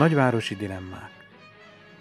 Nagyvárosi dilemmák.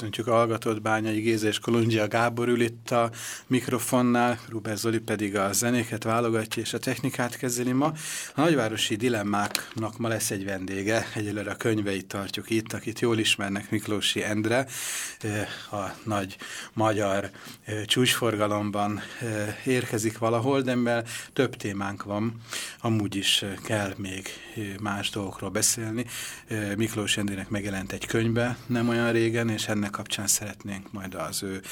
Köszöntjük a hallgatót, Bányai Géza és Kolundzsia Gábor ül itt a mikrofonnál, Ruber Zoli pedig a zenéket válogatja és a technikát kezeli ma. A nagyvárosi dilemmáknak ma lesz egy vendége, egyelőre a könyveit tartjuk itt, akit jól ismernek Miklósi Endre, a nagy magyar csúcsforgalomban érkezik valahol, de mivel több témánk van, amúgy is kell még más dolgokról beszélni. Miklós Endrének megjelent egy könyve nem olyan régen, és ennek kapcsán szeretnénk majd az ő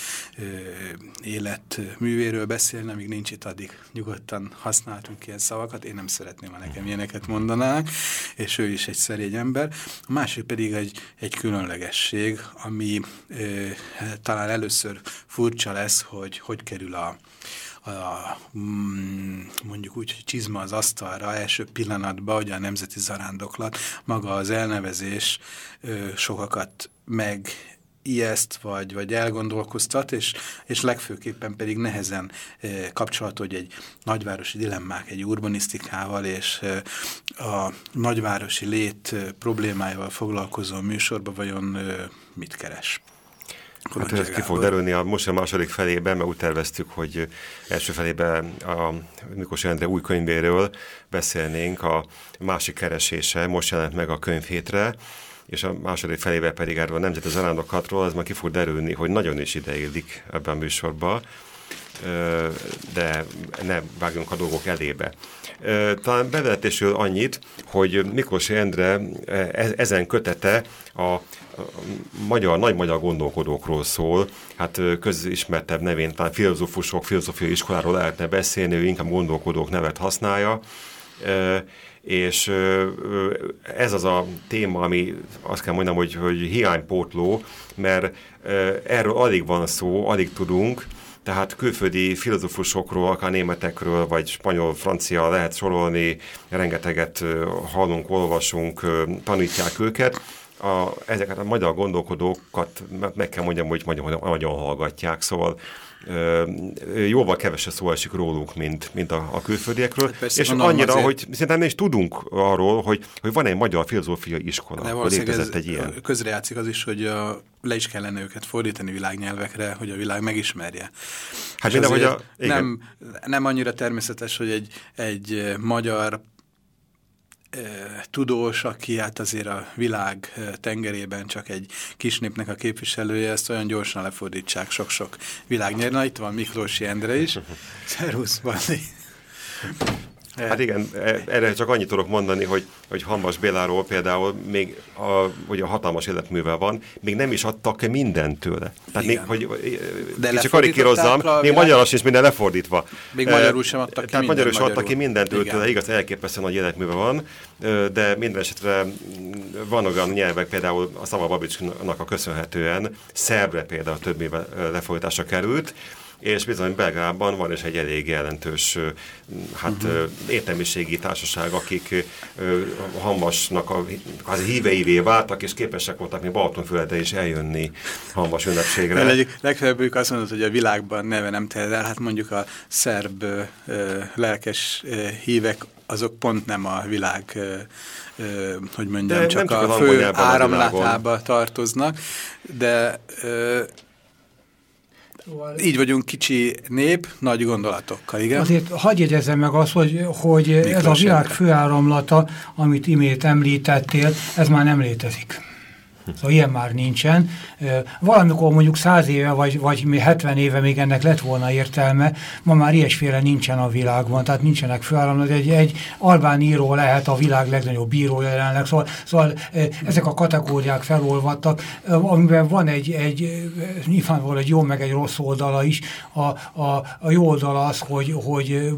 életművéről beszélni, amíg nincs itt, addig nyugodtan használtunk ilyen szavakat. Én nem szeretném, ha nekem ilyeneket mondanák, és ő is egy szerény ember. A másik pedig egy, egy különlegesség, ami ö, talán először furcsa lesz, hogy hogy kerül a, a, mm, mondjuk úgy, hogy csizma az asztalra első pillanatban, hogy a nemzeti zarándoklat, maga az elnevezés ö, sokakat meg ijeszt, vagy, vagy elgondolkoztat, és, és legfőképpen pedig nehezen e, kapcsolat, hogy egy nagyvárosi dilemmák, egy urbanisztikával és e, a nagyvárosi lét e, problémájával foglalkozó műsorban vajon e, mit keres? Hát ez ki fog derülni a most a második felében, mert úgy terveztük, hogy első felében a Mikos Endre új könyvéről beszélnénk, a másik keresése most jelent meg a könyvhétre, és a második felével pedig erről a nemzeti zarándokatról, ez már ki fog derülni, hogy nagyon is ideillik ebben a műsorban, de ne vágjunk a dolgok elébe. Talán bevezetésül annyit, hogy Miklós Endre e, ezen kötete a magyar, nagy magyar gondolkodókról szól, hát közismertebb nevén talán filozófusok, filozófiai iskoláról lehetne beszélni, ő inkább gondolkodók nevet használja, és ez az a téma, ami azt kell mondanom, hogy, hogy hiánypótló, mert erről alig van szó, alig tudunk, tehát külföldi filozófusokról, akár németekről, vagy spanyol, francia lehet sorolni, rengeteget hallunk, olvasunk, tanítják őket. A, ezeket a magyar gondolkodókat meg kell mondjam, hogy nagyon, nagyon hallgatják, szóval jóval kevesebb szó esik rólunk, mint, mint a, a külföldiekről. Hát és annyira, azért... hogy szerintem is tudunk arról, hogy, hogy van egy magyar filozófiai iskola, De létezett egy ilyen. Közrejátszik az is, hogy a, le is kellene őket fordítani világnyelvekre, hogy a világ megismerje. Hát minden, hogy a, nem, nem annyira természetes, hogy egy, egy magyar tudós, aki hát azért a világ tengerében csak egy kis népnek a képviselője, ezt olyan gyorsan lefordítsák sok-sok világnyelven. Itt van Miklósi Endre is. Szerusz, Bandi. Hát igen, e, erre csak annyit tudok mondani, hogy, hogy Hamas Béláról például még a, ugye hatalmas életművel van, még nem is adtak mindent tőle. Tehát igen. még, hogy De kicsit karikírozzam, még magyarul is minden lefordítva. Még magyarul sem adtak ki Tehát magyarul sem adtak ki mindent tőle, igaz, elképesztően nagy életműve van, de minden esetre van olyan nyelvek, például a Szava Babicsnak a köszönhetően szerbre például több éve lefordításra került, és bizony Belgrádban van is egy elég jelentős hát, uh -huh. értelmiségi társaság, akik Hamasnak a az híveivé váltak, és képesek voltak még Balatonfüledre is eljönni Hamas ünnepségre. Egyik legfeljebb azt mondod, hogy a világban neve nem terjed hát mondjuk a szerb lelkes hívek azok pont nem a világ, ö, ö, hogy mondjam, de csak, csak a fő áramlatába tartoznak, de ö, Szóval... Így vagyunk kicsi nép, nagy gondolatokkal, igen? Azért hagyj jegyezzem meg azt, hogy, hogy ez a világ főáramlata, amit imét említettél, ez már nem létezik. Szóval ilyen már nincsen. Valamikor mondjuk száz éve, vagy, vagy 70 éve még ennek lett volna értelme, ma már ilyesféle nincsen a világban, tehát nincsenek felállamok. Egy, egy albán író lehet a világ legnagyobb bírója jelenleg, szóval, szóval ezek a kategóriák felolvadtak, amiben van egy, egy nyilvánvalóan egy jó meg egy rossz oldala is. A, a, a jó oldala az, hogy, hogy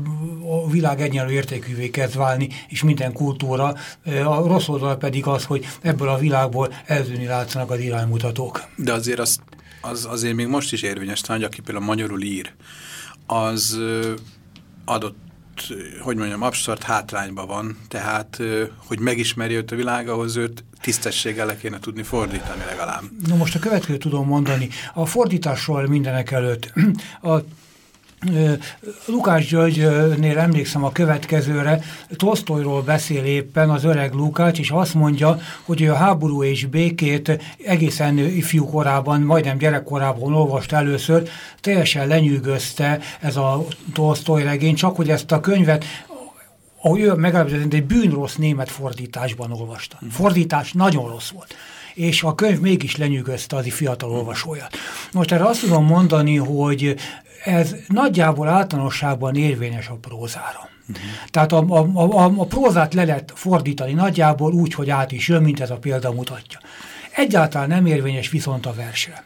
a világ egyenlő értékűvé kezd válni, és minden kultúra. A rossz oldala pedig az, hogy ebből a világból elzőni látszanak az iránymutatók. De azért az, az azért még most is érvényes, talán, aki például magyarul ír, az adott hogy mondjam, abszolút hátrányban van, tehát, hogy megismerje őt a világ, ahhoz őt tisztességgel le kéne tudni fordítani legalább. No most a következő tudom mondani. A fordításról mindenek előtt. A Lukács Györgynél emlékszem a következőre, Tolstoyról beszél éppen az öreg Lukács, és azt mondja, hogy ő a háború és békét egészen ifjú korában, majdnem gyerekkorában olvast először, teljesen lenyűgözte ez a Tolstoy regény, csak hogy ezt a könyvet ahogy ő megállapított, egy bűnrossz német fordításban olvasta. Fordítás nagyon rossz volt és a könyv mégis lenyűgözte az fiatal olvasóját. Most erre azt tudom mondani, hogy ez nagyjából általánosságban érvényes a prózára. Tehát a, a, a, a prózát le lehet fordítani nagyjából úgy, hogy át is jön, mint ez a példa mutatja. Egyáltalán nem érvényes viszont a versre.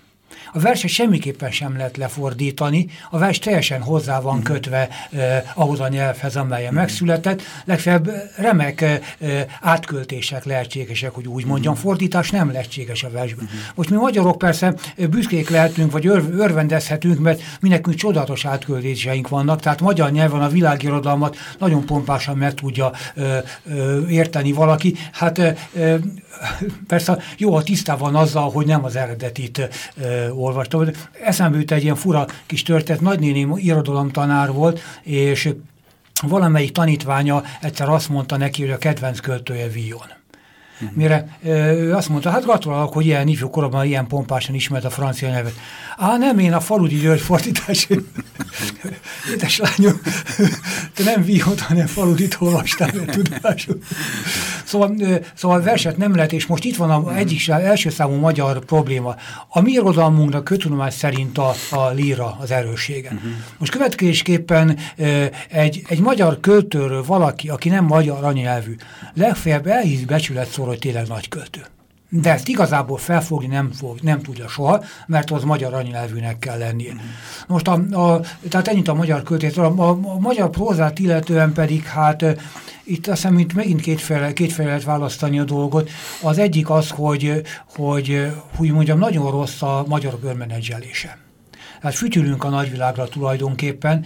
A verset semmiképpen sem lehet lefordítani, a vers teljesen hozzá van mhm. kötve eh, ahhoz a nyelvhez, amelyen mm. megszületett. Legfeljebb remek eh, átköltések lehetségesek, hogy úgy mondjam, mhm. fordítás nem lehetséges a versben. Most mi magyarok persze büszkék lehetünk, vagy ör, örvendezhetünk, mert mi nekünk csodatos átköltéseink vannak, tehát magyar nyelven a világirodalmat nagyon pompásan meg tudja ö, ö, érteni valaki. Hát ö, persze jó, a tisztában azzal, hogy nem az eredetit ö, olvastam. Eszembe jut egy ilyen fura kis történet, nagynéném irodalomtanár volt, és valamelyik tanítványa egyszer azt mondta neki, hogy a kedvenc költője Vion. Mhm. Mire ő azt mondta, hát gratulálok, hogy ilyen ifjú koromban ilyen pompásan ismert a francia nyelvet. Á, nem, én a faludi György fordítás. Édes lányom, te nem vihot, hanem faludit olvastál, mert tudásul. Szóval, szóval verset nem lehet, és most itt van a egyik első számú magyar probléma. A mi irodalmunknak kötudomás szerint a, a líra az erőssége. Uh mhm. -huh. Most következésképpen egy, egy magyar költőről valaki, aki nem magyar anyanyelvű, legfeljebb elhíz becsület szól, hogy tényleg nagy költő. De ezt igazából felfogni nem, fog, nem tudja soha, mert az magyar anyanyelvűnek kell lennie. -huh. Most a, a, tehát ennyit a magyar költésről, a, a, magyar prózát illetően pedig hát itt azt hiszem, megint kétféle, kétféle lehet választani a dolgot. Az egyik az, hogy, hogy, hogy mondjam, nagyon rossz a magyar bőrmenedzselése hát fütyülünk a nagyvilágra tulajdonképpen.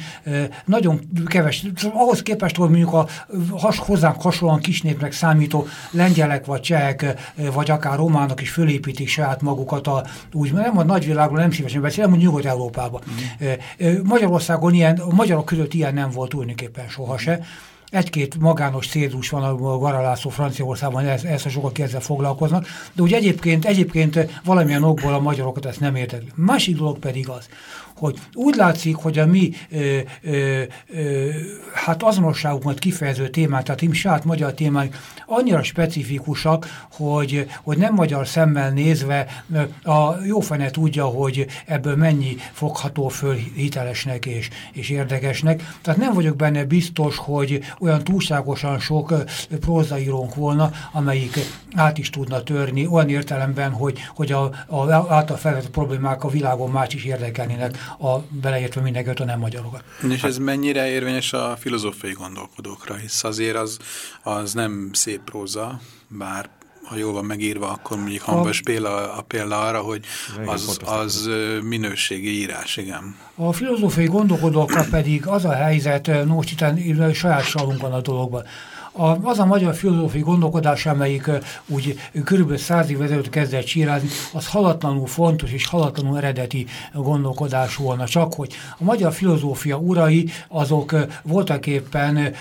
Nagyon keves, ahhoz képest, hogy mondjuk a has, hozzánk hasonlóan kisnépnek számító lengyelek vagy csehek, vagy akár románok is fölépítik saját magukat a, úgy, nem a nagyvilágról nem szívesen beszélem, hogy Nyugat-Európában. Mm. Magyarországon ilyen, a magyarok között ilyen nem volt tulajdonképpen soha se. Egy-két magános cédus van a Garalászó Franciaországban, ez, ez a sokan ezzel foglalkoznak, de úgy egyébként, egyébként valamilyen okból a magyarokat ezt nem értek. Másik dolog pedig az, hogy úgy látszik, hogy a mi ö, ö, ö, hát azonosságunkat kifejező témák, tehát mi saját magyar témák annyira specifikusak, hogy, hogy nem magyar szemmel nézve a jó fene tudja, hogy ebből mennyi fogható föl hitelesnek és, és érdekesnek. Tehát nem vagyok benne biztos, hogy olyan túlságosan sok prózaírónk volna, amelyik át is tudna törni, olyan értelemben, hogy, hogy a, a által felvett problémák a világon más is érdekelnének a beleértve mindenkit, a nem magyarokat. És ez mennyire érvényes a filozófiai gondolkodókra, hisz azért az, az nem szép próza, bár ha jól van megírva, akkor mondjuk hangos példa, a példa arra, hogy az, az minőségi írás, igen. A filozófiai gondolkodókkal pedig az a helyzet, most itt saját salunk van a dologban, a, az a magyar filozófiai gondolkodás, amelyik úgy körülbelül száz évvel ezelőtt kezdett sírázni, az halatlanul fontos és halatlanul eredeti gondolkodás volna. Csak hogy a magyar filozófia urai azok voltak éppen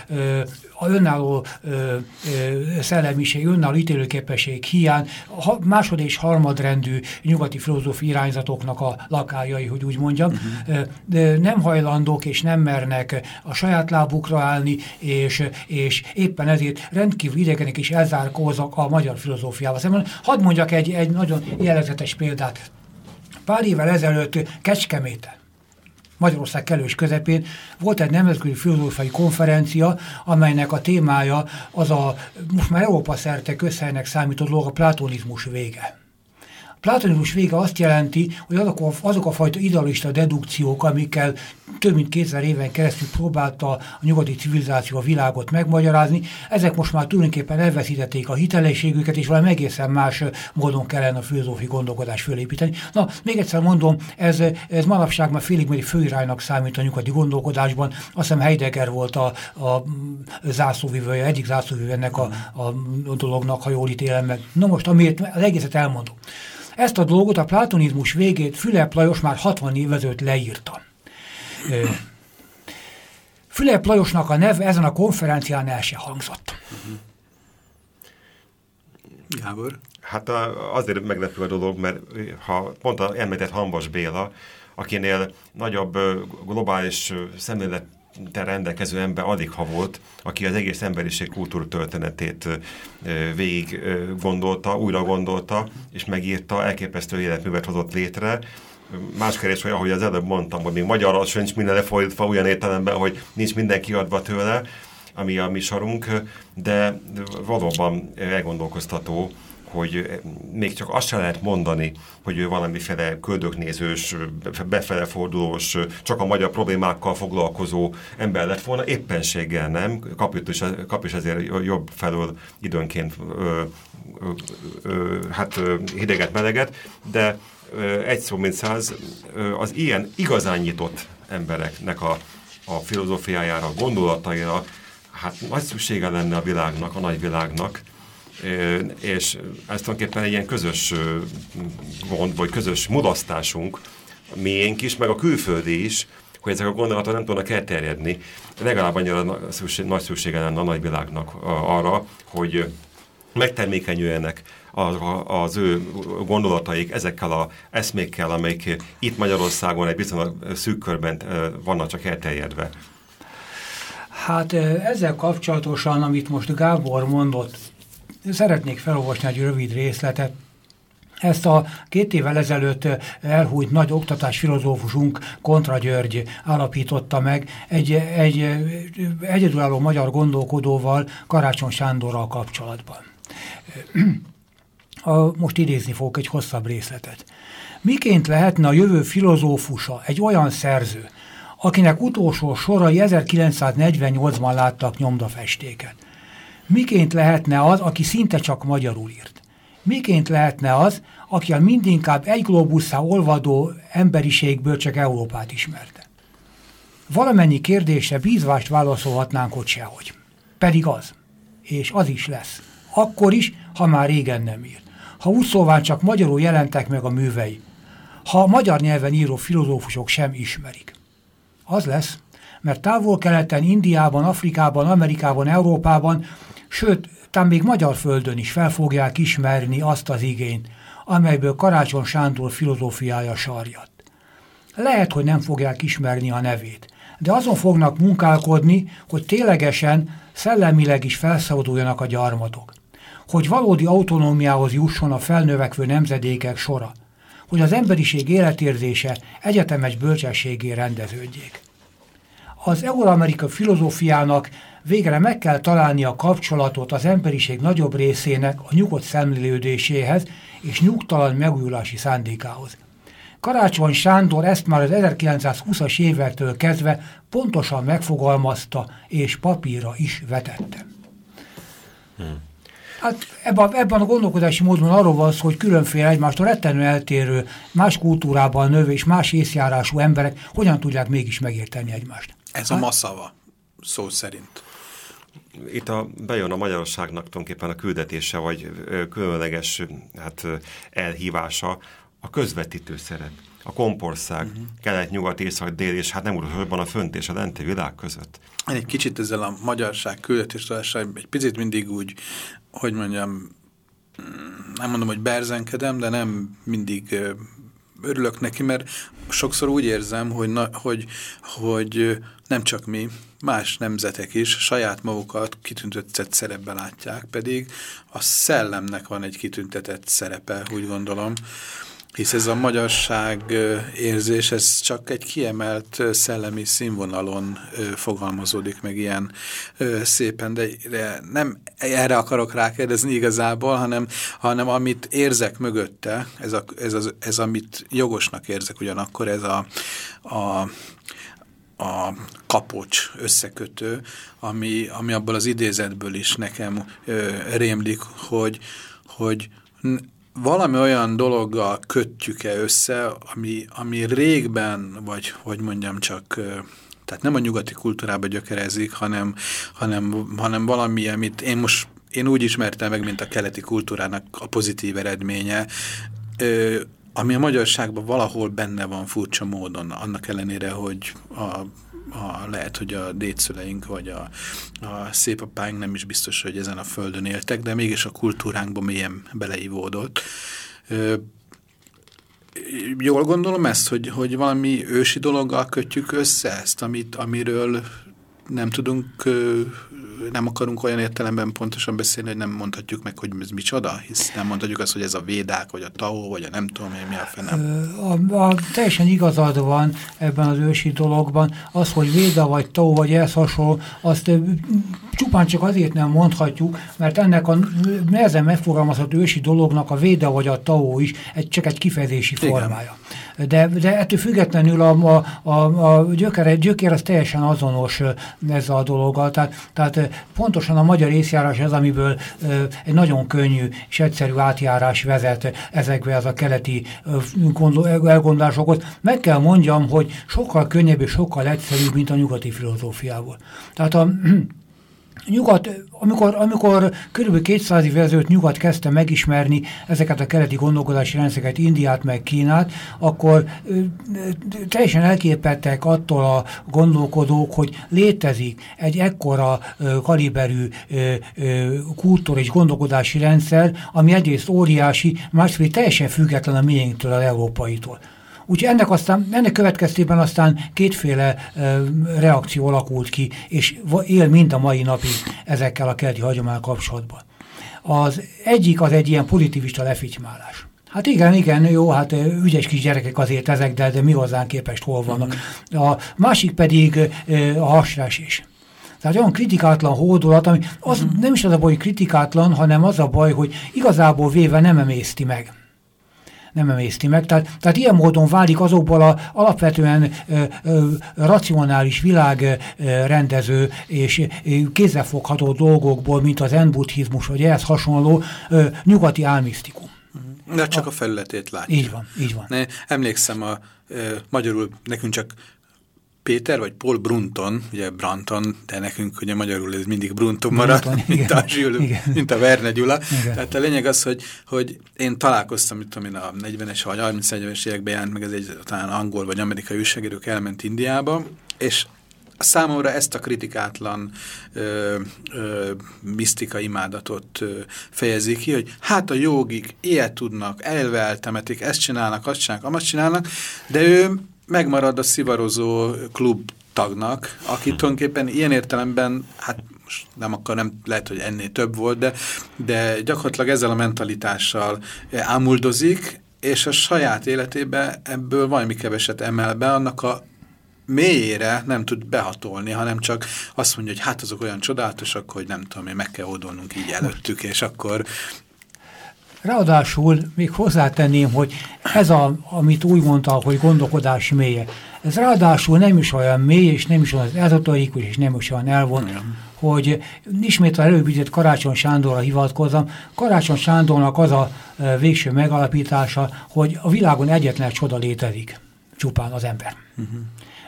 a önálló ö, ö, szellemiség, önálló ítélőképesség hiány, ha, másod és harmadrendű nyugati filozófi irányzatoknak a lakájai, hogy úgy mondjam, uh -huh. de nem hajlandók és nem mernek a saját lábukra állni, és, és éppen ezért rendkívül idegenek és elzárkózak a magyar filozófiával szemben. Hadd mondjak egy, egy nagyon jellegzetes példát. Pár évvel ezelőtt Kecskeméten, Magyarország kellős közepén volt egy nemzetközi filozófiai konferencia, amelynek a témája az a most már Európa szerte közhelynek számító dolog a platonizmus vége. Platonizmus vége azt jelenti, hogy azok a, azok a fajta idealista dedukciók, amikkel több mint kétszer éven keresztül próbálta a nyugati civilizáció a világot megmagyarázni, ezek most már tulajdonképpen elveszítették a hitelességüket, és valami egészen más módon kellene a filozófi gondolkodás fölépíteni. Na, még egyszer mondom, ez, ez manapság már félig egy főiránynak számít a nyugati gondolkodásban. Azt hiszem Heidegger volt a, a zászlóvivője, egyik zászlóvivő ennek a, a dolognak, ha jól ítélem meg. Na most, amiért az egészet elmondom. Ezt a dolgot a platonizmus végét Fülep Lajos már 60 évezőt leírta. Fülep Lajosnak a neve ezen a konferencián el se hangzott. Gábor? Hát azért meglepő a dolog, mert ha pont a említett Hambas Béla, akinél nagyobb globális szemlélet rendelkező ember alig ha volt, aki az egész emberiség kultúrtörténetét végig gondolta, újra gondolta, és megírta, elképesztő életművet hozott létre. Más kérdés, hogy ahogy az előbb mondtam, hogy még magyarul sincs minden lefordítva olyan értelemben, hogy nincs minden kiadva tőle, ami a mi sorunk, de valóban elgondolkoztató, hogy még csak azt sem lehet mondani, hogy ő valamiféle köldöknézős, befele fordulós, csak a magyar problémákkal foglalkozó ember lett volna, éppenséggel nem, kapjuk is, kap ezért jobb felől időnként ö, ö, ö, hát hideget, meleget, de ö, egy szó mint száz, ö, az ilyen igazán nyitott embereknek a, a filozófiájára, gondolataira, hát nagy szüksége lenne a világnak, a nagyvilágnak, és ez tulajdonképpen egy ilyen közös gond, vagy közös mulasztásunk, miénk is, meg a külföldi is, hogy ezek a gondolatok nem tudnak elterjedni. Legalább annyira szükség, nagy szüksége lenne a nagyvilágnak arra, hogy megtermékenyüljenek az, ő gondolataik ezekkel az eszmékkel, amelyik itt Magyarországon egy bizonyos szűk körben vannak csak elterjedve. Hát ezzel kapcsolatosan, amit most Gábor mondott, Szeretnék felolvasni egy rövid részletet. Ezt a két évvel ezelőtt elhújt nagy oktatásfilozófusunk Kontra György állapította meg egy, egy egyedülálló magyar gondolkodóval, Karácsony Sándorral kapcsolatban. A, most idézni fogok egy hosszabb részletet. Miként lehetne a jövő filozófusa egy olyan szerző, akinek utolsó sorai 1948-ban láttak nyomdafestéket? Miként lehetne az, aki szinte csak magyarul írt? Miként lehetne az, aki a mindinkább egy globusszá olvadó emberiségből csak Európát ismerte? Valamennyi kérdésre bízvást válaszolhatnánk ott sehogy. Pedig az. És az is lesz. Akkor is, ha már régen nem írt. Ha úgy szóval csak magyarul jelentek meg a művei. Ha a magyar nyelven író filozófusok sem ismerik. Az lesz, mert távol-keleten, Indiában, Afrikában, Amerikában, Európában sőt, talán még magyar földön is fel fogják ismerni azt az igényt, amelyből Karácsony Sándor filozófiája sarjat. Lehet, hogy nem fogják ismerni a nevét, de azon fognak munkálkodni, hogy ténylegesen, szellemileg is felszabaduljanak a gyarmatok, hogy valódi autonómiához jusson a felnövekvő nemzedékek sora, hogy az emberiség életérzése egyetemes bölcsességé rendeződjék. Az Euróamerika filozófiának végre meg kell találni a kapcsolatot az emberiség nagyobb részének a nyugodt szemlélődéséhez és nyugtalan megújulási szándékához. Karácsony Sándor ezt már az 1920-as évektől kezdve pontosan megfogalmazta és papírra is vetette. Hmm. Hát ebben, ebben a gondolkodási módban arról van szó, hogy különféle egymástól rettenő eltérő, más kultúrában növő és más észjárású emberek hogyan tudják mégis megérteni egymást. Ez hát? a masszava, szó szerint itt a, bejön a Magyarországnak tulajdonképpen a küldetése, vagy különleges hát, elhívása a közvetítő szerep, a kompország, uh mhm. -huh. kelet, nyugat, észak, dél, és hát nem utolsóban a fönt és a lenti világ között. Én egy kicsit ezzel a magyarság küldetéstalással egy picit mindig úgy, hogy mondjam, nem mondom, hogy berzenkedem, de nem mindig örülök neki, mert sokszor úgy érzem, hogy, na, hogy, hogy nem csak mi, más nemzetek is saját magukat kitüntetett szerepbe látják, pedig a szellemnek van egy kitüntetett szerepe, úgy gondolom, hisz ez a magyarság érzés, ez csak egy kiemelt szellemi színvonalon fogalmazódik meg ilyen szépen, de, nem erre akarok rákérdezni igazából, hanem, hanem amit érzek mögötte, ez, a, ez, az, ez amit jogosnak érzek ugyanakkor, ez a, a a kapocs összekötő, ami, ami abból az idézetből is nekem ö, rémlik, hogy, hogy valami olyan dologgal kötjük-e össze, ami, ami régben, vagy hogy mondjam csak, tehát nem a nyugati kultúrába gyökerezik, hanem, hanem, hanem valami, amit én most én úgy ismertem meg, mint a keleti kultúrának a pozitív eredménye, ami a magyarságban valahol benne van furcsa módon, annak ellenére, hogy a a, lehet, hogy a dédszüleink vagy a, a szépapáink nem is biztos, hogy ezen a földön éltek, de mégis a kultúránkban mélyen beleivódott. Ö, jól gondolom ezt, hogy, hogy valami ősi dologgal kötjük össze ezt, amit, amiről nem tudunk nem akarunk olyan értelemben pontosan beszélni, hogy nem mondhatjuk meg, hogy ez micsoda, hisz nem mondhatjuk azt, hogy ez a védák, vagy a tao, vagy a nem tudom én mi a fenem. A, a, teljesen igazad van ebben az ősi dologban. Az, hogy véda, vagy tao, vagy ez hasonló, azt csupán csak azért nem mondhatjuk, mert ennek a nehezen megfogalmazható ősi dolognak a véda, vagy a tao is egy, csak egy kifejezési Igen. De, de ettől függetlenül a, a, a, a gyökere, gyökér az teljesen azonos ez a dologgal. Tehát, tehát pontosan a magyar észjárás az, amiből egy nagyon könnyű és egyszerű átjárás vezet ezekbe az a keleti elgondolásokhoz. Meg kell mondjam, hogy sokkal könnyebb és sokkal egyszerűbb, mint a nyugati filozófiából. Tehát a Nyugat, amikor, amikor kb. 200 évvel ezelőtt Nyugat kezdte megismerni ezeket a keleti gondolkodási rendszereket, Indiát meg Kínát, akkor ö, teljesen elképettek attól a gondolkodók, hogy létezik egy ekkora ö, kaliberű ö, ö, kultúr és gondolkodási rendszer, ami egyrészt óriási, másrészt teljesen független a miénktől, az európaitól. Úgyhogy ennek, aztán, ennek következtében aztán kétféle e, reakció alakult ki, és él mind a mai napig ezekkel a keleti hagyomány kapcsolatban. Az egyik az egy ilyen pozitivista lefitymálás. Hát igen, igen, jó, hát ügyes kis gyerekek azért ezek, de, de mi hozzánk képest hol vannak. Mm. A másik pedig a hasrás is. Tehát olyan kritikátlan hódolat, ami az, mm. nem is az a baj, hogy kritikátlan, hanem az a baj, hogy igazából véve nem emészti meg nem emészti meg. Tehát, tehát ilyen módon válik azokból a alapvetően ö, ö, racionális világrendező és kézzelfogható dolgokból, mint az enbuddhizmus, vagy ehhez hasonló ö, nyugati álmisztikum. De csak a, a felületét látja. Így van, így van. Emlékszem, a, ö, magyarul nekünk csak Péter, vagy Paul Brunton, ugye Branton, de nekünk ugye magyarul ez mindig Brunton marad, Brunton, mint, igen, a Zsül, mint a Verne Gyula. Igen. Tehát a lényeg az, hogy, hogy én találkoztam, mit tudom én, a 40-es vagy 30-es években jelent meg, ez egy talán angol vagy amerikai újságírók elment Indiába, és számomra ezt a kritikátlan ö, ö, misztika imádatot ö, fejezi ki, hogy hát a jogik ilyet tudnak, elve eltemetik, ezt csinálnak, azt csinálnak, azt csinálnak, de ő megmarad a szivarozó klub tagnak, aki tulajdonképpen ilyen értelemben, hát most nem akkor nem lehet, hogy ennél több volt, de, de gyakorlatilag ezzel a mentalitással ámuldozik, és a saját életébe ebből valami keveset emel be, annak a mélyére nem tud behatolni, hanem csak azt mondja, hogy hát azok olyan csodálatosak, hogy nem tudom, én meg kell oldolnunk így előttük, és akkor Ráadásul még hozzátenném, hogy ez, a, amit úgy mondta, hogy gondolkodás mélye, ez ráadásul nem is olyan mély, és nem is olyan ezoterikus, és nem is olyan elvon, Igen. hogy ismét a előbb Karácsony Sándorra hivatkozom. Karácsony Sándornak az a végső megalapítása, hogy a világon egyetlen csoda létezik, csupán az ember. Uh -huh.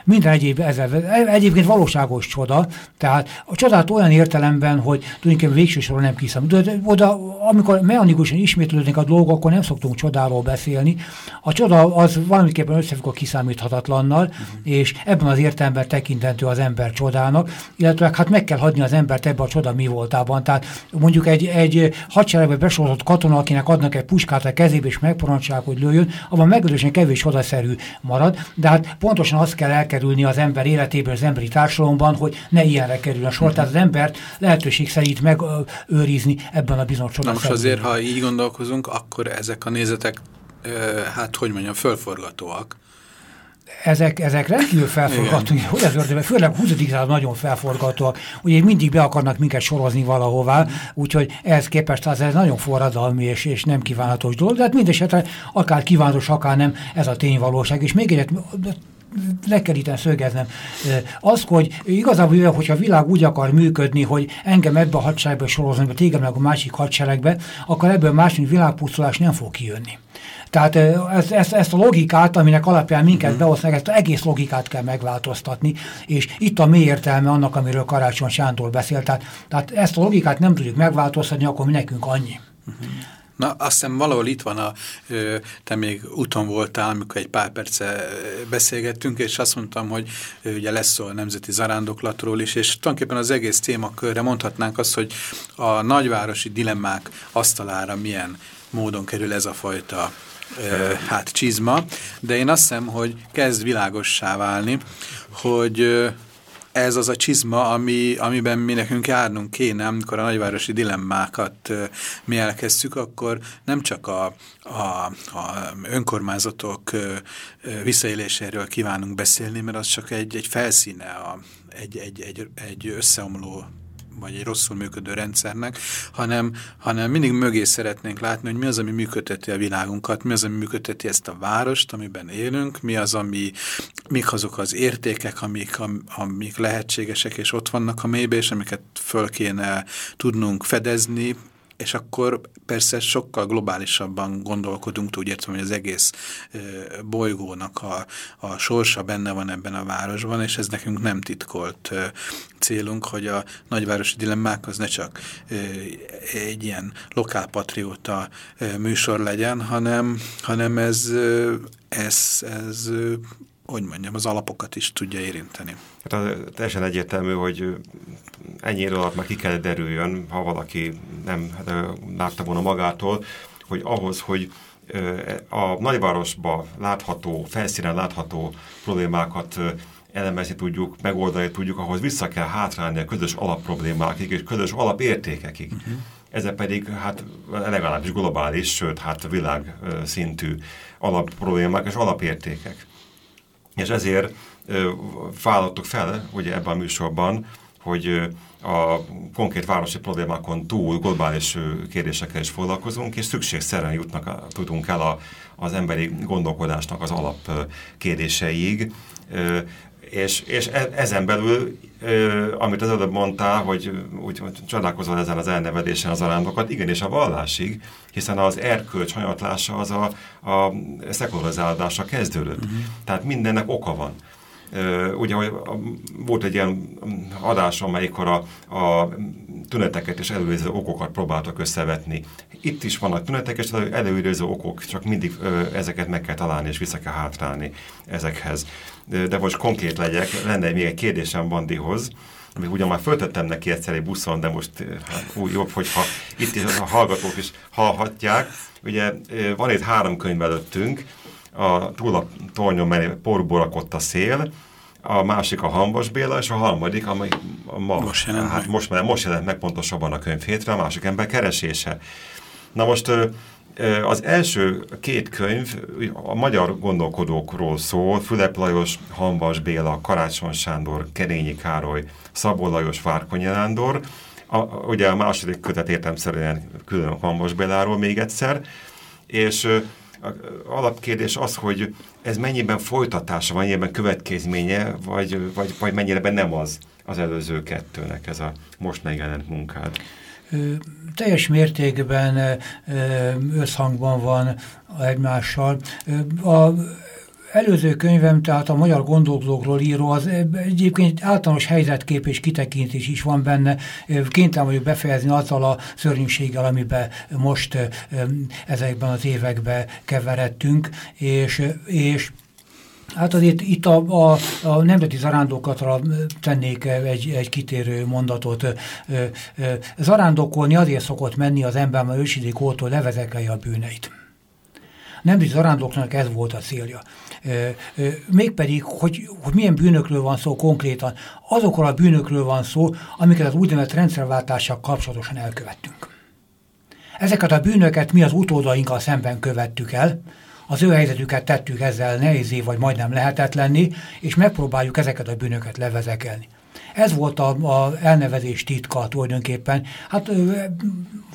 Minden egyéb ezzel, egyébként valóságos csoda, tehát a csodát olyan értelemben, hogy tulajdonképpen végső soron nem kiszem. De oda, amikor mechanikusan ismétlődnek a dolgok, akkor nem szoktunk csodáról beszélni. A csoda az valamiképpen összefügg a kiszámíthatatlannal, uh-huh. és ebben az értelemben tekinthető az ember csodának, illetve hát meg kell hagyni az embert ebbe a csoda mi voltában. Tehát mondjuk egy, egy hadseregbe besorozott katona, akinek adnak egy puskát a kezébe, és megparancsolják, hogy lőjön, abban meglehetősen kevés csodaszerű marad, de hát pontosan azt kell elkerülni az ember életében, az emberi társadalomban, hogy ne ilyenre kerül a sor. Tehát az embert lehetőség szerint megőrizni ebben a bizonyos Na most azért, ha így gondolkozunk, akkor ezek a nézetek, hát hogy mondjam, fölforgatóak ezek, ezek rendkívül felforgatóak, hogy az ördögben, főleg 20. század nagyon felforgatóak, ugye mindig be akarnak minket sorozni valahová, úgyhogy ehhez képest az ez nagyon forradalmi és, és nem kívánatos dolog, de hát mindesetre akár kívánatos, akár nem, ez a tényvalóság, és még egyet le kell itt szögeznem. Az, hogy igazából, hogyha a világ úgy akar működni, hogy engem ebbe a hadseregbe sorozni, vagy téged meg a másik hadseregbe, akkor ebből másik világpusztulás nem fog kijönni. Tehát ezt, ezt, ezt a logikát, aminek alapján minket mm. beosztanak, ezt az egész logikát kell megváltoztatni, és itt a mély értelme annak, amiről Karácsony Sándor beszélt. Tehát, tehát ezt a logikát nem tudjuk megváltoztatni, akkor mi nekünk annyi. Mm. Na, azt hiszem valahol itt van, a, te még úton voltál, amikor egy pár perce beszélgettünk, és azt mondtam, hogy ugye lesz szó a nemzeti zarándoklatról is, és tulajdonképpen az egész témakörre mondhatnánk azt, hogy a nagyvárosi dilemmák asztalára milyen módon kerül ez a fajta hát csizma, de én azt hiszem, hogy kezd világossá válni, hogy ez az a csizma, ami, amiben mi nekünk járnunk kéne, amikor a nagyvárosi dilemmákat mi elkezdjük, akkor nem csak a, a, a önkormányzatok visszaéléséről kívánunk beszélni, mert az csak egy, egy felszíne, a, egy, egy, egy, egy összeomló vagy egy rosszul működő rendszernek, hanem, hanem mindig mögé szeretnénk látni, hogy mi az, ami működteti a világunkat, mi az, ami működteti ezt a várost, amiben élünk, mi az, ami, mik azok az értékek, amik, amik lehetségesek, és ott vannak a mélybe, és amiket föl kéne tudnunk fedezni, és akkor persze sokkal globálisabban gondolkodunk, úgy értem, hogy az egész bolygónak a, a sorsa benne van ebben a városban, és ez nekünk nem titkolt célunk, hogy a nagyvárosi dilemmák az ne csak egy ilyen lokálpatrióta műsor legyen, hanem, hanem ez, ez, ez hogy mondjam, az alapokat is tudja érinteni. Hát az teljesen egyértelmű, hogy ennyi idő alatt már ki kell derüljön, ha valaki nem hát, látta volna magától, hogy ahhoz, hogy a nagyvárosba látható, felszínen látható problémákat elemezni tudjuk, megoldani tudjuk, ahhoz vissza kell hátrálni a közös alapproblémákig és közös alapértékekig. Uh-huh. Ezek pedig hát legalábbis globális, sőt hát világ szintű alapproblémák és alapértékek. És ezért vállaltuk fel, ugye ebben a műsorban, hogy a konkrét városi problémákon túl globális kérdésekkel is foglalkozunk, és szükségszerűen jutnak, tudunk el a, az emberi gondolkodásnak az alap kérdéseig, és, és e, ezen belül, amit az előbb mondtál, hogy úgy csodálkozol ezen az elnevedésen az arándokat, igenis a vallásig, hiszen az erkölcs hanyatlása az a, a szekularizálódásra kezdődött. Uh-huh. Tehát mindennek oka van. Ugye hogy volt egy ilyen adás, amelyikkor a, a tüneteket és előidéző okokat próbáltak összevetni. Itt is vannak tünetek és előidéző okok, csak mindig ezeket meg kell találni és vissza kell hátrálni ezekhez. De most konkrét legyek, lenne még egy kérdésem Bandihoz, amit ugyan már föltettem neki egyszer egy buszon, de most hát, úgy jobb, hogyha itt is a hallgatók is hallhatják. Ugye van itt három könyv előttünk, a, túl a tornyon mellé porból rakott a szél, a másik a Hambas Béla, és a harmadik, amely a ma, most jelent, hát meg. Most, most jelent meg pontosabban a könyv hétre, a másik ember keresése. Na most az első két könyv a magyar gondolkodókról szól, Fülep Lajos, Hambas Béla, Karácsony Sándor, Kerényi Károly, Szabó Lajos, Várkonyi Nándor, a, ugye a második kötet értemszerűen külön Hambas Béláról még egyszer, és alapkérdés az, hogy ez mennyiben folytatása, mennyiben következménye, vagy, vagy, vagy mennyire nem az az előző kettőnek ez a most megjelent munkád? Teljes mértékben összhangban van egymással. A, előző könyvem, tehát a magyar gondolkodókról író, az egyébként általános helyzetkép és kitekintés is van benne. Kénytelen vagyok befejezni azzal a szörnyűséggel, amiben most ezekben az években keveredtünk, és, és Hát azért itt a, a, a nemzeti zarándokatra tennék egy, egy kitérő mondatot. Zarándokolni azért szokott menni az ember, mert ősidék óta levezekelje a bűneit. Nemzeti zarándoknak ez volt a célja. Mégpedig, hogy, hogy milyen bűnökről van szó konkrétan. Azokról a bűnökről van szó, amiket az úgynevezett rendszerváltással kapcsolatosan elkövettünk. Ezeket a bűnöket mi az utódainkkal szemben követtük el, az ő helyzetüket tettük ezzel nehézé, vagy majdnem lehetetlenni, és megpróbáljuk ezeket a bűnöket levezekelni. Ez volt a, a elnevezés titka tulajdonképpen. Hát,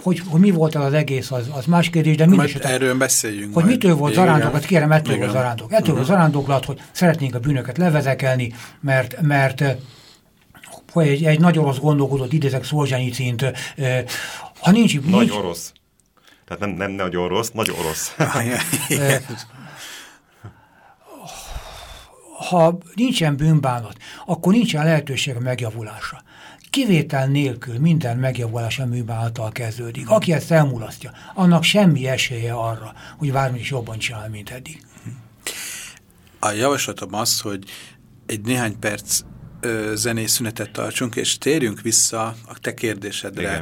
hogy, hogy mi volt az egész, az, az más kérdés, de mindesetre. Hát erről beszéljünk. Hogy majd. mitől volt zarándoklat, kérem, ettől volt zarándok. Ettől uh -huh. volt zarándoklat, hogy szeretnénk a bűnöket levezekelni, mert, mert hogy egy, egy nagy orosz gondolkodott, idézek Szolzsányicint, ha nincs... Nagy nincs, orosz. Tehát nem, nem nagyon rossz, nagyon orosz. Ha nincsen bűnbánat, akkor nincsen lehetőség a megjavulásra. Kivétel nélkül minden megjavulás a bűnbánattal kezdődik. Aki ezt elmulasztja, annak semmi esélye arra, hogy bármi is jobban csinál, mint eddig. A javaslatom az, hogy egy néhány perc zenés szünetet tartsunk, és térjünk vissza a te kérdésedre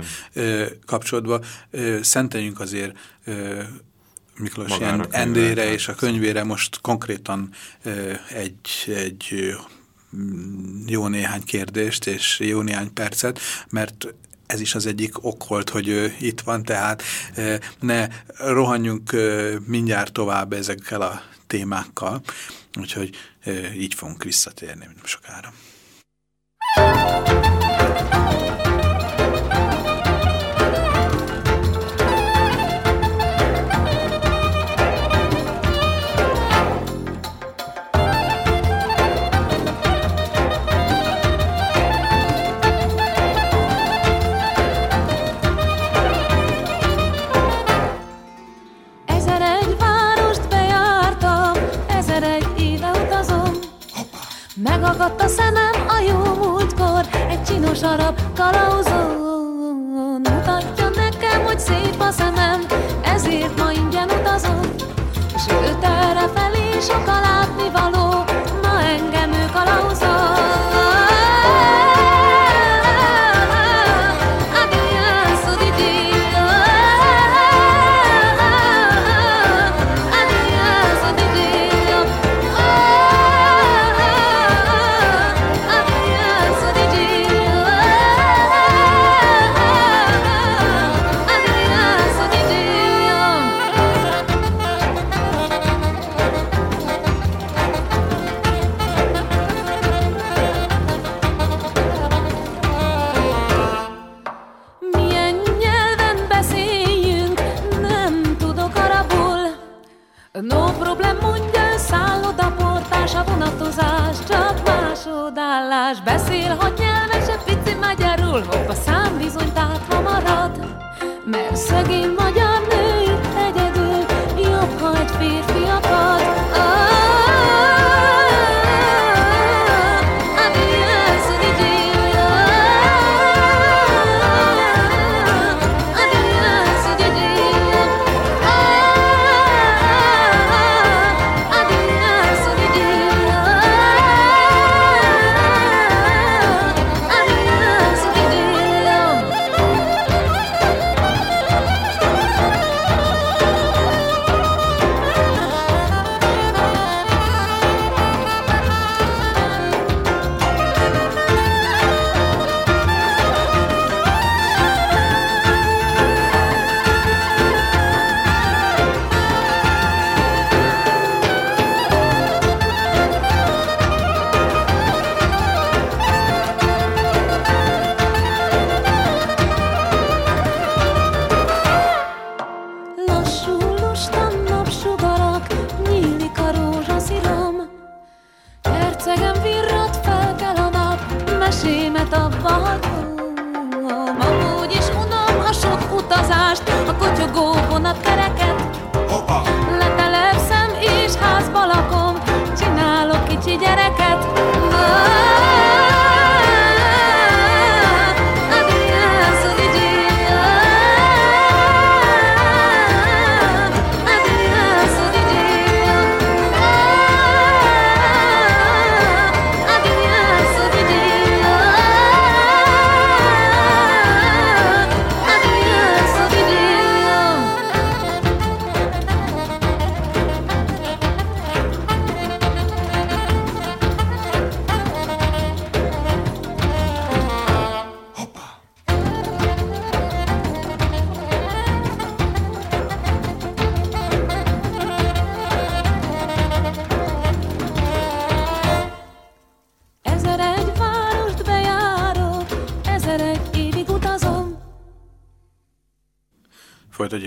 kapcsolódva. Ö, szenteljünk azért Miklós Endrére és a könyvére most konkrétan egy, egy jó néhány kérdést és jó néhány percet, mert ez is az egyik ok volt, hogy ő itt van, tehát ne rohanjunk mindjárt tovább ezekkel a témákkal, úgyhogy így fogunk visszatérni sokára. Música Megakadt a szemem a jó múltkor. Egy csinos arab kalauzón Mutatja nekem, hogy szép a szemem Ezért ma ingyen utazom. Sőt, erre felé sok a látnivaló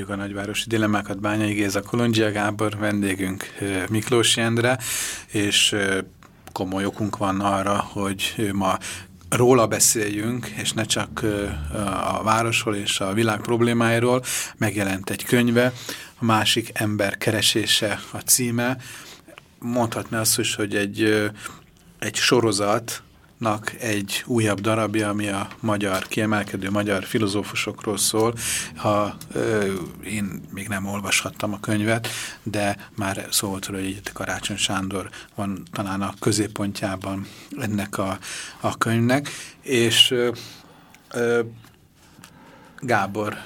Folytatjuk a nagyvárosi dilemmákat Bányai Géza Kolondzsia Gábor, vendégünk Miklós Jendre, és komoly okunk van arra, hogy ma róla beszéljünk, és ne csak a városról és a világ problémáiról. Megjelent egy könyve, a másik ember keresése a címe. Mondhatná azt is, hogy egy, egy sorozat, nak egy újabb darabja, ami a magyar, kiemelkedő magyar filozófusokról szól. Ha ö, én még nem olvashattam a könyvet, de már szó volt, hogy Karácsony Sándor van talán a középpontjában ennek a, a könyvnek, és ö, ö, Gábor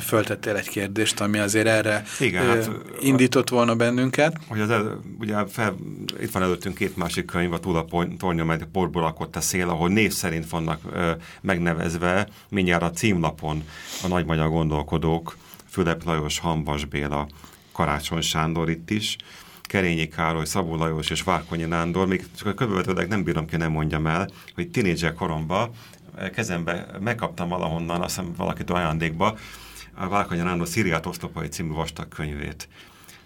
föltettél egy kérdést, ami azért erre Igen, hát, indított volna bennünket. Hogy az el, ugye fel, itt van előttünk két másik könyv, a Tula tornya, mely porból lakott a szél, ahol név szerint vannak ö, megnevezve mindjárt a címlapon a nagy magyar gondolkodók, Fülep Lajos, Hambas Béla, Karácsony Sándor itt is, Kerényi Károly, Szabó Lajos és Várkonyi Nándor, még csak a követőleg nem bírom ki, nem mondjam el, hogy tinédzser koromban kezembe megkaptam valahonnan, azt hiszem valakit ajándékba, a Válkanya Nándor Szíriát osztopai című vastag könyvét.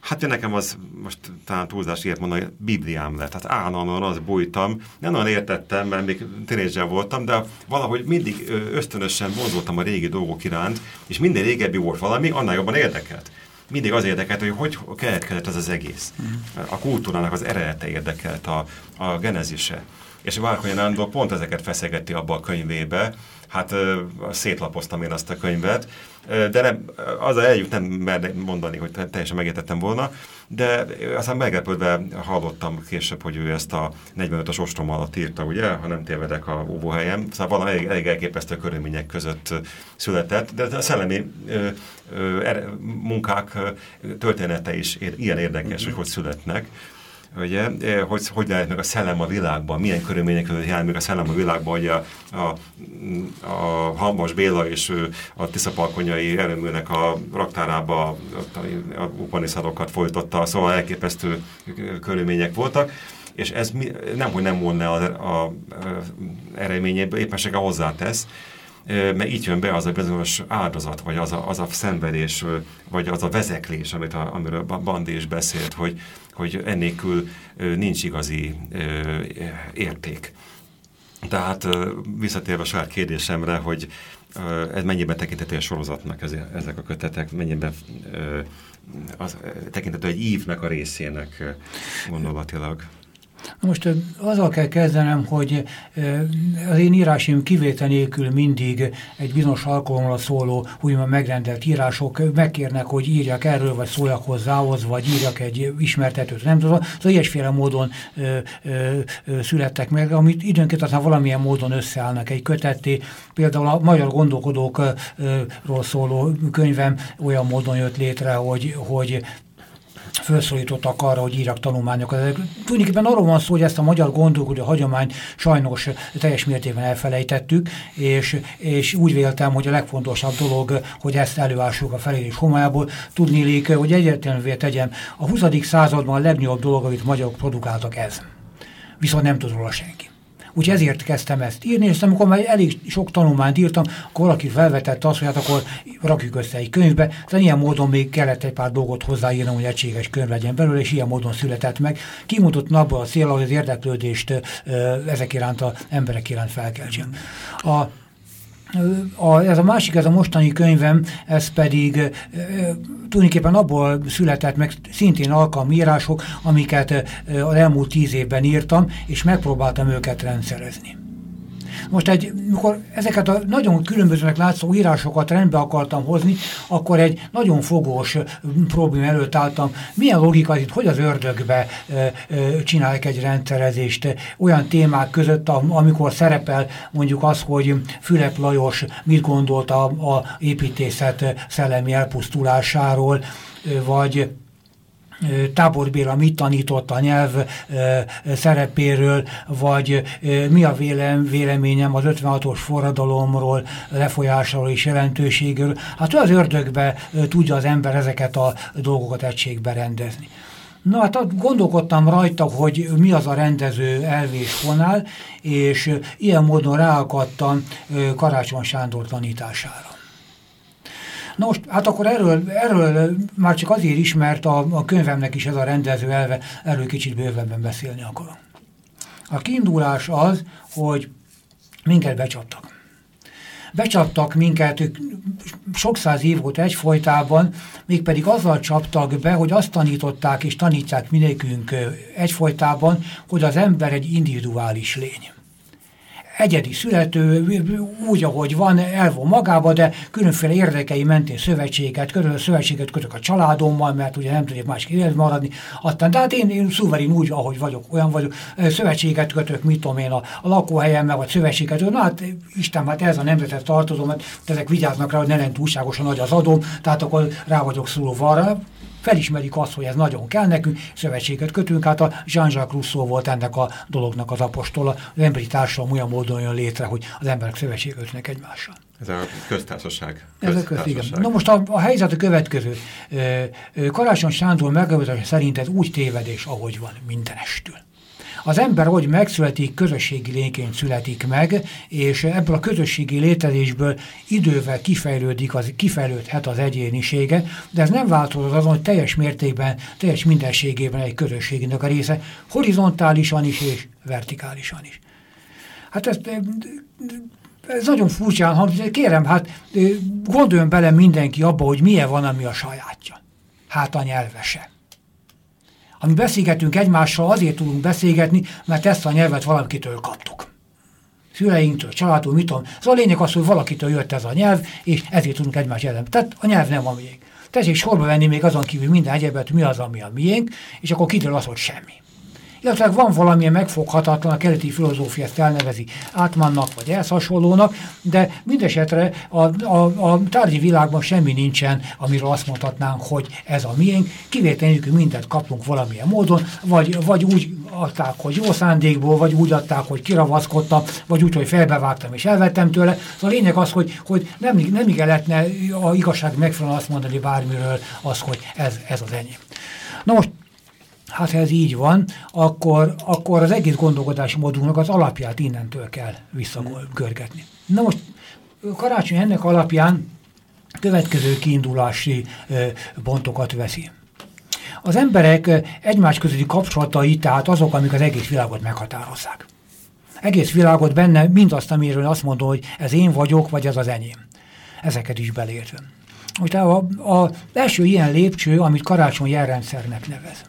Hát én nekem az, most talán túlzás ilyet mondani, Bibliám lett. Tehát állandóan az bújtam. Nem nagyon értettem, mert még tínédzser voltam, de valahogy mindig ösztönösen vonzoltam a régi dolgok iránt, és minden régebbi volt valami, annál jobban érdekelt. Mindig az érdekelt, hogy hogy keletkezett ez az egész. Mhm. A kultúrának az eredete érdekelt, a, a genezise és Várkonyi Nándor pont ezeket feszegeti abba a könyvébe, hát szétlapoztam én azt a könyvet, de nem, az a eljut nem merne mondani, hogy teljesen megértettem volna, de aztán meglepődve hallottam később, hogy ő ezt a 45-ös ostrom alatt írta, ugye, ha nem tévedek a óvóhelyem, szóval valami elég, elég elképesztő körülmények között született, de a szellemi ö, ö, munkák története is ér, ilyen érdekes, hogy hogy születnek ugye, eh, hogy, hogy lehet meg a szellem a világban, milyen körülmények között jár meg a szellem a világban, hogy a, a, a Hambas Béla és a Tiszapalkonyai erőműnek a raktárába a, upaniszadokat folytotta, szóval elképesztő körülmények voltak, és ez nem, hogy nem volna a, a, a eredményéből, éppenséggel hozzátesz, mert így jön be az a bizonyos áldozat, vagy az a, az a szenvedés, vagy az a vezeklés, amit a, amiről Bandi is beszélt, hogy, hogy ennélkül nincs igazi érték. Tehát visszatérve a saját kérdésemre, hogy ez mennyiben tekintető a sorozatnak ezek a kötetek, mennyiben az, tekintető egy ívnek a részének gondolatilag. Most azzal kell kezdenem, hogy az én írásim kivétel nélkül mindig egy bizonyos alkalomra szóló, úgymond megrendelt írások megkérnek, hogy írjak erről, vagy szóljak hozzához, vagy írjak egy ismertetőt, nem tudom. Szóval ilyesféle módon ö, ö, ö, születtek meg, amit időnként aztán valamilyen módon összeállnak egy kötetté. Például a magyar gondolkodókról szóló könyvem olyan módon jött létre, hogy, hogy felszólítottak arra, hogy írjak tanulmányokat. Tulajdonképpen arról van szó, hogy ezt a magyar gondolkodó hagyomány sajnos teljes mértékben elfelejtettük, és, és úgy véltem, hogy a legfontosabb dolog, hogy ezt előássuk a felérés homályából. Tudnélik, hogy egyértelművé tegyem, a 20. században a legnagyobb dolog, amit magyarok produkáltak ez. Viszont nem tud róla senki. Úgyhogy ezért kezdtem ezt írni, és amikor már elég sok tanulmányt írtam, akkor valaki felvetett azt, hogy hát akkor rakjuk össze egy könyvbe. Tehát ilyen módon még kellett egy pár dolgot hozzáírnom, hogy egységes könyv legyen belőle, és ilyen módon született meg. Kimutott napba a cél, hogy az érdeklődést ezek iránt az emberek iránt felkeltsem. A a, ez a másik, ez a mostani könyvem, ez pedig e, tulajdonképpen abból született meg szintén alkalmírások, amiket e, az elmúlt tíz évben írtam, és megpróbáltam őket rendszerezni. Most egy, mikor ezeket a nagyon különbözőnek látszó írásokat rendbe akartam hozni, akkor egy nagyon fogós probléma előtt álltam. Milyen logika itt, hogy az ördögbe csinálják egy rendszerezést olyan témák között, amikor szerepel mondjuk az, hogy Fülep Lajos mit gondolt a, építészet szellemi elpusztulásáról, vagy Tábor Béla mit tanított a nyelv szerepéről, vagy mi a vélem, véleményem az 56-os forradalomról, lefolyásról és jelentőségről. Hát az ördögbe tudja az ember ezeket a dolgokat egységbe rendezni. Na hát gondolkodtam rajta, hogy mi az a rendező elvés fonál, és ilyen módon ráakadtam Karácsony Sándor tanítására. Na most, hát akkor erről, erről már csak azért is, mert a, a könyvemnek is ez a rendező elve, erről kicsit bővebben beszélni akarom. A kiindulás az, hogy minket becsaptak. Becsaptak minket sok száz év volt egyfolytában, mégpedig azzal csaptak be, hogy azt tanították és tanítják mindenkünk egyfolytában, hogy az ember egy individuális lény egyedi születő, úgy, ahogy van, elvon magába, de különféle érdekei mentén szövetséget, körül szövetséget kötök a családommal, mert ugye nem tudjuk másik élet maradni. Aztán, tehát én, én szuverén úgy, ahogy vagyok, olyan vagyok, szövetséget kötök, mit tudom én, a, a lakóhelyemmel, vagy szövetséget, na hát Isten, hát ez a nemzetet tartozom, mert hát ezek vigyáznak rá, hogy ne legyen túlságosan nagy az adom, tehát akkor rá vagyok szólva felismerik azt, hogy ez nagyon kell nekünk, szövetséget kötünk, hát a Jean-Jacques Rousseau volt ennek a dolognak az apostola, az emberi társadalom olyan módon jön létre, hogy az emberek szövetséget kötnek egymással. Ez a köztársaság. Ez a köz, igen. Na most a, a helyzet a következő. Karácsony Sándor megállapítása szerint ez úgy tévedés, ahogy van mindenestül. Az ember, hogy megszületik, közösségi lényként születik meg, és ebből a közösségi létezésből idővel kifejlődik, az, kifejlődhet az egyénisége, de ez nem változott azon, hogy teljes mértékben, teljes mindenségében egy közösségnek a része, horizontálisan is és vertikálisan is. Hát ezt ez nagyon furcsán hangzik, kérem, hát gondoljon bele mindenki abba, hogy milyen van, ami a sajátja. Hát a nyelvese. Ami beszélgetünk egymással, azért tudunk beszélgetni, mert ezt a nyelvet valakitől kaptuk. Szüleinktől, családtól, mit tudom. Szóval a lényeg az, hogy valakitől jött ez a nyelv, és ezért tudunk egymás ellen. Tehát a nyelv nem a miénk. Tessék sorba venni még azon kívül minden egyebet, mi az, ami a miénk, és akkor kiderül az, hogy semmi illetve van valamilyen megfoghatatlan, a keleti filozófia ezt elnevezi átmannak, vagy ehhez de mindesetre a, a, a tárgyi világban semmi nincsen, amiről azt mondhatnánk, hogy ez a miénk, kivételjük, hogy mindent kapunk valamilyen módon, vagy, vagy úgy adták, hogy jó szándékból, vagy úgy adták, hogy kiravaszkodtam, vagy úgy, hogy felbevágtam és elvettem tőle. Szóval a lényeg az, hogy, hogy nem, nem igen lehetne a igazság megfelelően azt mondani bármiről az, hogy ez, ez az enyém. Na most Hát ha ez így van, akkor, akkor az egész gondolkodási módunknak az alapját innentől kell visszagörgetni. Na most karácsony ennek alapján következő kiindulási pontokat veszi. Az emberek egymás közötti kapcsolatai, tehát azok, amik az egész világot meghatározzák. Egész világot benne mindazt, amiről azt mondom, hogy ez én vagyok, vagy ez az enyém. Ezeket is belértve. Most az első ilyen lépcső, amit karácsony jelrendszernek nevez.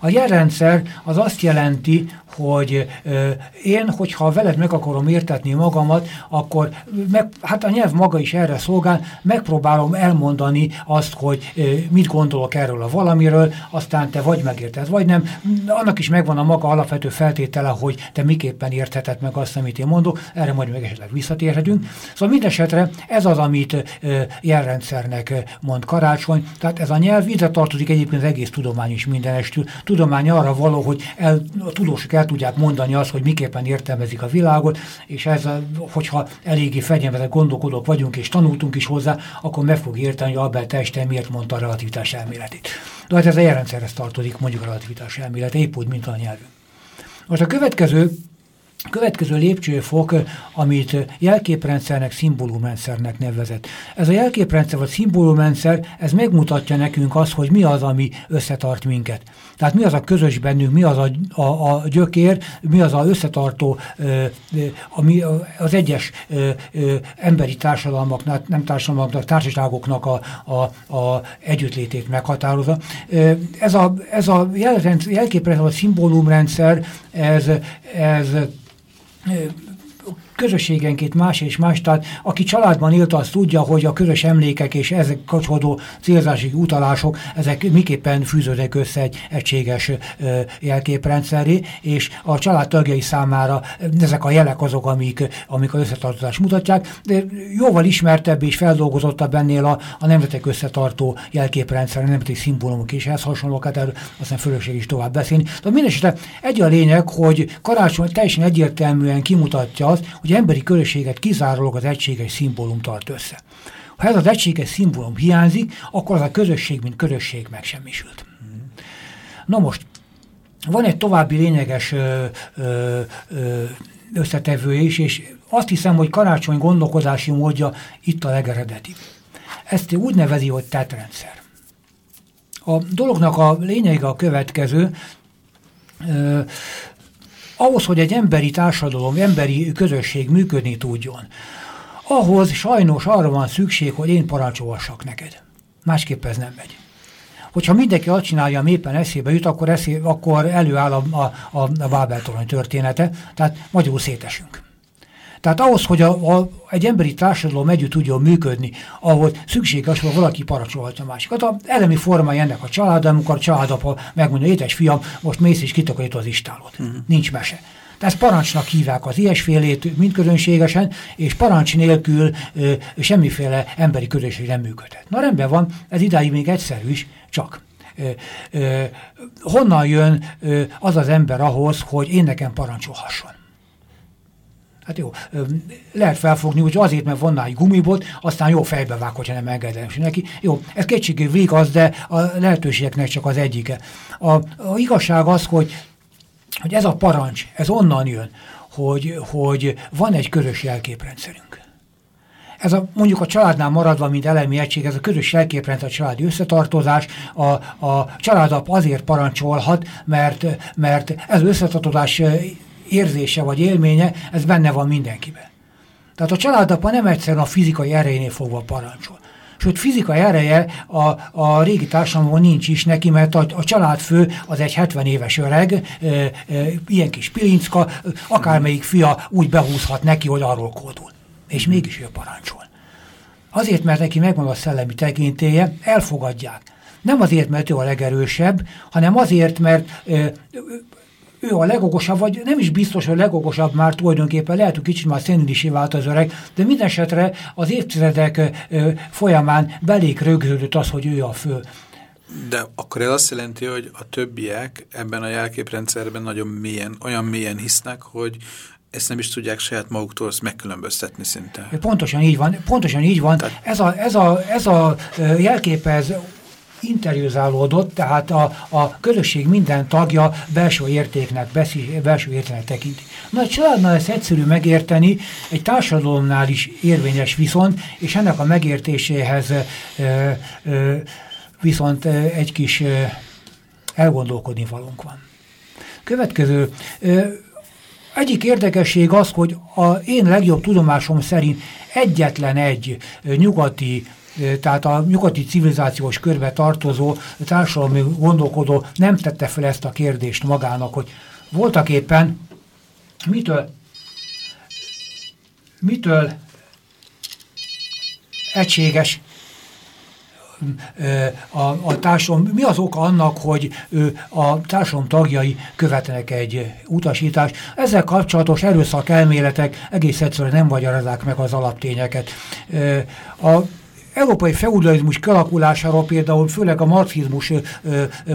A jelrendszer az azt jelenti, hogy ö, én, hogyha veled meg akarom értetni magamat, akkor meg, hát a nyelv maga is erre szolgál, megpróbálom elmondani azt, hogy ö, mit gondolok erről a valamiről, aztán te vagy megérted, vagy nem. Annak is megvan a maga alapvető feltétele, hogy te miképpen értheted meg azt, amit én mondok, erre majd meg esetleg visszatérhetünk. Szóval mindesetre ez az, amit ö, jelrendszernek mond karácsony, tehát ez a nyelv ide tartozik egyébként az egész tudomány is mindenestül. Tudomány arra való, hogy el, a tudósok el tudják mondani azt, hogy miképpen értelmezik a világot, és ez, hogyha eléggé fegyelmezett gondolkodók vagyunk, és tanultunk is hozzá, akkor meg fog érteni, hogy Albert Einstein miért mondta a relativitás elméletét. De hát ez a jelrendszerhez tartozik, mondjuk a relativitás elmélet, épp úgy, mint a nyelvünk. Most a következő Következő lépcsőfok, amit jelképrendszernek, szimbólumrendszernek nevezett. Ez a jelképrendszer vagy szimbólumrendszer, ez megmutatja nekünk azt, hogy mi az, ami összetart minket. Tehát mi az a közös bennünk, mi az a, a, a gyökér, mi az a összetartó, ami az egyes emberi társadalmaknak, nem társadalmaknak, társaságoknak a, a, a együttlétét meghatározza. Ez a, ez a jelképrendszer, vagy szimbólumrendszer, ez, ez közösségenként más és más, tehát aki családban élt, az tudja, hogy a közös emlékek és ezek kapcsolódó célzási utalások, ezek miképpen fűződnek össze egy egységes jelképrendszeré, és a család tagjai számára ezek a jelek azok, amik, amik az összetartozást mutatják, de jóval ismertebb és feldolgozottabb ennél a, a nemzetek összetartó jelképrendszer, a nemzeti szimbólumok és ehhez hasonlók, hát erről aztán fölösség is tovább beszélni. De mindesetre egy a lényeg, hogy karácsony teljesen egyértelműen kimutatja azt, hogy emberi közösséget kizárólag az egységes szimbólum tart össze. Ha ez az egységes szimbólum hiányzik, akkor az a közösség, mint közösség megsemmisült. Na most, van egy további lényeges ö, ö, ö, összetevő is, és azt hiszem, hogy karácsony gondolkodási módja itt a legeredeti. Ezt úgy nevezi, hogy tetrendszer. A dolognak a lényege a következő, ahhoz, hogy egy emberi társadalom, emberi közösség működni tudjon, ahhoz sajnos arra van szükség, hogy én parancsolhassak neked. Másképp ez nem megy. Hogyha mindenki azt csinálja, ami éppen eszébe jut, akkor, eszé, akkor előáll a, a, a, a Bábeltorony története, tehát magyarul szétesünk. Tehát ahhoz, hogy a, a, egy emberi társadalom együtt tudjon működni, ahol szükséges, hogy valaki parancsolhatja a másikat. A elemi formája ennek a család, amikor a családapa megmondja, édes fiam, most mész és kitakarítod az istálot. Uh mhm. -huh. Nincs mese. Tehát parancsnak hívják az ilyesfélét mind közönségesen, és parancs nélkül ö, semmiféle emberi közösség nem működhet. Na rendben van, ez idáig még egyszerű is, csak ö, ö, honnan jön ö, az az ember ahhoz, hogy én nekem parancsolhasson? Hát jó, lehet felfogni, hogy azért, mert van egy gumibot, aztán jó fejbe vág, hogyha nem engedem neki. Jó, ez kétségű az, de a lehetőségeknek csak az egyike. A, a igazság az, hogy hogy ez a parancs, ez onnan jön, hogy, hogy van egy közös jelképrendszerünk. Ez a, mondjuk a családnál maradva, mint elemi egység, ez a közös jelképrendszer, a családi összetartozás, a, a családap azért parancsolhat, mert, mert ez összetartozás érzése vagy élménye, ez benne van mindenkiben. Tehát a családapa nem egyszerűen a fizikai erejénél fogva parancsol sőt fizikai ereje a, a régi társadalomban nincs is neki, mert a, a családfő az egy 70 éves öreg, e, e, ilyen kis pilincka, akármelyik fia úgy behúzhat neki, hogy arról kódul. És mégis ő parancsol. Azért, mert neki megvan a szellemi tekintélye, elfogadják. Nem azért, mert ő a legerősebb, hanem azért, mert ő a legokosabb, vagy nem is biztos, hogy a legokosabb már tulajdonképpen, lehet, hogy kicsit már szenidisé vált az öreg, de minden esetre az évtizedek folyamán belék rögződött az, hogy ő a fő. De akkor ez azt jelenti, hogy a többiek ebben a jelképrendszerben nagyon mélyen, olyan mélyen hisznek, hogy ezt nem is tudják saját maguktól ezt megkülönböztetni szinte. Pontosan így van. Pontosan így van. Tehát... Ez, a, ez, a, ez a jelkép, ez interjúzálódott, tehát a, a közösség minden tagja belső értéknek, belső értéknek tekinti. Na, a családnál ezt egyszerű megérteni, egy társadalomnál is érvényes viszont, és ennek a megértéséhez e, e, viszont egy kis e, elgondolkodni valónk van. Következő, e, egyik érdekesség az, hogy a én legjobb tudomásom szerint egyetlen egy nyugati tehát a nyugati civilizációs körbe tartozó társadalmi gondolkodó nem tette fel ezt a kérdést magának, hogy voltak éppen mitől, mitől egységes a, a társadalom, mi az oka annak, hogy a társadalom tagjai követnek egy utasítást. Ezzel kapcsolatos erőszak elméletek egész egyszerűen nem magyarázzák meg az alaptényeket. A európai feudalizmus kialakulásáról például főleg a marxizmus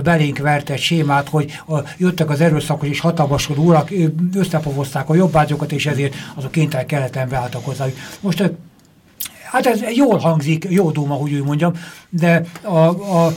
belénk verte sémát, hogy jöttek az erőszakos és hatalmaskodó urak, összepovozták a jobbágyokat, és ezért azok kénytelen keleten beálltak hozzájuk. Most Hát ez jól hangzik, jó duma, hogy úgy mondjam, de a, a,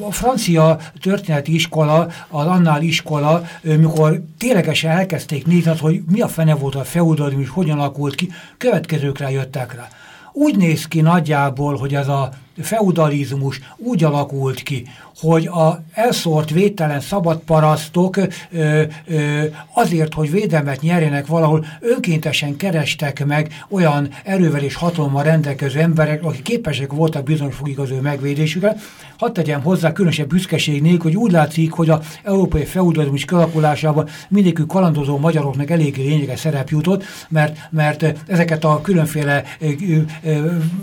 a francia történeti iskola, az annál iskola, mikor ténylegesen elkezdték nézni, hogy mi a fene volt a feudalizmus, hogyan alakult ki, következőkre jöttek rá. Úgy néz ki nagyjából, hogy ez a feudalizmus úgy alakult ki, hogy a elszórt védtelen szabadparasztok ö, ö, azért, hogy védelmet nyerjenek valahol, önkéntesen kerestek meg olyan erővel és hatalommal rendelkező emberek, akik képesek voltak bizonyos fogig az ő megvédésükre. Hadd tegyem hozzá különösebb büszkeség nélkül, hogy úgy látszik, hogy a európai feudalizmus kialakulásában mindegyikük kalandozó magyaroknak elég lényeges szerep jutott, mert, mert ezeket a különféle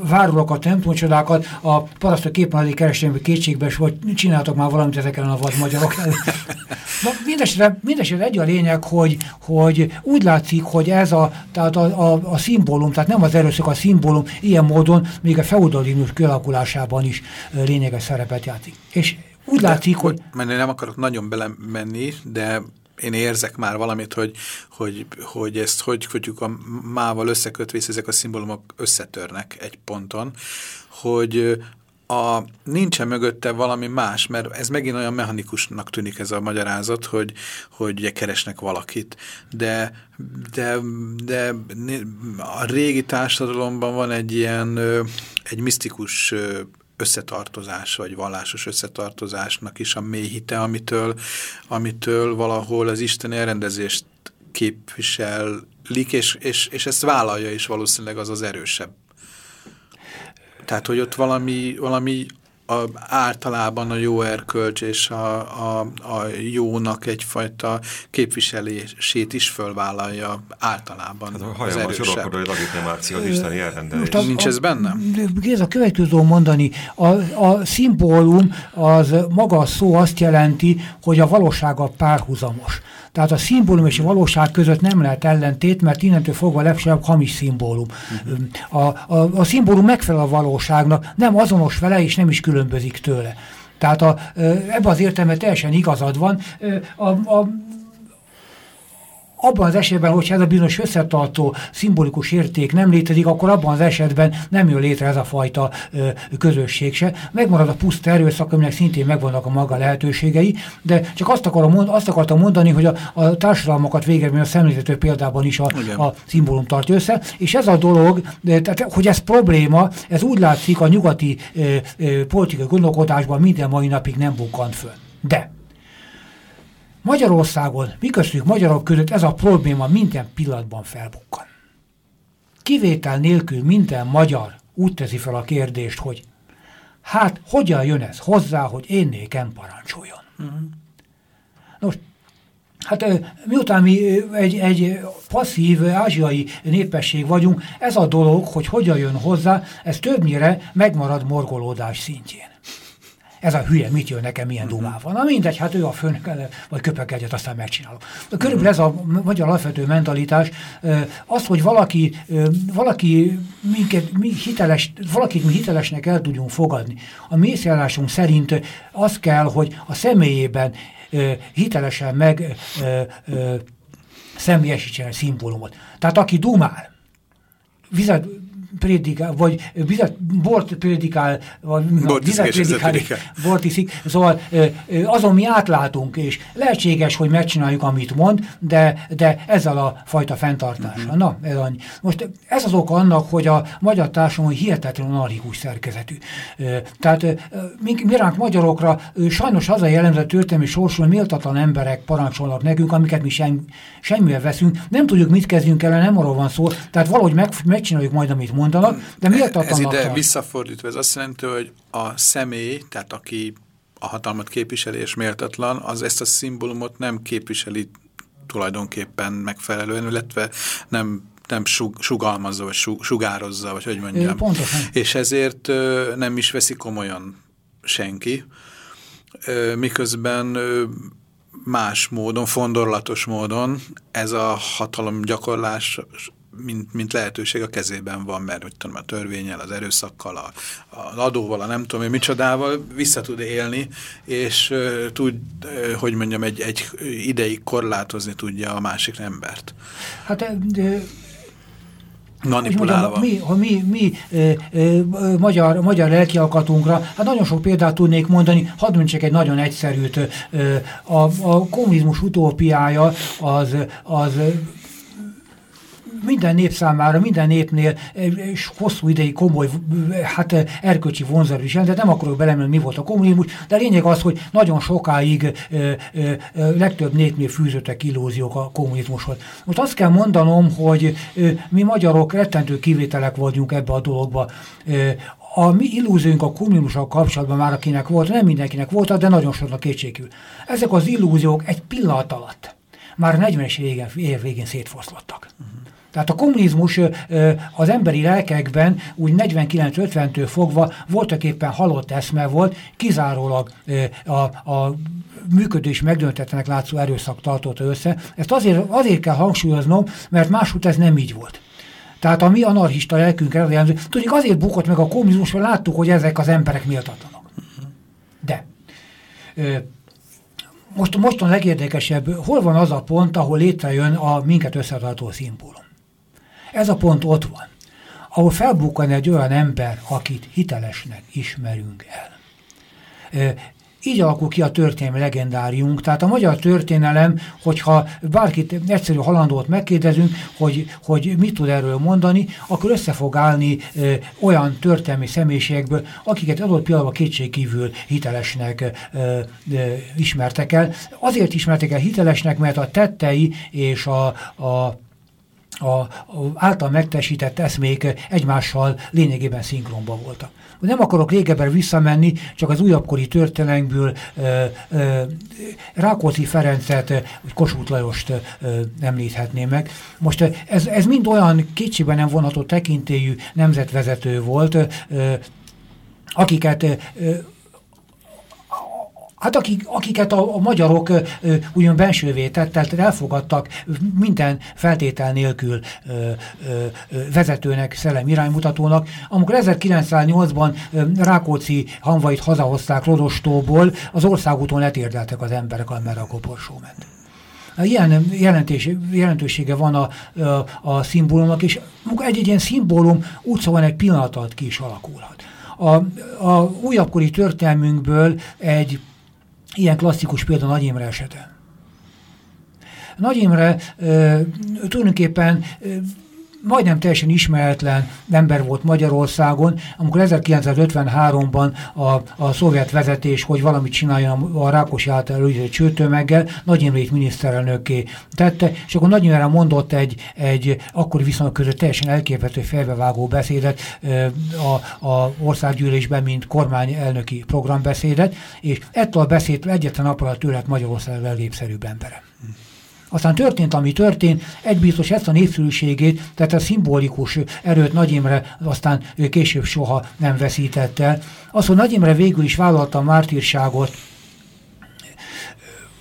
várulokat, templomcsodákat a parasztok azért kerestem kétségbe, és hogy csináltak már valamit ezek ellen a vad magyarok Na, mindesetre, mindesetre egy a lényeg, hogy, hogy úgy látszik, hogy ez a, tehát a, a, a szimbólum, tehát nem az erőszak, a szimbólum ilyen módon még a feudalizmus kialakulásában is lényeges szerepet játszik. És úgy de, látszik, hogy... Mert nem akarok nagyon belemenni, de én érzek már valamit, hogy, hogy, hogy ezt hogy hogy a mával összekötve, ezek a szimbólumok összetörnek egy ponton, hogy a, nincsen mögötte valami más, mert ez megint olyan mechanikusnak tűnik ez a magyarázat, hogy, hogy ugye keresnek valakit. De, de, de a régi társadalomban van egy ilyen egy misztikus összetartozás, vagy vallásos összetartozásnak is a mély hite, amitől, amitől valahol az Isten elrendezést képviselik, és, és, és ezt vállalja is valószínűleg az az erősebb. Tehát, hogy ott valami, valami a, általában a jó erkölcs és a, a, a jónak egyfajta képviselését is fölvállalja általában hát, az erősebb. a legitimáció, az isteni elrendelés. Nincs ez benne? Ez a következő mondani. A, a szimbólum, az maga a szó azt jelenti, hogy a valósága párhuzamos. Tehát a szimbólum és a valóság között nem lehet ellentét, mert innentől fogva legfeljebb hamis szimbólum. A, a, a szimbólum megfelel a valóságnak, nem azonos vele, és nem is különbözik tőle. Tehát a, ebben az értelemben teljesen igazad van. A, a, abban az esetben, hogyha ez a bizonyos összetartó szimbolikus érték nem létezik, akkor abban az esetben nem jön létre ez a fajta ö, közösség se. Megmarad a puszta erőszak, aminek szintén megvannak a maga lehetőségei, de csak azt, akarom mond, azt akartam mondani, hogy a, a társadalmakat végeredményben a szemléltető példában is a, a szimbólum tartja össze, és ez a dolog, de, tehát, hogy ez probléma, ez úgy látszik a nyugati ö, ö, politikai gondolkodásban minden mai napig nem bukkant föl. De Magyarországon, mi köztük magyarok között ez a probléma minden pillanatban felbukkan. Kivétel nélkül minden magyar úgy teszi fel a kérdést, hogy hát hogyan jön ez hozzá, hogy én nékem parancsoljon. Nos, Hát miután mi egy, egy passzív ázsiai népesség vagyunk, ez a dolog, hogy hogyan jön hozzá, ez többnyire megmarad morgolódás szintjén ez a hülye mit jön nekem milyen dumával. Na mindegy, hát ő a főnök, vagy köpök egyet, aztán megcsinálom. Körülbelül ez a magyar alapvető mentalitás, az, hogy valaki, valaki minket, mi hiteles, valakit mi hitelesnek el tudjunk fogadni. A mészjárásunk szerint az kell, hogy a személyében hitelesen meg személyesítsen a szimbólumot. Tehát aki dumál, vizet, prédikál, vagy vizet, bort prédikál, vagy bort vizet prédikál, bort iszik, szóval azon mi átlátunk, és lehetséges, hogy megcsináljuk, amit mond, de, de ezzel a fajta fenntartással. Uh mhm. -huh. Na, ez annyi. Most ez az oka annak, hogy a magyar társadalom hihetetlenül anarchikus szerkezetű. Tehát mi, mi ránk magyarokra sajnos az a jellemző történelmi hogy méltatlan emberek parancsolnak nekünk, amiket mi sem, semmivel veszünk. Nem tudjuk, mit kezdjünk el, nem arról van szó. Tehát valahogy meg, megcsináljuk majd, amit mondanak, de miért Ez ide visszafordítva, ez azt jelenti, hogy a személy, tehát aki a hatalmat képviseli és méltatlan, az ezt a szimbólumot nem képviseli tulajdonképpen megfelelően, illetve nem nem sug, sugalmazza, vagy sug, sugározza, vagy hogy mondjam. Pontosan. És ezért ö, nem is veszi komolyan senki, ö, miközben ö, más módon, fondorlatos módon ez a hatalom gyakorlás mint, mint lehetőség a kezében van, mert hogy tudom, a törvényel, az erőszakkal, a, az adóval, a nem tudom én micsodával vissza tud élni, és uh, tud, uh, hogy mondjam, egy, egy ideig korlátozni tudja a másik embert. Hát de manipulálva. mi, ha mi, mi ö, ö, magyar, magyar lelkialkatunkra, hát nagyon sok példát tudnék mondani, hadd mondjak egy nagyon egyszerűt. Ö, a, a kommunizmus utópiája az, az minden nép számára, minden népnél és hosszú ideig komoly, hát erkölcsi vonzat is de nem akarok belemenni, mi volt a kommunizmus, de a lényeg az, hogy nagyon sokáig ö, ö, ö, legtöbb népnél fűzöttek illúziók a kommunizmushoz. Most azt kell mondanom, hogy ö, mi magyarok rettentő kivételek vagyunk ebbe a dologba. Ö, a mi illúzióink a kommunizmussal kapcsolatban már akinek volt, nem mindenkinek volt, de nagyon soknak kétségül. Ezek az illúziók egy pillanat alatt már 40-es év végén szétfoszlottak. Uh -huh. Tehát a kommunizmus az emberi lelkekben úgy 49-50-től fogva voltak éppen halott eszme volt, kizárólag a, a működés megdöntetlenek látszó erőszak tartotta össze. Ezt azért, azért kell hangsúlyoznom, mert máshogy ez nem így volt. Tehát a mi anarchista lelkünk jellemző, tudjuk azért bukott meg a kommunizmus, mert láttuk, hogy ezek az emberek méltatlanok. De most, most a legérdekesebb, hol van az a pont, ahol létrejön a minket összetartó szimbólum? Ez a pont ott van. ahol felbukkan egy olyan ember, akit hitelesnek ismerünk el. Így alakul ki a történelmi legendáriunk. Tehát a magyar történelem, hogyha bárkit egyszerű halandót megkérdezünk, hogy, hogy mit tud erről mondani, akkor össze fog állni ö, olyan történelmi személyiségekből, akiket adott pillanatban kétségkívül hitelesnek ö, ö, ismertek el. Azért ismertek el hitelesnek, mert a tettei és a, a a, a által megtesített eszmék egymással lényegében szinkronban voltak. Nem akarok régebben visszamenni, csak az újabbkori történelemből ö, ö, Rákóczi Ferencet, vagy Kossuth Lajost ö, említhetném meg. Most ez, ez mind olyan kétségben nem vonható tekintélyű nemzetvezető volt, akiket Hát akik, akiket a, a magyarok ugyan bensővé tett, tehát elfogadtak minden feltétel nélkül ö, ö, vezetőnek, szellem iránymutatónak. Amikor 1908-ban Rákóczi hanvait hazahozták Rodostóból, az országúton letérdeltek az emberek, amerre a koporsó ment. Ilyen jelentés, jelentősége van a, a, a szimbólumnak, és egy-egy ilyen szimbólum úgy szóval egy pillanat alatt ki is alakulhat. A, a újabbkori történelmünkből egy Ilyen klasszikus példa Nagy Imre esete. Nagy Imre ö, tulajdonképpen ö, majdnem teljesen ismeretlen ember volt Magyarországon, amikor 1953-ban a, a szovjet vezetés, hogy valamit csináljon a, Rákosi által előző csőtömeggel, Nagy Imrét miniszterelnökké tette, és akkor Nagy Imre mondott egy, egy akkori viszonyok között teljesen elképesztő felbevágó beszédet a, a országgyűlésben, mint kormányelnöki programbeszédet, és ettől a beszédtől egyetlen nap alatt lett Magyarország legnépszerűbb embere. Aztán történt, ami történt, egy biztos ezt a népszerűségét, tehát a szimbolikus erőt Nagy Imre aztán ő később soha nem veszítette. Az, hogy Nagy Imre végül is vállalta a mártírságot,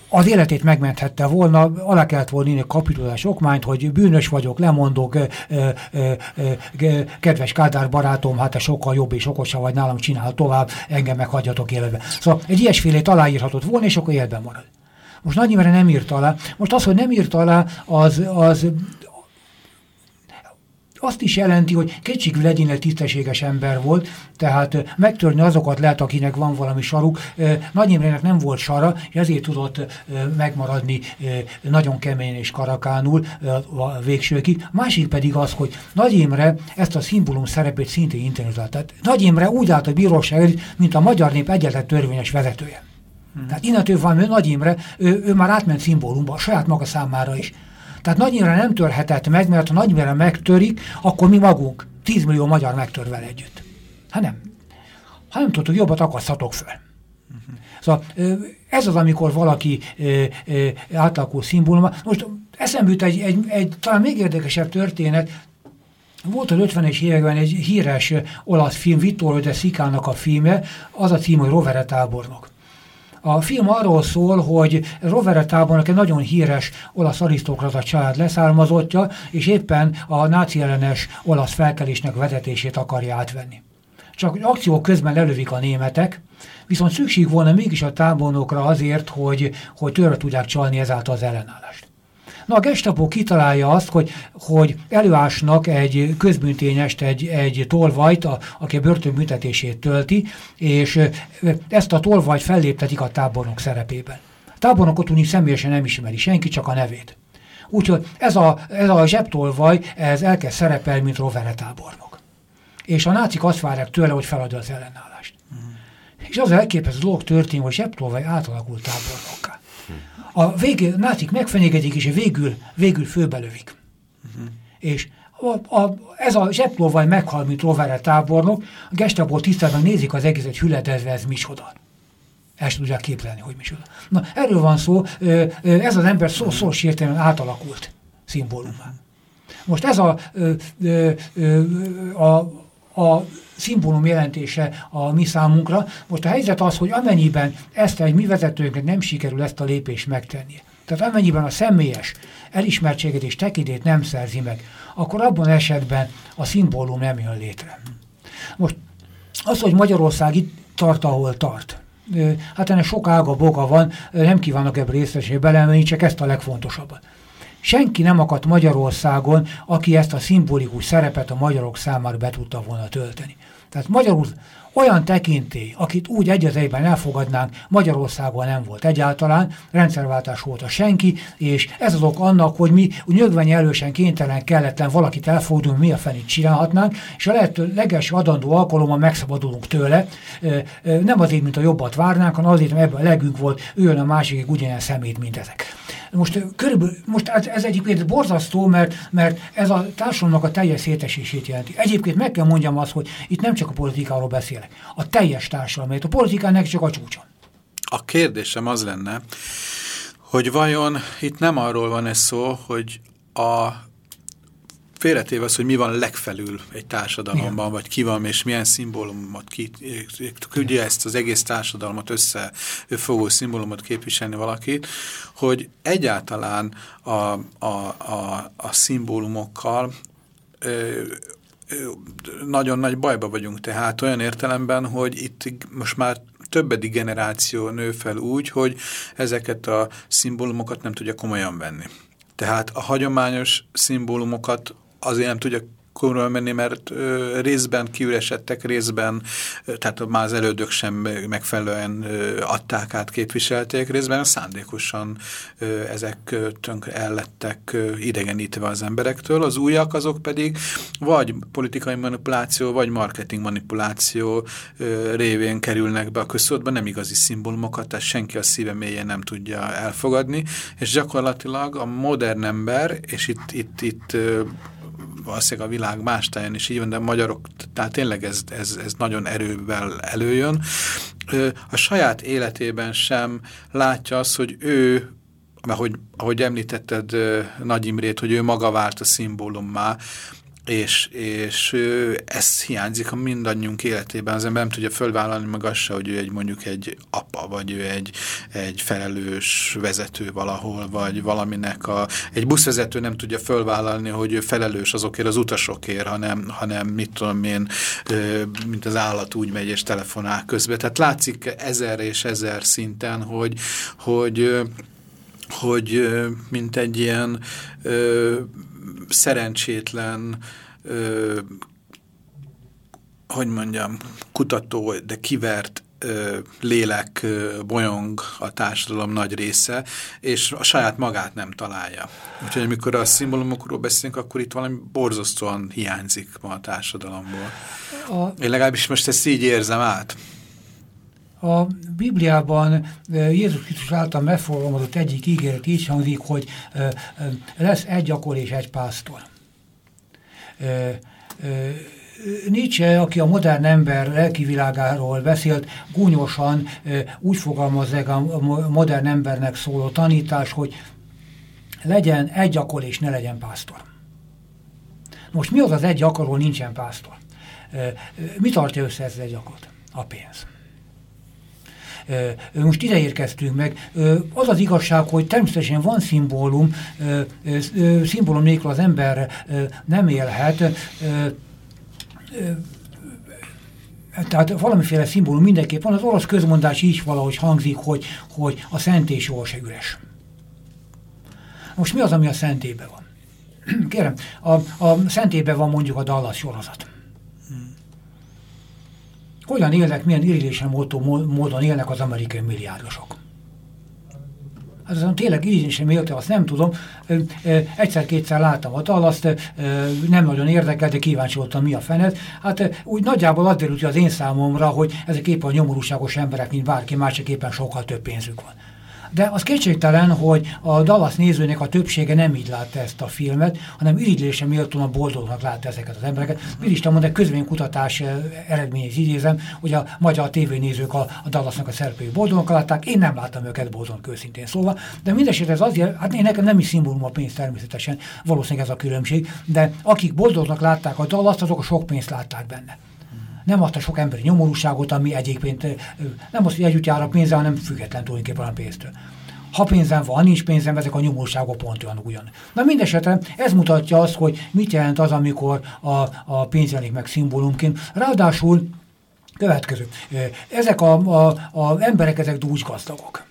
az életét megmenthette volna, alá kellett volna írni a kapitulás okmányt, hogy bűnös vagyok, lemondok, ö, ö, ö, kedves Kádár barátom, hát te sokkal jobb és okosabb vagy nálam, csinál tovább, engem meghagyjatok életbe. Szóval egy ilyesfélét aláírhatott volna, és akkor életben marad. Most Nagy Imre nem írt alá. Most az, hogy nem írt alá, az, az azt is jelenti, hogy kétségül egyénileg tisztességes ember volt, tehát megtörni azokat lehet, akinek van valami saruk. Nagy Imrének nem volt sara, és ezért tudott megmaradni nagyon kemény és karakánul a végsőkig. Másik pedig az, hogy Nagy Imre ezt a szimbólum szerepét szintén internalizált. Tehát Nagy Imre úgy állt a bíróság mint a magyar nép egyetlen törvényes vezetője. Hmm. Tehát innentől van ő Nagy Imre, ő, ő már átment szimbólumba, a saját maga számára is. Tehát Nagy Imre nem törhetett meg, mert ha Nagy Imre megtörik, akkor mi magunk, 10 millió magyar megtör vele együtt. Hát nem. Ha nem tudtuk, jobbat akasztatok föl. Uh-huh. Szóval ez az, amikor valaki átlakó szimbóluma. Most eszembe jut egy, egy, egy talán még érdekesebb történet, volt az 50-es években egy híres olasz film, Vittorio de Szikának a filme, az a cím, hogy Rovere tábornok. A film arról szól, hogy Rovere tábornok egy nagyon híres olasz arisztokrata család leszármazottja, és éppen a náci ellenes olasz felkelésnek vezetését akarja átvenni. Csak akció közben lelövik a németek, viszont szükség volna mégis a tábornokra azért, hogy, hogy törve tudják csalni ezáltal az ellenállást. Na a gestapo kitalálja azt, hogy, hogy előásnak egy közbüntényest, egy, egy tolvajt, a, aki a börtönbüntetését tölti, és ezt a tolvajt felléptetik a tábornok szerepében. A tábornokot úgy személyesen nem ismeri senki, csak a nevét. Úgyhogy ez a, ez a zsebtolvaj, ez elkezd szerepelni, mint rovere tábornok. És a nácik azt várják tőle, hogy feladja az ellenállást. Mm. És az elképesztő dolog történik, hogy zsebtolvaj átalakult tábornokká. A végén nácik megfenyegetik, és végül, végül főbelövik. Uh-huh. És a, a, ez a zseplóvaj meghal, mint Rovere tábornok, a gestapo tisztában nézik az egészet hüledezve, ez micsoda. El sem tudják képzelni, hogy micsoda. Na, erről van szó, ez az ember szó-szó értelemben átalakult szimbólumá. Most ez a, a, a szimbólum jelentése a mi számunkra. Most a helyzet az, hogy amennyiben ezt egy mi vezetőnknek nem sikerül ezt a lépést megtennie, tehát amennyiben a személyes elismertséget és tekintét nem szerzi meg, akkor abban esetben a szimbólum nem jön létre. Most az, hogy Magyarország itt tart, ahol tart, hát ennek sok ága boga van, nem kívánok ebbe részesé belemenni, csak ezt a legfontosabbat. senki nem akadt Magyarországon, aki ezt a szimbolikus szerepet a magyarok számára be tudta volna tölteni. Tehát magyarul olyan tekintély, akit úgy egy az egyben elfogadnánk, Magyarországon nem volt egyáltalán, rendszerváltás volt a senki, és ez az ok annak, hogy mi nyögvenyi elősen kénytelen kelletlen valakit elfordulni, mi a fenét csinálhatnánk, és a lehető legelső adandó alkalommal megszabadulunk tőle. Nem azért, mint a jobbat várnánk, hanem azért, mert ebben a legünk volt, ő a másikig ugyanilyen szemét, mint ezek. Most körülbelül, most ez egyébként borzasztó, mert, mert ez a társadalomnak a teljes szétesését jelenti. Egyébként meg kell mondjam azt, hogy itt nem csak a politikáról beszélek, a teljes társadalom, a politikának csak a csúcsa. A kérdésem az lenne, hogy vajon itt nem arról van ez szó, hogy a félretéve az, hogy mi van legfelül egy társadalomban, Igen. vagy ki van, és milyen szimbólumot ki, tudja ezt az egész társadalmat összefogó szimbólumot képviselni valakit, hogy egyáltalán a, a, a, a szimbólumokkal nagyon nagy bajba vagyunk tehát olyan értelemben, hogy itt most már többedik generáció nő fel úgy, hogy ezeket a szimbólumokat nem tudja komolyan venni. Tehát a hagyományos szimbólumokat azért nem tudja korról menni, mert részben kiüresedtek, részben, tehát már az elődök sem megfelelően adták át, képviselték, részben szándékosan ezek tönkre ellettek idegenítve az emberektől. Az újak azok pedig vagy politikai manipuláció, vagy marketing manipuláció révén kerülnek be a közszódba, nem igazi szimbólumokat, tehát senki a szíve mélyen nem tudja elfogadni, és gyakorlatilag a modern ember, és itt, itt, itt valószínűleg a világ más táján is így van, de a magyarok, tehát tényleg ez, ez, ez nagyon erővel előjön. A saját életében sem látja azt, hogy ő ahogy, ahogy említetted Nagy Imrét, hogy ő maga vált a szimbólummá, és, és ez hiányzik a mindannyiunk életében. Az ember nem tudja fölvállalni meg azt se, hogy ő egy mondjuk egy apa, vagy ő egy, egy felelős vezető valahol, vagy valaminek a... Egy buszvezető nem tudja fölvállalni, hogy ő felelős azokért az utasokért, hanem, hanem mit tudom én, mint az állat úgy megy és telefonál közben. Tehát látszik ezer és ezer szinten, hogy, hogy hogy mint egy ilyen szerencsétlen, ö, hogy mondjam, kutató, de kivert lélek bolyong a társadalom nagy része, és a saját magát nem találja. Úgyhogy amikor a szimbólumokról beszélünk, akkor itt valami borzasztóan hiányzik ma a társadalomból. A... Én legalábbis most ezt így érzem át. A Bibliában Jézus Krisztus által megfogalmazott egyik ígéret így hangzik, hogy lesz egy gyakor és egy pásztor. Nietzsche, aki a modern ember lelki világáról beszélt, gúnyosan úgy fogalmazzák a modern embernek szóló tanítás, hogy legyen egy gyakor és ne legyen pásztor. Most mi az az egy gyakorról nincsen pásztor? Mi tartja össze ezt egy gyakort? A pénz. Most ide érkeztünk meg. Az az igazság, hogy természetesen van szimbólum, szimbólum nélkül az ember nem élhet, tehát valamiféle szimbólum mindenképp van. Az orosz közmondás így valahogy hangzik, hogy, hogy a szentés se üres. Most mi az, ami a szentébe van? Kérem, a, a szentébe van mondjuk a Dallas sorozat. Hogyan élnek, milyen irigyésen módon élnek az amerikai milliárdosok? Hát azon tényleg irigyésen méltó, azt nem tudom. Egyszer-kétszer láttam a azt nem nagyon érdekel, de kíváncsi voltam, mi a fenet. Hát úgy nagyjából az derült az én számomra, hogy ezek éppen a nyomorúságos emberek, mint bárki más, csak éppen sokkal több pénzük van. De az kétségtelen, hogy a Dallas nézőnek a többsége nem így látta ezt a filmet, hanem irigylésre méltóan boldognak látta ezeket az embereket. Isten mondta, közvénykutatás eh, eredményét idézem, hogy a magyar tévénézők a, a Dallasnak a szereplői boldognak látták, én nem láttam őket boldognak őszintén szóval, de mindesetre ez azért, hát én nekem nem is szimbólum a pénz természetesen, valószínűleg ez a különbség, de akik boldognak látták a Dallas, azok a sok pénzt látták benne nem adta sok emberi nyomorúságot, ami egyébként nem az, hogy együtt jár a pénze, hanem független tulajdonképpen a pénztől. Ha pénzem van, nincs pénzem, ezek a nyomorúságok pont olyan ugyan. Na mindesetre ez mutatja azt, hogy mit jelent az, amikor a, a pénz jelenik meg szimbólumként. Ráadásul következő. Ezek a, a, a emberek, ezek dús gazdagok.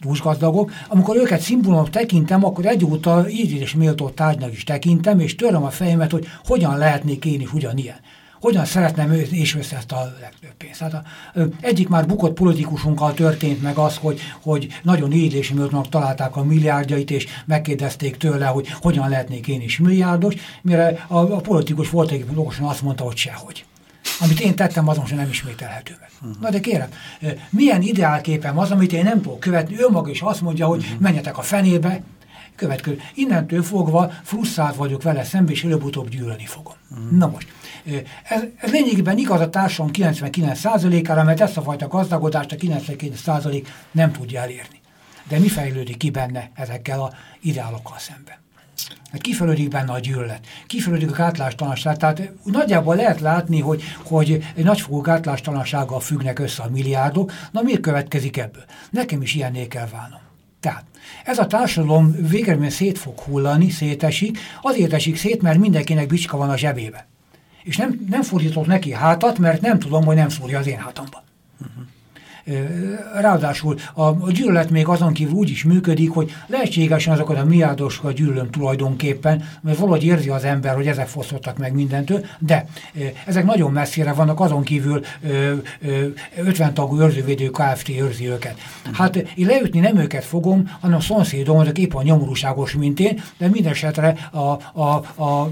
dúsgazdagok. Amikor őket szimbólumok tekintem, akkor egyúttal így és méltó tárgynak is tekintem, és töröm a fejemet, hogy hogyan lehetnék én is ugyanilyen. Hogyan szeretném ő és össze ezt a legtöbb pénzt. Hát a, egyik már bukott politikusunkkal történt meg az, hogy, hogy nagyon ígylési méltónak találták a milliárdjait, és megkérdezték tőle, hogy hogyan lehetnék én is milliárdos, mire a, a politikus volt egy azt mondta, hogy sehogy. Amit én tettem, azon sem nem ismételhető meg. Uh-huh. Na de kérem, milyen ideálképem az, amit én nem tudok követni, ő maga is azt mondja, hogy uh-huh. menjetek a fenébe, következő. Innentől fogva frusztrált vagyok vele szemben, és előbb-utóbb gyűlölni fogom. Uh-huh. Na most, ez, ez lényegében igaz a társadalom 99%-ára, mert ezt a fajta gazdagodást a 99% nem tudja elérni. De mi fejlődik ki benne ezekkel a ideálokkal szemben? Hát kifelődik benne a gyűlölet, kifelődik a gátlástalanság, tehát nagyjából lehet látni, hogy, hogy egy nagyfogó gátlástalansággal függnek össze a milliárdok, na miért következik ebből? Nekem is ilyenné kell válnom. Tehát ez a társadalom végeredményben szét fog hullani, szétesik, azért esik szét, mert mindenkinek bicska van a zsebébe. És nem, nem fordítok neki hátat, mert nem tudom, hogy nem szúrja az én hátamban. Uh-huh. Ráadásul a, gyűlölet még azon kívül úgy is működik, hogy lehetségesen azokat a milliárdosokat gyűlölöm tulajdonképpen, mert valahogy érzi az ember, hogy ezek fosztottak meg mindentől, de ezek nagyon messzire vannak, azon kívül 50 tagú őrzővédő Kft. őrzi őket. Hát én leütni nem őket fogom, hanem szomszédom, azok a nyomorúságos, mint én, de minden esetre a, a, a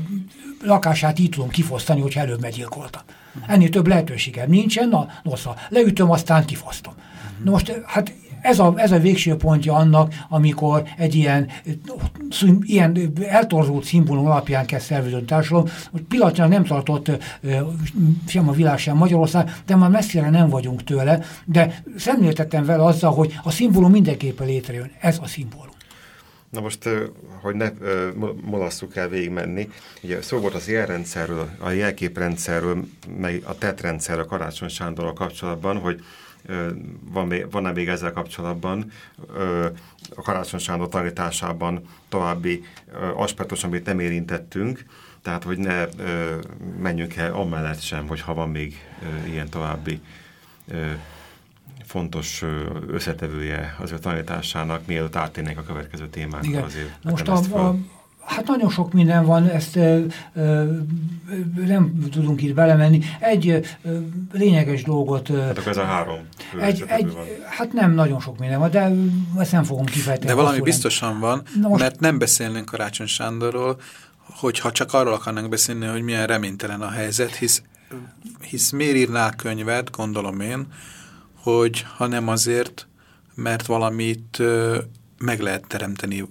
lakását így tudom kifosztani, hogyha előbb meggyilkolta. Ennél több lehetőségem nincsen, na, nosza, leütöm, aztán kifosztom. Na most, hát ez a, ez a végső pontja annak, amikor egy ilyen, ilyen eltorzult szimbólum alapján kell szerveződni társadalom, hogy pillanatnyilag nem tartott sem a világ, sem Magyarország, de már messzire nem vagyunk tőle, de szemléltettem vele azzal, hogy a szimbólum mindenképpen létrejön. Ez a szimbólum. Na most, hogy ne molasszuk el végigmenni, ugye szó volt az jelrendszerről, a jelképrendszerről, meg a tetrendszerről Karácsony Sándorral kapcsolatban, hogy van még, van-e ezzel kapcsolatban a Karácsony Sándor tanításában további aspektus, amit nem érintettünk, tehát hogy ne menjünk el amellett sem, hogy ha van még ilyen további fontos összetevője az ő tanításának, mielőtt átérnénk a következő témákra Igen. azért. Most a, a, hát nagyon sok minden van, ezt ö, ö, nem tudunk itt belemenni. Egy ö, lényeges dolgot... Hát akkor ez a három egy, egy, van. Hát nem nagyon sok minden van, de ezt nem fogom kifejteni. De valami biztosan van, most, mert nem beszélnénk Karácsony Sándorról, hogyha csak arról akarnánk beszélni, hogy milyen reménytelen a helyzet, hisz, hisz miért írnál könyvet, gondolom én, hogy hanem azért, mert valamit meg lehet teremteni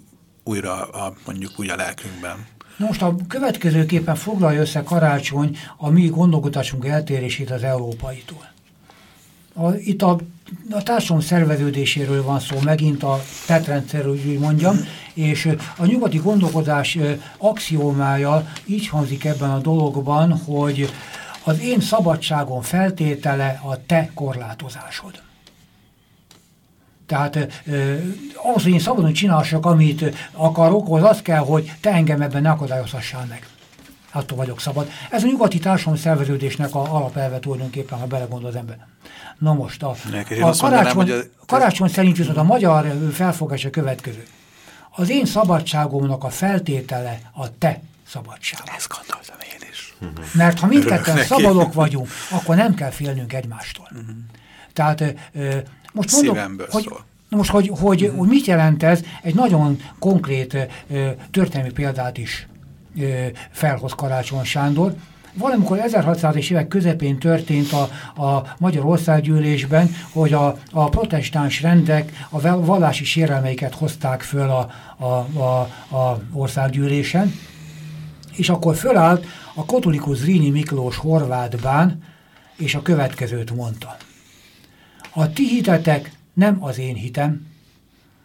újra a, mondjuk úgy a lelkünkben. Most a következőképpen foglalja össze karácsony a mi gondolkodásunk eltérését az európaitól. A, itt a, a társadalom szerveződéséről van szó, megint a tetrendszerről, úgy mondjam, és a nyugati gondolkodás axiómája így hangzik ebben a dologban, hogy az én szabadságom feltétele a te korlátozásod. Tehát eh, ahhoz, hogy én szabadon csinálsak, amit akarok, az az kell, hogy te engem ebben ne akadályozhassál meg. Attól vagyok szabad. Ez a nyugati társadalmi szerveződésnek a alapelve tulajdonképpen, ha belegondol az ember. Na most, a, a karácsony, mondanám, a... karácsony szerint viszont a magyar felfogás a következő. Az én szabadságomnak a feltétele a te szabadságod. Ezt gondoltam én is. -huh. Mert ha mindketten szabadok vagyunk, akkor nem kell félnünk egymástól. Uh mhm. -huh. Tehát most mondok, hogy, most, hogy, hogy, -huh. hogy mit jelent ez, egy nagyon konkrét történelmi példát is felhoz Karácsony Sándor. Valamikor 1600-es évek közepén történt a, a Magyar Országgyűlésben, hogy a, a protestáns rendek a vallási sérelmeiket hozták föl a, a, a, a országgyűlésen, és akkor fölállt a katolikus Rini Miklós horvát bán, és a következőt mondta. A ti hitetek nem az én hitem,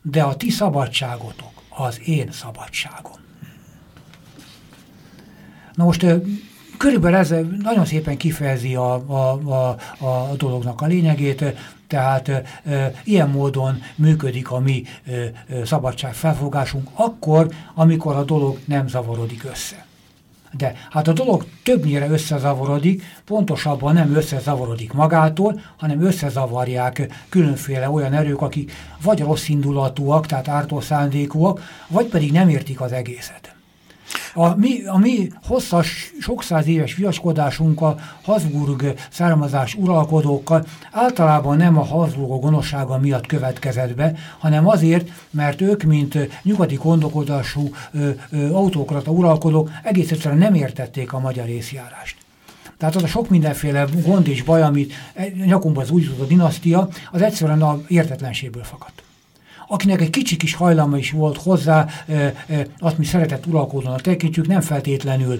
de a ti szabadságotok az én szabadságom. Na most körülbelül ez nagyon szépen kifejezi a, a, a, a dolognak a lényegét, tehát e, ilyen módon működik a mi e, szabadságfelfogásunk akkor, amikor a dolog nem zavarodik össze De hát a dolog többnyire összezavarodik, pontosabban nem összezavarodik magától, hanem összezavarják különféle olyan erők, akik vagy rossz indulatúak, tehát ártó szándékúak, vagy pedig nem értik az egészet. A mi, a mi hosszas, sok száz éves viaskodásunk a Habsburg származás uralkodókkal általában nem a Habsburgok gonoszsága miatt következett be, hanem azért, mert ők, mint nyugati gondolkodású ö, ö, autókrata uralkodók egész egyszerűen nem értették a magyar észjárást. Tehát az a sok mindenféle gond és baj, amit nyakunkban az úgy a dinasztia, az egyszerűen a értetlenségből fakadt akinek egy kicsi kis hajlama is volt hozzá, azt mi szeretett uralkodónak tekintjük, nem feltétlenül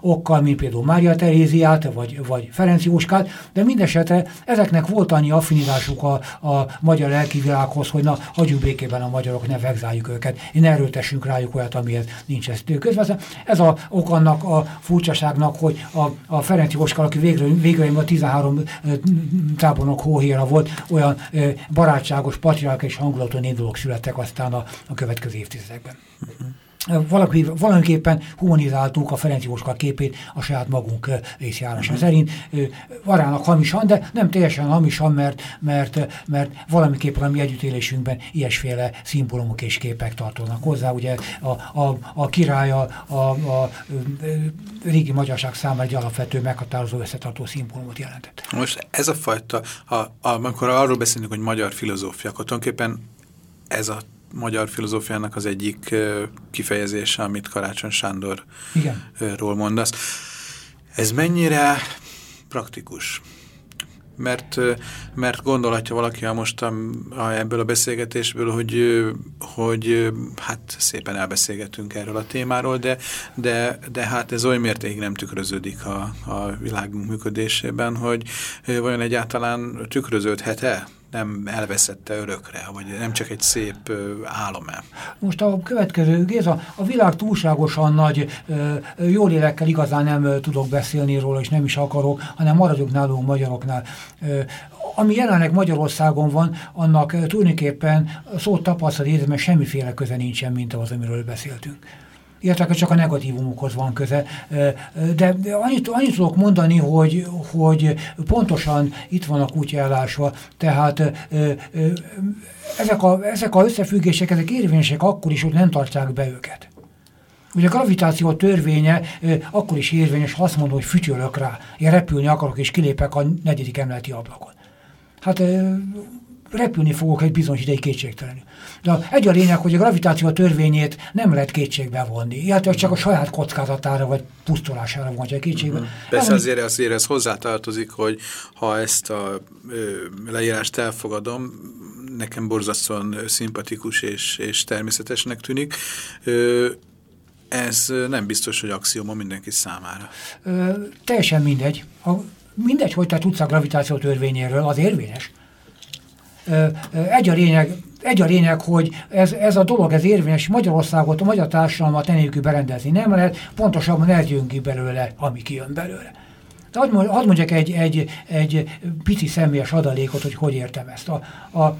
okkal, mint például Mária Teréziát, vagy, vagy Ferenc Jóskát, de mindesetre ezeknek volt annyi affinitásuk a, a magyar lelkivilághoz, hogy na, hagyjuk békében a magyarok, ne vegzáljuk őket, én erőtessünk rájuk olyat, amihez nincs ezt közvetlen. Ez a ok annak a furcsaságnak, hogy a, a Ferenc Jóska, aki végre, végre a 13 tábornok hóhéra volt, olyan barátságos, patriarkás hangulaton indul dolgok születtek aztán a, a következő évtizedekben. Uh-huh. Valaki, valamiképpen humanizáltuk a Ferenc Jóska képét a saját magunk részjárása uh-huh. szerint. Varának hamisan, de nem teljesen hamisan, mert, mert, mert valamiképpen a mi együttélésünkben ilyesféle szimbólumok és képek tartoznak hozzá. Ugye a, a, a király a, a, a régi magyarság számára egy alapvető meghatározó összetartó szimbólumot jelentett. Most ez a fajta, a, a, amikor arról beszélünk, hogy magyar filozófia, akkor tulajdonképpen ez a magyar filozófiának az egyik kifejezése, amit Karácsony Sándorról mondasz. Ez mennyire praktikus? Mert, mert gondolhatja valaki a most a, a, ebből a beszélgetésből, hogy, hogy hát szépen elbeszélgetünk erről a témáról, de, de, de hát ez oly mértékig nem tükröződik a, a világunk működésében, hogy vajon egyáltalán tükröződhet-e nem elveszette örökre, vagy nem csak egy szép álom-e? Most a következő, Géza, a világ túlságosan nagy, jó lélekkel igazán nem tudok beszélni róla, és nem is akarok, hanem maradjuk nálunk magyaroknál ami jelenleg Magyarországon van, annak tulajdonképpen szót tapasztalat mert semmiféle köze nincsen, mint az, amiről beszéltünk illetve csak a negatívumokhoz van köze. De annyit, annyit tudok mondani, hogy, hogy pontosan itt van a kutya tehát ezek a, ezek a összefüggések, ezek érvényesek akkor is, hogy nem tartják be őket. Ugye a gravitáció törvénye akkor is érvényes, ha azt mondom, hogy fütyölök rá, én repülni akarok, és kilépek a negyedik emeleti ablakon. Hát repülni fogok egy bizonyos ideig kétségtelenül. De egy a lényeg, hogy a gravitáció törvényét nem lehet kétségbe vonni, illetve csak a saját kockázatára vagy pusztulására vonja kétségbe. Uh. -huh. Persze azért, azért ez hozzátartozik, hogy ha ezt a ö, leírást elfogadom, nekem borzasztóan szimpatikus és, és természetesnek tűnik, ö, ez nem biztos, hogy axioma mindenki számára. Ö, teljesen mindegy. Ha, mindegy, hogy te tudsz a gravitáció törvényéről, az érvényes. Egy a lényeg, egy a lényeg, hogy ez, ez a dolog, ez érvényes, Magyarországot, a magyar társadalmat enélkül berendezni nem lehet, pontosabban ez jön ki belőle, ami kijön belőle. De hadd mondjak egy, egy, egy pici személyes adalékot, hogy hogy értem ezt. A, a,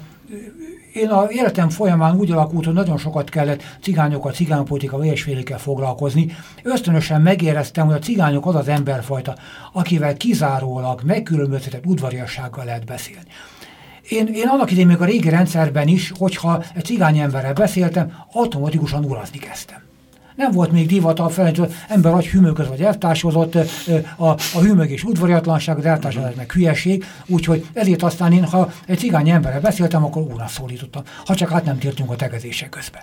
én a életem folyamán úgy alakult, hogy nagyon sokat kellett cigányokkal, cigánypolitika, ilyesfélékkel foglalkozni. Ösztönösen megéreztem, hogy a cigányok az az emberfajta, akivel kizárólag megkülönböztetett udvariassággal lehet beszélni. Én, én annak idén még a régi rendszerben is, hogyha egy cigány emberrel beszéltem, automatikusan urazni kezdtem. Nem volt még divat a felett, hogy ember vagy hümögöz, vagy eltársozott, a, a hümögés udvariatlanság, az eltársadalás meg hülyeség, úgyhogy ezért aztán én, ha egy cigány emberrel beszéltem, akkor úrra szólítottam, ha csak át nem tértünk a tegezések közben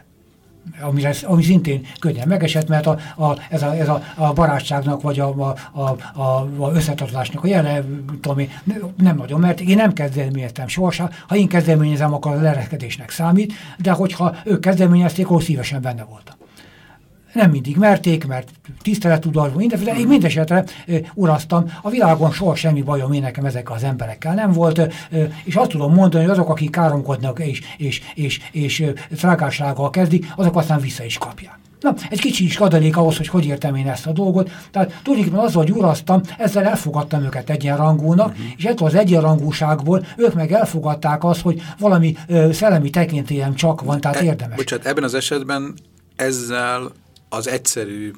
ami, ami szintén könnyen megesett, mert a, a, ez, a, ez a, a barátságnak, vagy a, a, a, a, összetartozásnak a jele, tudom én, nem nagyon, mert én nem kezdeményeztem sohasem, ha én kezdeményezem, akkor a lerekedésnek számít, de hogyha ők kezdeményezték, akkor szívesen benne voltam. Nem mindig merték, mert tiszteletudalmas, mindenféle, én mindesetre uraztam. A világon soha semmi bajom én nekem ezekkel az emberekkel nem volt, és azt tudom mondani, hogy azok, akik káromkodnak és, és, és, és trágársággal kezdik, azok aztán vissza is kapják. Na, egy kicsi is adalék ahhoz, hogy hogy értem én ezt a dolgot. Tehát tulajdonképpen az, hogy uraztam, ezzel elfogadtam őket egyenrangúnak, uh-huh. és ettől az egyenrangúságból ők meg elfogadták azt, hogy valami ö, szellemi tekintélyem csak van, tehát e, érdemes. Bocsánat, ebben az esetben ezzel az egyszerű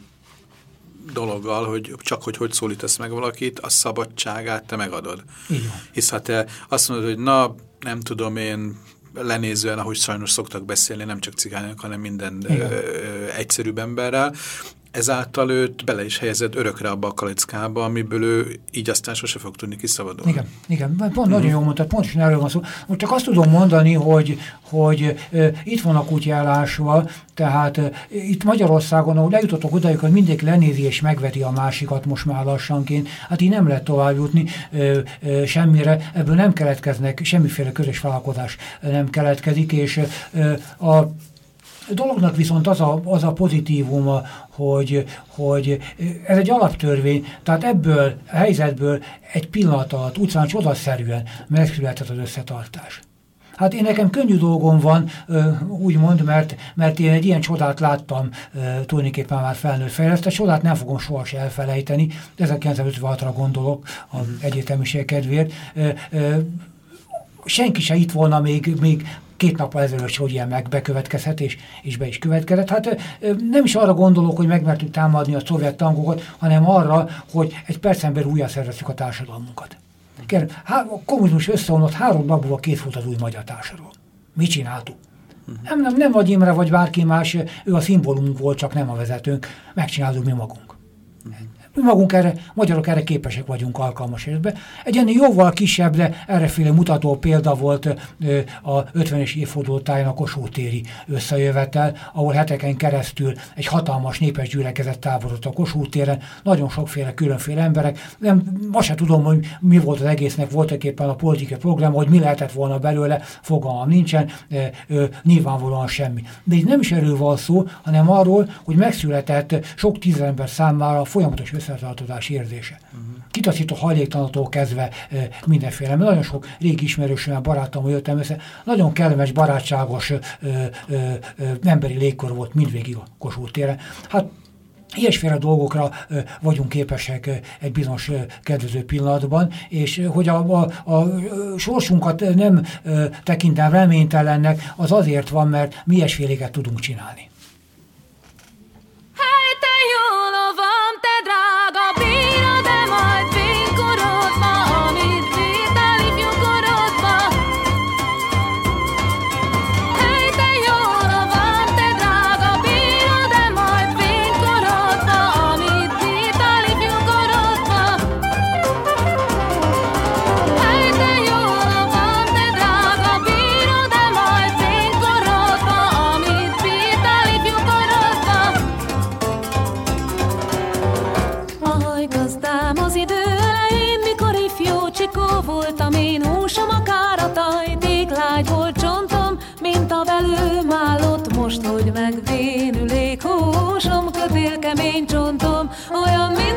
dologgal, hogy csak hogy hogy szólítasz meg valakit, a szabadságát te megadod. Igen. Hisz ha te azt mondod, hogy na, nem tudom én, lenézően, ahogy sajnos szoktak beszélni, nem csak cigányok, hanem minden ö, egyszerűbb emberrel, ezáltal őt bele is helyezed örökre abba a kalickába, amiből ő így aztán sose fog tudni kiszabadulni. Igen, igen. pont mm. nagyon jól mondtad, pontosan erről van szó. Most csak azt tudom mondani, hogy, hogy e, itt van a kutyálásva, tehát e, itt Magyarországon, ahol lejutottok oda, hogy mindenki lenézi és megveti a másikat most már lassanként, hát így nem lehet tovább jutni e, e, semmire, ebből nem keletkeznek, semmiféle közös vállalkozás nem keletkezik, és e, a dolognak viszont az a, az a pozitívuma, hogy, hogy ez egy alaptörvény, tehát ebből a helyzetből egy pillanat alatt utcán csodaszerűen megszületett az összetartás. Hát én nekem könnyű dolgom van, úgymond, mert, mert én egy ilyen csodát láttam tulajdonképpen már felnőtt fejlesztett. Csodát nem fogom sohasem elfelejteni, 1956-ra gondolok az egyetemiség kedvéért. Senki se itt volna még, még két nappal ezelőtt, hogy ilyen meg bekövetkezhet, és, és be is következett. Hát nem is arra gondolok, hogy megmertük támadni a szovjet tankokat, hanem arra, hogy egy percen belül újra szerveztük a társadalmunkat. a kommunizmus összeomlott, három napból két volt az új magyar társadalom. Mit csináltuk? Nem, nem, nem vagy Imre, vagy bárki más, ő a szimbólumunk volt, csak nem a vezetőnk. Megcsináltuk mi magunk. Mi magunk erre, magyarok erre képesek vagyunk alkalmas életben. Egy ennél jóval kisebb, de erreféle mutató példa volt a 50-es évforduló táján a Kossuth téri összejövetel, ahol heteken keresztül egy hatalmas népes gyülekezet távolodott a Kossuth téren, nagyon sokféle különféle emberek. Nem, most sem tudom, hogy mi volt az egésznek voltak éppen a politikai program, hogy mi lehetett volna belőle, fogalmam nincsen, e, e, nyilvánvalóan semmi. De itt nem is erről van szó, hanem arról, hogy megszületett sok tízember számára folyamatos összetartozás érzése. Uh-huh. Kitaszító hajléktalanatól kezdve e, mindenféle. Mert nagyon sok régi ismerősömmel, barátommal jöttem össze. Nagyon kellemes, barátságos e, e, e, emberi légkor volt mindvégig a Kossuth téren. Hát Ilyesféle dolgokra ö, vagyunk képesek ö, egy bizonyos ö, kedvező pillanatban, és hogy a, a, a sorsunkat nem tekintem reménytelennek, az azért van, mert mi ilyesféléket tudunk csinálni. Kemény csontom, olyan, mint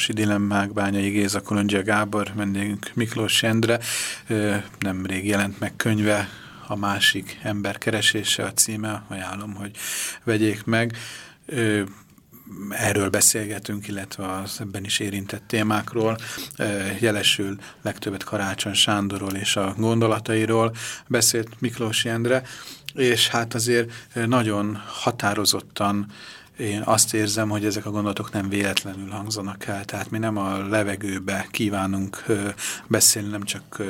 Nagyvárosi Dilemmák, Bányai Géza, Kolondzsia Gábor, vendégünk Miklós Endre. Nemrég jelent meg könyve, a másik ember keresése a címe, ajánlom, hogy vegyék meg. Erről beszélgetünk, illetve az ebben is érintett témákról. Jelesül legtöbbet Karácsony Sándorról és a gondolatairól beszélt Miklós Endre, és hát azért nagyon határozottan én azt érzem, hogy ezek a gondolatok nem véletlenül hangzanak el, tehát mi nem a levegőbe kívánunk beszélni, nem csak,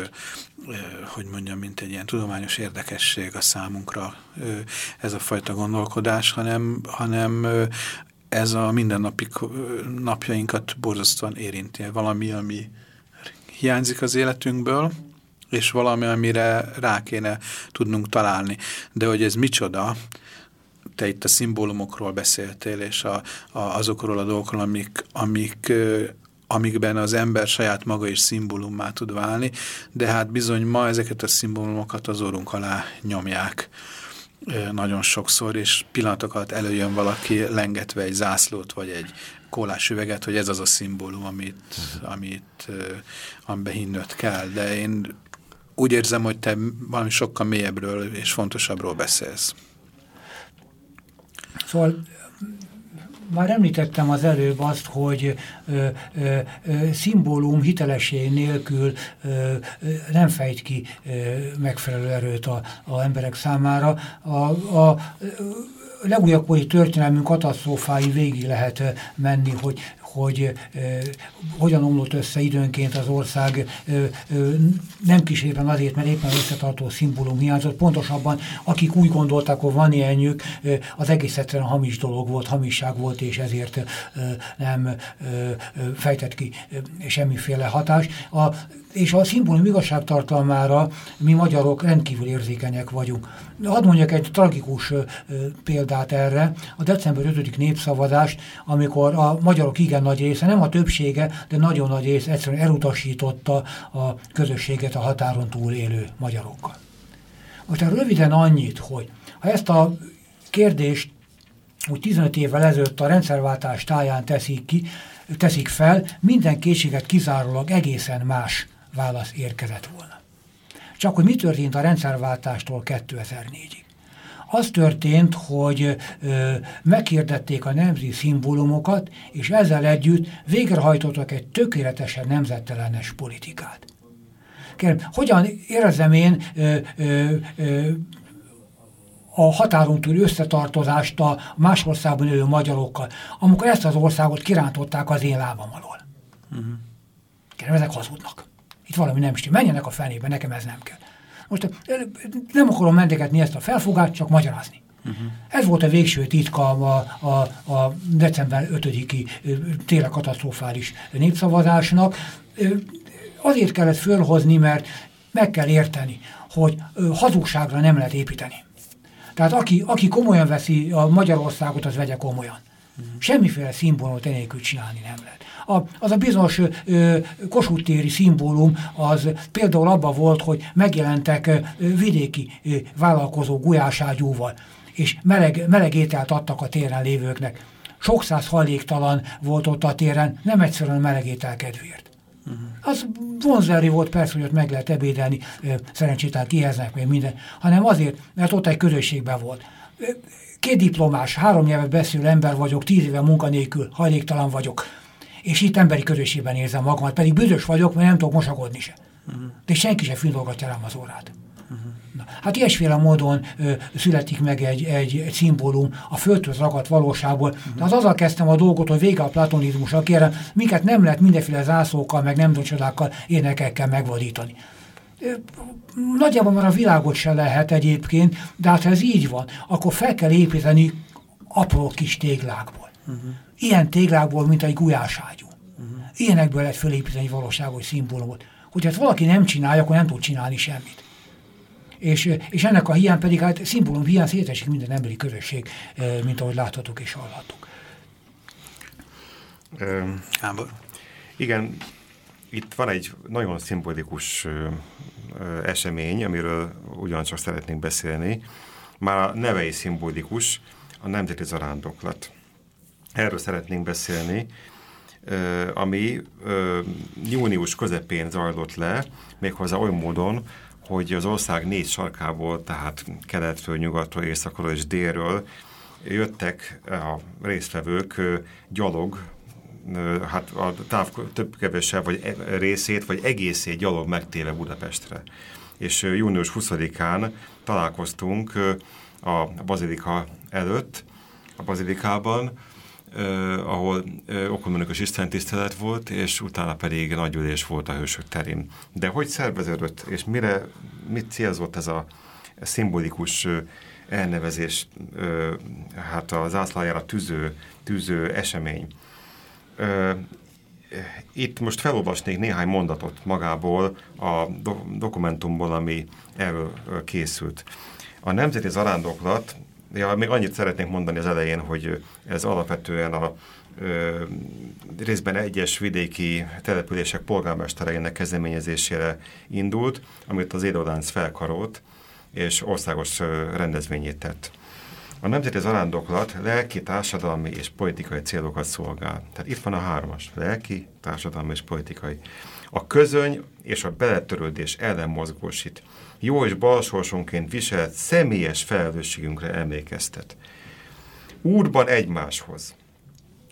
hogy mondjam, mint egy ilyen tudományos érdekesség a számunkra ez a fajta gondolkodás, hanem, hanem ez a mindennapi napjainkat borzasztóan érinti. Valami, ami hiányzik az életünkből, és valami, amire rá kéne tudnunk találni. De hogy ez micsoda, te itt a szimbólumokról beszéltél, és a, a, azokról a dolgokról, amik, amik, amikben az ember saját maga is szimbólummá tud válni, de hát bizony ma ezeket a szimbólumokat az orrunk alá nyomják nagyon sokszor, és pillanatokat előjön valaki lengetve egy zászlót, vagy egy kólás üveget, hogy ez az a szimbólum, amit, amit amiben hinnőt kell. De én úgy érzem, hogy te valami sokkal mélyebbről és fontosabbról beszélsz. Szóval már említettem az előbb azt, hogy ö, ö, ö, szimbólum hitelessé nélkül ö, ö, nem fejt ki ö, megfelelő erőt a, a emberek számára. A, a, legújabb történelmünk katasztrófái végig lehet menni, hogy hogy hogyan omlott össze időnként az ország nem kísérben azért, mert éppen összetartó szimbólum hiányzott, pontosabban akik úgy gondolták, hogy van ilyenjük, az egész egyszerűen hamis dolog volt, hamisság volt, és ezért nem fejtett ki semmiféle hatás. A, és a szimbólum igazságtartalmára mi magyarok rendkívül érzékenyek vagyunk. Hadd mondjak egy tragikus példát erre, a december 5. népszavazást, amikor a magyarok igen nagy része, nem a többsége, de nagyon nagy része egyszerűen elutasította a közösséget a határon túl élő magyarokkal. Most röviden annyit, hogy ha ezt a kérdést úgy 15 évvel ezelőtt a rendszerváltás táján teszik ki, teszik fel, minden készséget kizárólag egészen más válasz érkezett volna. Csak hogy mi történt a rendszerváltástól 2004-ig? Az történt, hogy ö, meghirdették a nemzeti szimbólumokat, és ezzel együtt végrehajtottak egy tökéletesen nemzettellenes politikát. Kérem, hogyan érzem én ö, ö, ö, a határon túl összetartozást a más országban élő magyarokkal, amikor ezt az országot kirántották az én lábam alól. Uh mhm. -huh. Kérem, ezek hazudnak. Itt valami nem stimmel. Menjenek a fenébe, nekem ez nem kell. Most nem akarom mentegetni ezt a felfogást, csak magyarázni. Uh -huh. Ez volt a végső titka a, a, a december 5-i téle katasztrofális népszavazásnak. Azért kellett fölhozni, mert meg kell érteni, hogy hazugságra nem lehet építeni. Tehát aki, aki komolyan veszi a Magyarországot, az vegye komolyan. Semmiféle szimbólumot enélkül csinálni nem lehet. A, az a bizonyos ö, kossuth szimbólum az például abban volt, hogy megjelentek ö, vidéki ö, vállalkozó gulyáságyúval, és meleg, meleg ételt adtak a téren lévőknek. Sok száz hajléktalan volt ott a téren, nem egyszerűen meleg étel kedvéért. Uh -huh. Az vonzerű volt persze, hogy ott meg lehet ebédelni, szerencsétlen kiheznek még minden, hanem azért, mert ott egy közösségben volt két diplomás, három nyelvet beszélő ember vagyok, tíz éve munkanélkül, hajléktalan vagyok, és itt emberi közösségben érzem magamat, pedig büdös vagyok, mert nem tudok mosakodni se. De senki sem findolgatja rám az órát. Na, hát ilyesféle módon ö, születik meg egy, egy, egy szimbólum a földhöz ragadt valóságból. De az azzal kezdtem a dolgot, hogy vége a platonizmusra, kérem, minket nem lehet mindenféle zászlókkal, meg nem csodákkal, énekekkel megvadítani. Nagyjából már a világot se lehet egyébként, de hát ha ez így van, akkor fel kell építeni apró kis téglákból. Uh -huh. Ilyen téglákból, mint egy gulyáságyú. Uh -huh. Ilyenekből lehet fölépíteni valóságos szimbólumot. Hogyha ezt valaki nem csinálja, akkor nem tud csinálni semmit. És, és ennek a hiány pedig, hát szimbólum hiány szétesik minden emberi közösség, mint ahogy láthatok és hallhatok. Ábor. Igen, itt van egy nagyon szimbolikus esemény, amiről ugyancsak szeretnénk beszélni. Már a neve is szimbolikus, a nemzeti zarándoklat. Erről szeretnénk beszélni. ami június közepén zajlott le, méghozzá oly módon, hogy az ország négy sarkából, tehát keletről, nyugatról, északról és délről jöttek a résztvevők gyalog, hát a táv több-kevesebb vagy e, részét, vagy egészét gyalog megtéve Budapestre. És június 20-án találkoztunk a bazilika előtt, a bazilikában, ahol okomunikus istentisztelet volt, és utána pedig nagyülés volt a hősök terén. De hogy szerveződött, és mire, mit célzott ez a szimbolikus elnevezés, hát az zászlájára tűző, tűző esemény? Itt most felolvasnék néhány mondatot magából a do dokumentumból, ami erről készült. A Nemzeti Zarándoklat Ja, még annyit szeretnék mondani az elején, hogy ez alapvetően a ö, részben egyes vidéki települések polgármestereinek kezdeményezésére indult, amit az Édolánc felkarolt, és országos rendezvényét tett. A Nemzeti Zarándoklat lelki, társadalmi és politikai célokat szolgál. Tehát itt van a hármas, lelki, társadalmi és politikai. A közöny és a beletörődés ellen mozgósít jó és balsorsonként viselt személyes felelősségünkre emlékeztet. Úrban egymáshoz.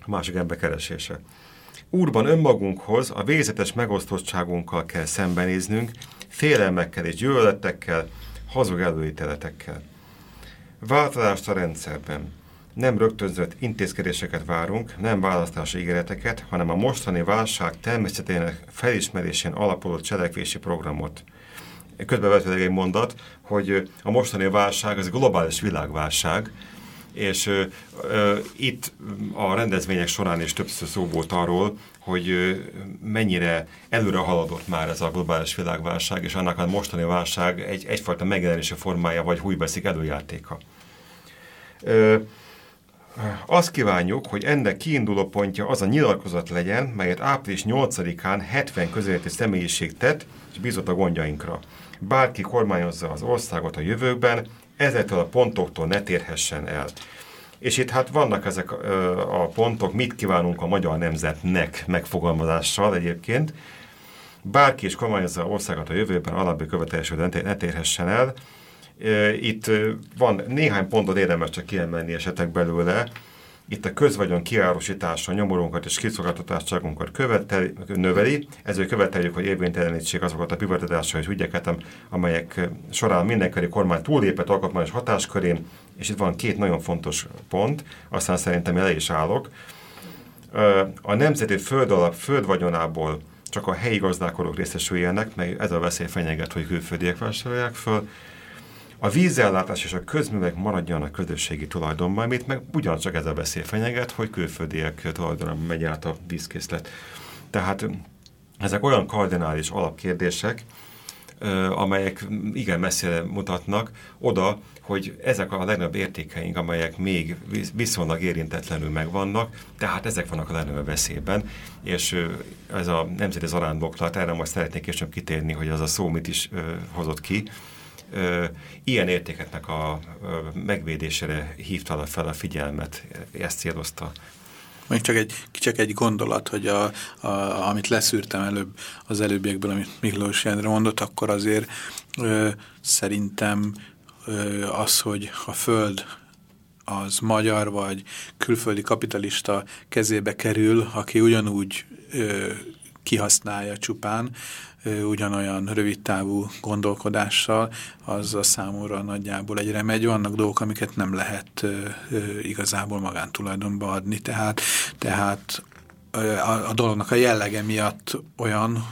A másik ember keresése. Úrban önmagunkhoz, a végzetes megosztottságunkkal kell szembenéznünk, félelmekkel és gyűlöletekkel, hazug előítéletekkel. Változást a rendszerben. Nem rögtönzött intézkedéseket várunk, nem választási ígéreteket, hanem a mostani válság természetének felismerésén alapuló cselekvési programot – közbevetőleg egy mondat, hogy a mostani válság, ez egy globális világválság, és ö, ö, itt a rendezvények során is többször szó volt arról, hogy ö, mennyire előre haladott már ez a globális világválság, és annak a mostani válság egy, egyfajta megjelenési formája, vagy hújbeszik előjátéka. Ö, azt kívánjuk, hogy ennek kiinduló pontja az a nyilatkozat legyen, melyet április 8-án 70 közéleti személyiség tett, és bízott a gondjainkra bárki kormányozza az országot a jövőkben, ezektől a pontoktól ne térhessen el. És itt hát vannak ezek a pontok, mit kívánunk a magyar nemzetnek megfogalmazással egyébként. Bárki is kormányozza az országot a jövőben, alábbi követelésről ne térhessen el. Itt van néhány pontot érdemes csak kiemelni esetek belőle, itt a közvagyon kiárosítása nyomorunkat és kiszolgáltatottságunkat követel, növeli, ezért követeljük, hogy érvénytelenítsék azokat a privatizásai ügyeket, amelyek során mindenkori kormány túlépett alkotmányos hatáskörén, és itt van két nagyon fontos pont, aztán szerintem el is állok. A nemzeti földalap földvagyonából csak a helyi gazdálkodók részesüljenek, meg ez a veszély fenyeget, hogy külföldiek vásárolják föl, a vízellátás és a közművek maradjanak közösségi tulajdonban, amit meg ugyancsak ez a veszély fenyeget, hogy külföldiek tulajdonban megy át a vízkészlet. Tehát ezek olyan kardinális alapkérdések, amelyek igen messzire mutatnak oda, hogy ezek a legnagyobb értékeink, amelyek még viszonylag érintetlenül megvannak, tehát ezek vannak a legnagyobb veszélyben, és ez a nemzeti zarándoklat, erre most szeretnék később kitérni, hogy az a szó mit is hozott ki, ilyen értékeknek a megvédésére hívta fel a figyelmet, ezt célozta. Még csak egy, csak egy gondolat, hogy a, a, amit leszűrtem előbb az előbbiekből, amit Miklós Jendre mondott, akkor azért ö, szerintem ö, az, hogy a föld az magyar vagy külföldi kapitalista kezébe kerül, aki ugyanúgy ö, kihasználja csupán, ugyanolyan rövidtávú gondolkodással, az a számomra nagyjából egy remegy. Vannak dolgok, amiket nem lehet igazából magántulajdonba adni, tehát, tehát a, a dolognak a jellege miatt olyan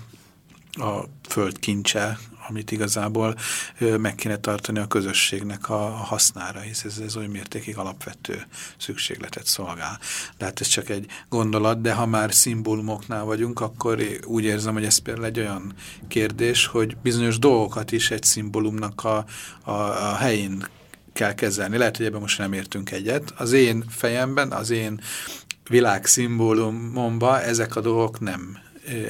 a föld kincse, amit igazából meg kéne tartani a közösségnek a hasznára, hisz ez, ez oly mértékig alapvető szükségletet szolgál. De hát ez csak egy gondolat, de ha már szimbólumoknál vagyunk, akkor úgy érzem, hogy ez például egy olyan kérdés, hogy bizonyos dolgokat is egy szimbólumnak a, a, a helyén kell kezelni. Lehet, hogy ebben most nem értünk egyet. Az én fejemben, az én világszimbólumomban ezek a dolgok nem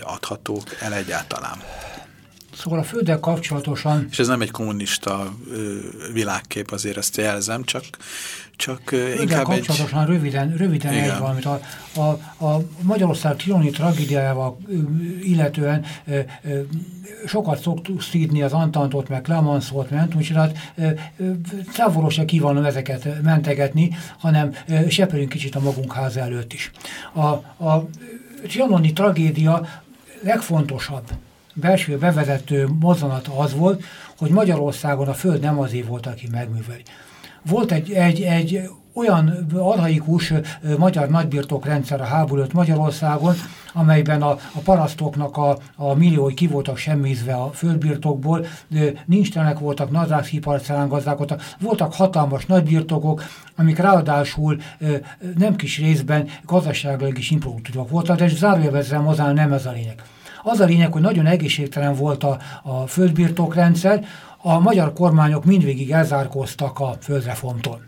adhatók el egyáltalán. Szóval a földdel kapcsolatosan... És ez nem egy kommunista ö, világkép, azért ezt jelzem, csak, csak inkább kapcsolatosan egy... röviden, röviden Igen. egy valamit. A, a, a Magyarország Tironi tragédiával illetően ö, ö, sokat szoktuk szídni az Antantot, meg Clemenceot, ment, úgyhogy hát távolról se kívánom ezeket mentegetni, hanem seperünk kicsit a magunk háza előtt is. A, a trianoni tragédia legfontosabb belső bevezető mozzanata az volt, hogy Magyarországon a föld nem azért volt, aki megműveli. Volt egy, egy, egy olyan arhaikus magyar nagybirtokrendszer a háború Magyarországon, amelyben a, a parasztoknak a, a milliói ki voltak semmizve a földbirtokból, nincstenek voltak, nadrágszíparcelán gazdálkodtak, voltak hatalmas nagybirtokok, amik ráadásul nem kis részben gazdaságilag is improduktívak voltak, de zárójelvezem hozzá nem ez a lényeg. Az a lényeg, hogy nagyon egészségtelen volt a, a földbirtokrendszer, a magyar kormányok mindvégig elzárkóztak a földreformtól.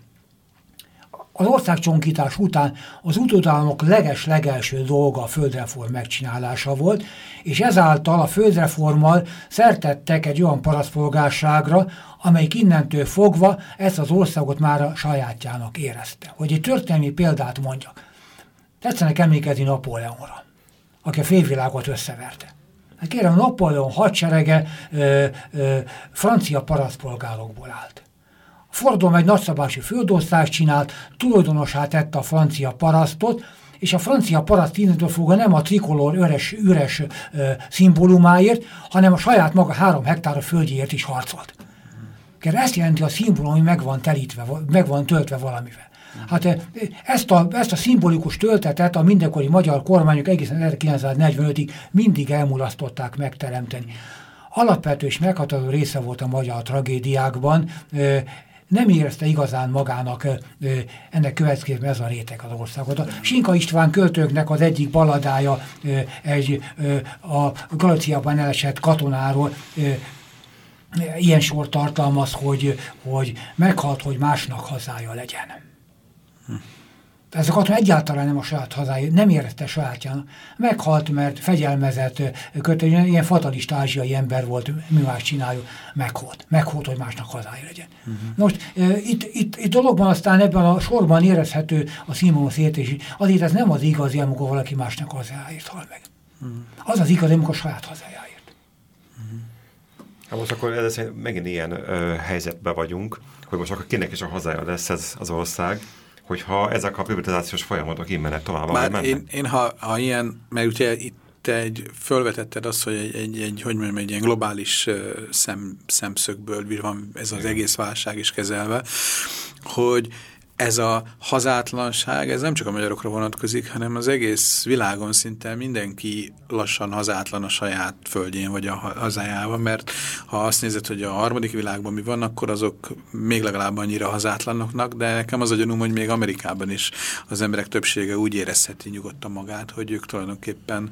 Az országcsonkítás után az utódállamok leges-legelső dolga a földreform megcsinálása volt, és ezáltal a földreformmal szertettek egy olyan parasztpolgárságra, amelyik innentől fogva ezt az országot már a sajátjának érezte. Hogy egy történelmi példát mondjak. Tetszenek emlékezni Napóleonra aki a félvilágot összeverte. Hát kérem, Napoleon hadserege ö, ö, francia parasztpolgárokból állt. Fordom egy nagyszabású földosztást csinált, tulajdonosát tette a francia parasztot, és a francia paraszt innentől fogva nem a trikolor üres, üres ö, szimbólumáért, hanem a saját maga három hektár földjéért is harcolt. Kérem, ezt jelenti a szimbólum, hogy meg van telítve, meg van töltve valamivel. Hát eh, ezt a, ezt a szimbolikus töltetet a mindenkori magyar kormányok egészen 1945-ig mindig elmulasztották megteremteni. Alapvető és meghatározó része volt a magyar tragédiákban, eh, nem érezte igazán magának eh, ennek következően ez a réteg az országot. A Sinka István költőknek az egyik baladája egy a Galiciában elesett katonáról ilyen sor tartalmaz, hogy, hogy meghalt, hogy másnak hazája legyen. Ez a katona egyáltalán nem a saját hazája, nem érezte sajátjának. Meghalt, mert fegyelmezett, kötő, ilyen fatalista ázsiai ember volt, mi más csináljuk, meghalt. Meghalt, hogy másnak hazája legyen. Uh mhm. -huh. Most e, itt, itt, itt dologban aztán ebben a sorban érezhető a színvonalas értés. Azért ez nem az igazi, amikor valaki másnak hazájáért hal meg. Uh mhm. -huh. Az az igazi, amikor a saját hazájáért. Uh -huh. Hát most akkor ez megint ilyen ö, helyzetben vagyunk, hogy most akkor kinek is a hazája lesz ez az ország, hogyha ezek a privatizációs folyamatok innen tovább Már én, én ha, ha ilyen, mert ugye itt te egy, fölvetetted azt, hogy egy, egy, egy hogy mondjam, egy ilyen globális szem, szemszögből van ez az egész válság is kezelve, hogy ez a hazátlanság, ez nem csak a magyarokra vonatkozik, hanem az egész világon szinte mindenki lassan hazátlan a saját földjén vagy a hazájában, mert ha azt nézed, hogy a harmadik világban mi van, akkor azok még legalább annyira hazátlanoknak, de nekem az a gyanúm, hogy még Amerikában is az emberek többsége úgy érezheti nyugodtan magát, hogy ők tulajdonképpen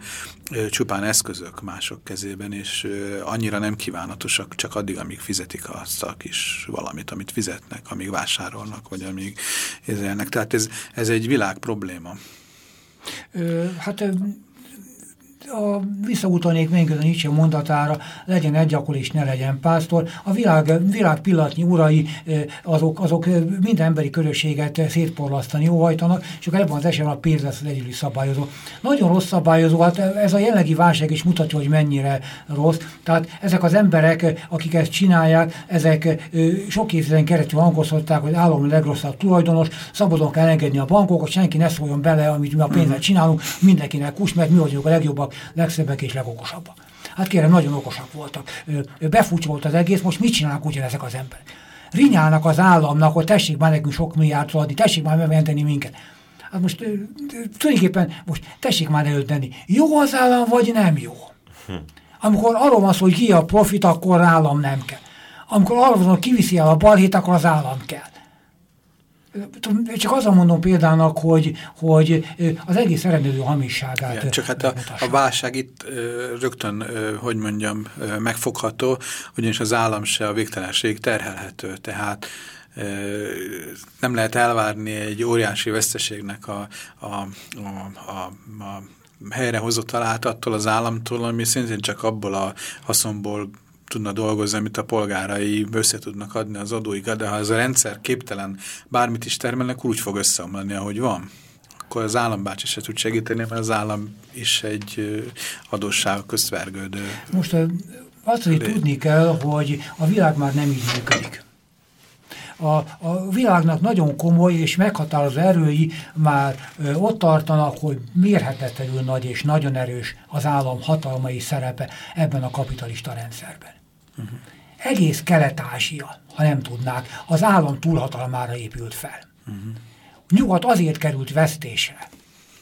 csupán eszközök mások kezében, és annyira nem kívánatosak, csak addig, amíg fizetik azt a kis valamit, amit fizetnek, amíg vásárolnak, vagy amíg ézelnek. Tehát ez, ez egy világ probléma. Hát a, visszautalnék még a Nietzsche mondatára, legyen egyakor és ne legyen pásztor. A világ, világ pillanatnyi urai azok, azok minden emberi körösséget szétporlasztani óhajtanak, és akkor ebben az esetben a pénz lesz az egyedüli szabályozó. Nagyon rossz szabályozó, hát ez a jelenlegi válság is mutatja, hogy mennyire rossz. Tehát ezek az emberek, akik ezt csinálják, ezek sok évtizeden keresztül hangozhatták, hogy állam a legrosszabb tulajdonos, szabadon kell engedni a bankokat, senki ne szóljon bele, amit mi a pénzzel csinálunk, mindenkinek kus, mert mi vagyunk a legjobbak legszebbek és legokosabbak. Hát kérem, nagyon okosak voltak. Befúcsolt az egész, most mit csinálnak ugyanezek az emberek? Rinyálnak az államnak, hogy tessék már nekünk sok milliárd adni, tessék már megmenteni minket. Hát most tulajdonképpen most tessék már elődni. Jó az állam, vagy nem jó? Hm. Amikor arról van szó, hogy ki a profit, akkor állam nem kell. Amikor arról van hogy kiviszi el a balhét, akkor az állam kell. Csak azon mondom példának, hogy, hogy az egész eredető hamisságát. Igen, csak hát a, a válság itt rögtön, hogy mondjam, megfogható, ugyanis az állam se a végtelenség terhelhető, tehát nem lehet elvárni egy óriási veszteségnek a, a, a, a, a helyrehozott attól az államtól, ami szintén csak abból a haszonból tudna dolgozni, amit a polgárai össze tudnak adni az adóikat, de ha ez a rendszer képtelen bármit is termelnek, úgy fog összeomlani, ahogy van akkor az állambácsi se tud segíteni, mert az állam is egy adósság közvergődő. Most azt, hogy tudni kell, hogy a világ már nem így működik. A, a világnak nagyon komoly és meghatározó erői már ö, ott tartanak, hogy mérhetetlenül nagy és nagyon erős az állam hatalmai szerepe ebben a kapitalista rendszerben. Uh -huh. Egész Kelet-Ázsia, ha nem tudnák, az állam túlhatalmára épült fel. Uh -huh. Nyugat azért került vesztésre,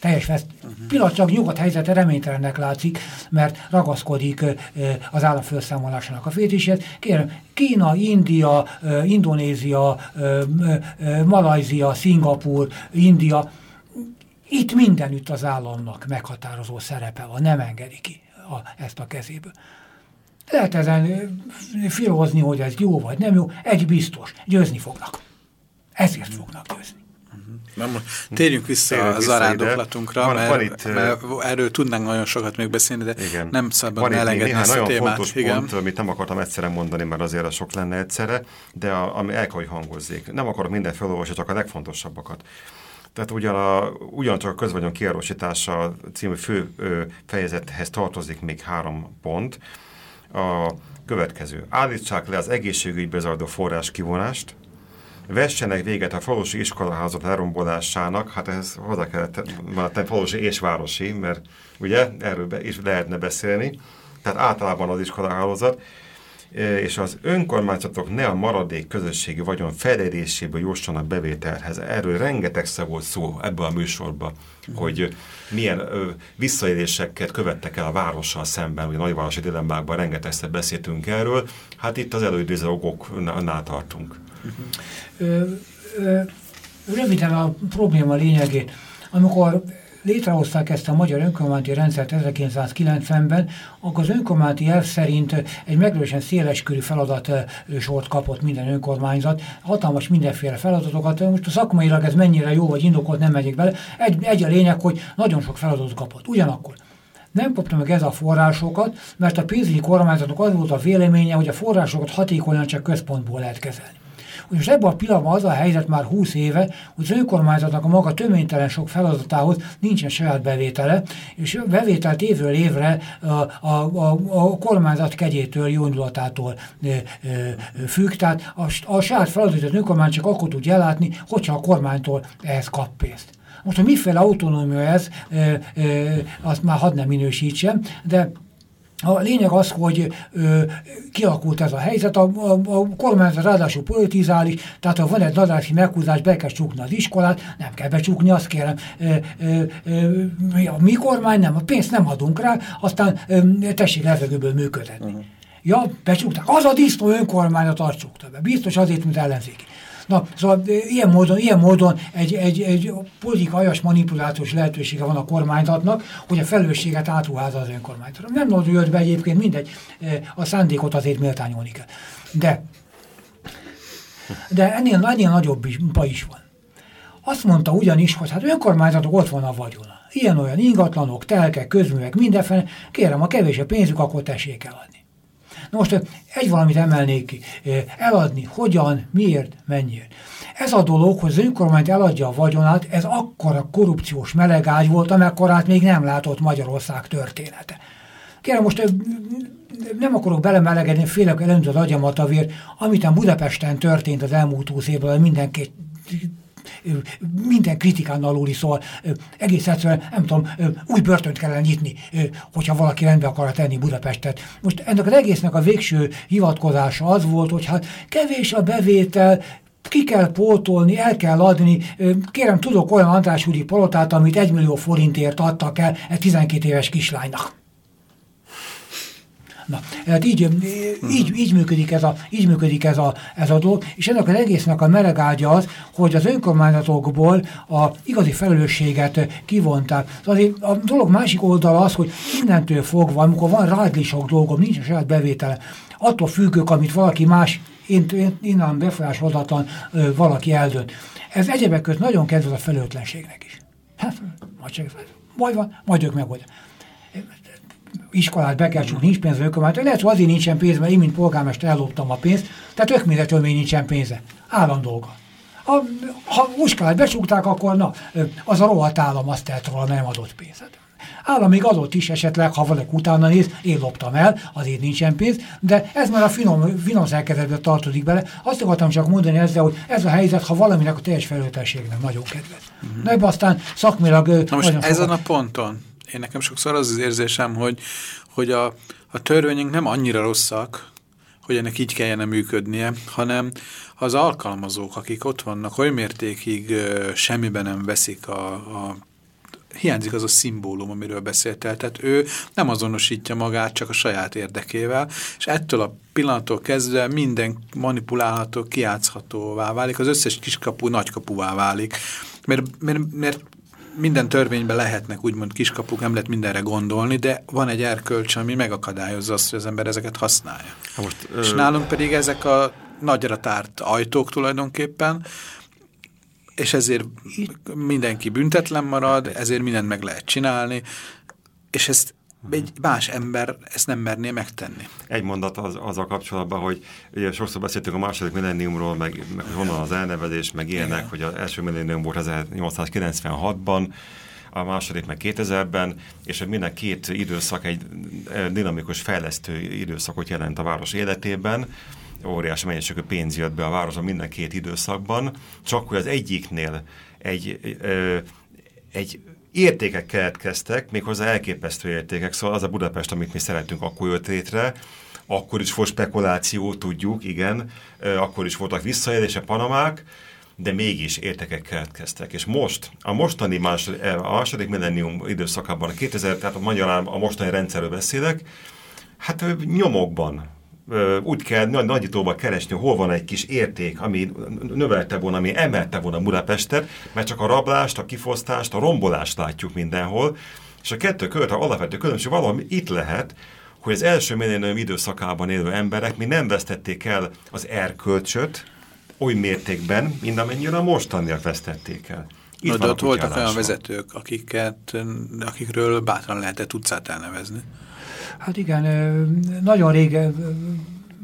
teljes veszt. Uh -huh. Pillanatnyilag nyugat helyzete reménytelennek látszik, mert ragaszkodik az állam felszámolásának a fétisét. Kérem, Kína, India, Indonézia, Malajzia, Szingapur, India, itt mindenütt az államnak meghatározó szerepe van, nem engedi ki a, ezt a kezéből. Lehet ezen filozni, hogy ez jó vagy nem jó, egy biztos, győzni fognak. Ezért fognak győzni. Na, térjünk vissza térjünk a zarándoklatunkra, van, mert, van itt, mert erről tudnánk nagyon sokat még beszélni, de igen. nem szabad elengedni ezt a nagyon témát. fontos igen. pont, amit nem akartam egyszerre mondani, mert azért sok lenne egyszerre, de a, ami el kell, hogy hangozzék. Nem akarok minden felolvasni, csak a legfontosabbakat. Tehát ugyan a, ugyancsak a közvagyon kiárosítása című fő ö, fejezethez tartozik még három pont. A következő. Állítsák le az egészségügybe zajló forrás kivonást, vessenek véget a falusi iskolaházat lerombolásának, hát ez hozzá kellett tenni falusi és városi, mert ugye erről be, is lehetne beszélni, tehát általában az iskolahálózat, és az önkormányzatok ne a maradék közösségi vagyon feledéséből jussanak bevételhez. Erről rengeteg szó volt szó ebből a műsorban, mm. hogy milyen ö, visszaéléseket követtek el a várossal szemben, ugye nagyvárosi dilemmákban rengetegszer beszéltünk erről, hát itt az előidéző okoknál tartunk. Ö, ö, röviden a probléma lényegét. Amikor létrehozták ezt a magyar önkormányzati rendszert 1990-ben, akkor az önkormányzati elv szerint egy meglehetősen széleskörű feladat sort kapott minden önkormányzat, hatalmas mindenféle feladatokat. Most a szakmailag ez mennyire jó vagy indokolt, nem megyek bele. Egy, egy a lényeg, hogy nagyon sok feladatot kapott. Ugyanakkor nem kapta meg ez a forrásokat, mert a pénzügyi kormányzatnak az volt a véleménye, hogy a forrásokat hatékonyan csak központból lehet kezelni. Most ebben a pillanatban az a helyzet már 20 éve, hogy az önkormányzatnak a maga töménytelen sok feladatához nincsen saját bevétele, és bevételt évről évre a, a, a, a kormányzat kegyétől, jó indulatától e, függ. Tehát a, a saját feladatot az önkormányzat csak akkor tudja ellátni, hogyha a kormánytól ehhez kap pénzt. Most, hogy miféle autonómia ez, e, e, azt már hadd nem minősítsem, de a lényeg az, hogy ö, kialakult ez a helyzet, a, a, a kormányzat ráadásul politizál is, tehát ha van egy dadási meghúzás, be kell csukni az iskolát, nem kell becsukni, azt kérem, ö, ö, ö, a mi kormány nem, a pénzt nem adunk rá, aztán ö, tessék levegőből működni. Uh -huh. Ja, becsukták. Az a disznó önkormányzat azt csukta be. Biztos azért, mint ellenzéki. Na, szóval ilyen módon, ilyen módon egy, egy, egy politikai manipulációs lehetősége van a kormányzatnak, hogy a felelősséget átruházza az önkormányzatra. Nem nagyon jött be egyébként, mindegy, a szándékot azért méltányolni kell. De, de ennél, ennél nagyobb is, is van. Azt mondta ugyanis, hogy hát önkormányzatok ott van a vagyona. Ilyen-olyan ingatlanok, telkek, közművek, mindenféle. Kérem, a kevés a pénzük, akkor tessék eladni. Na most egy valamit emelnék ki. Eladni, hogyan, miért, mennyiért. Ez a dolog, hogy az önkormányt eladja a vagyonát, ez akkora korrupciós melegágy volt, amekkorát még nem látott Magyarország története. Kérem, most nem akarok belemelegedni, félek elöntöd az agyamat avért, amit a Budapesten történt az elmúlt húsz évben, mindenki minden kritikán aluli, szóval egész egyszerűen, nem tudom, új börtönt kellene nyitni, hogyha valaki rendbe akar tenni Budapestet. Most ennek az egésznek a végső hivatkozása az volt, hogy hát kevés a bevétel, ki kell pótolni, el kell adni. Kérem, tudok olyan András úri palotát, amit egy millió forintért adtak el egy 12 éves kislánynak. Na, hát így, így, így, működik, ez a, így működik ez a, ez a dolog, és ennek az egésznek a melegágya az, hogy az önkormányzatokból a igazi felelősséget kivonták. Azért a dolog másik oldala az, hogy innentől fogva, amikor van rádlisok dolgom, nincs a saját bevétele, attól függők, amit valaki más innen befolyásolhatatlan valaki eldönt. Ez egyebek között nagyon kedvez a felőtlenségnek is. Hát, majd, csak, majd van, majd ők megoldják iskolát be kell csukni, nincs pénz önkormányzat. Lehet, hogy azért nincsen pénz, mert én, mint polgármester elloptam a pénzt, tehát ökméletől még nincsen pénze. Állam dolga. Ha, ha iskolát becsukták, akkor na, az a rohadt állam azt telt róla, nem adott pénzet. Állam még adott is esetleg, ha valaki utána néz, én loptam el, azért nincsen pénz, de ez már a finom, finom szerkezetbe tartozik bele. Azt akartam csak mondani ezzel, hogy ez a helyzet, ha valaminek a teljes felelősségnek nagyon kedves. Uh-huh. Na ebben aztán szakmilag... Na most ezen sokat... a ponton, én nekem sokszor az az érzésem, hogy, hogy a, a törvényünk nem annyira rosszak, hogy ennek így kellene működnie, hanem az alkalmazók, akik ott vannak, oly mértékig semmiben nem veszik a, a hiányzik az a szimbólum, amiről beszéltél. Tehát ő nem azonosítja magát csak a saját érdekével, és ettől a pillanattól kezdve minden manipulálható, kiátszhatóvá válik, az összes kiskapu nagykapuvá válik. Mert, mert, mert minden törvényben lehetnek úgymond kiskapuk, nem lehet mindenre gondolni, de van egy erkölcs, ami megakadályozza azt, hogy az ember ezeket használja. Ha most, És nálunk pedig ezek a nagyra tárt ajtók tulajdonképpen, és ezért mindenki büntetlen marad, ezért mindent meg lehet csinálni, és ezt egy más ember ezt nem merné megtenni. Egy mondat az, az a kapcsolatban, hogy ugye sokszor beszéltünk a második millenniumról, meg, meg honnan az elnevezés, meg ilyenek, Igen. hogy az első millennium volt 1896-ban, a második meg 2000-ben, és minden két időszak egy dinamikus fejlesztő időszakot jelent a város életében, óriási mennyiségű pénz jött be a városban minden két időszakban, csak hogy az egyiknél egy, ö, egy értékek keletkeztek, méghozzá elképesztő értékek, szóval az a Budapest, amit mi szeretünk, akkor jött létre, akkor is volt spekuláció, tudjuk, igen, akkor is voltak visszaélések, panamák, de mégis értékek keletkeztek. És most, a mostani második, a második millennium időszakában, a 2000, tehát a magyarán a mostani rendszerről beszélek, hát nyomokban, úgy kell nagy, nagyítóba keresni, hol van egy kis érték, ami növelte volna, ami emelte volna Budapestet, mert csak a rablást, a kifosztást, a rombolást látjuk mindenhol, és a kettő követ, a alapvető különbség valami itt lehet, hogy az első millénium időszakában élő emberek mi nem vesztették el az erkölcsöt oly mértékben, mint amennyire a mostaniak vesztették el. Itt de ott voltak olyan vezetők, akiket, akikről bátran lehetett utcát elnevezni. Hát igen, nagyon régen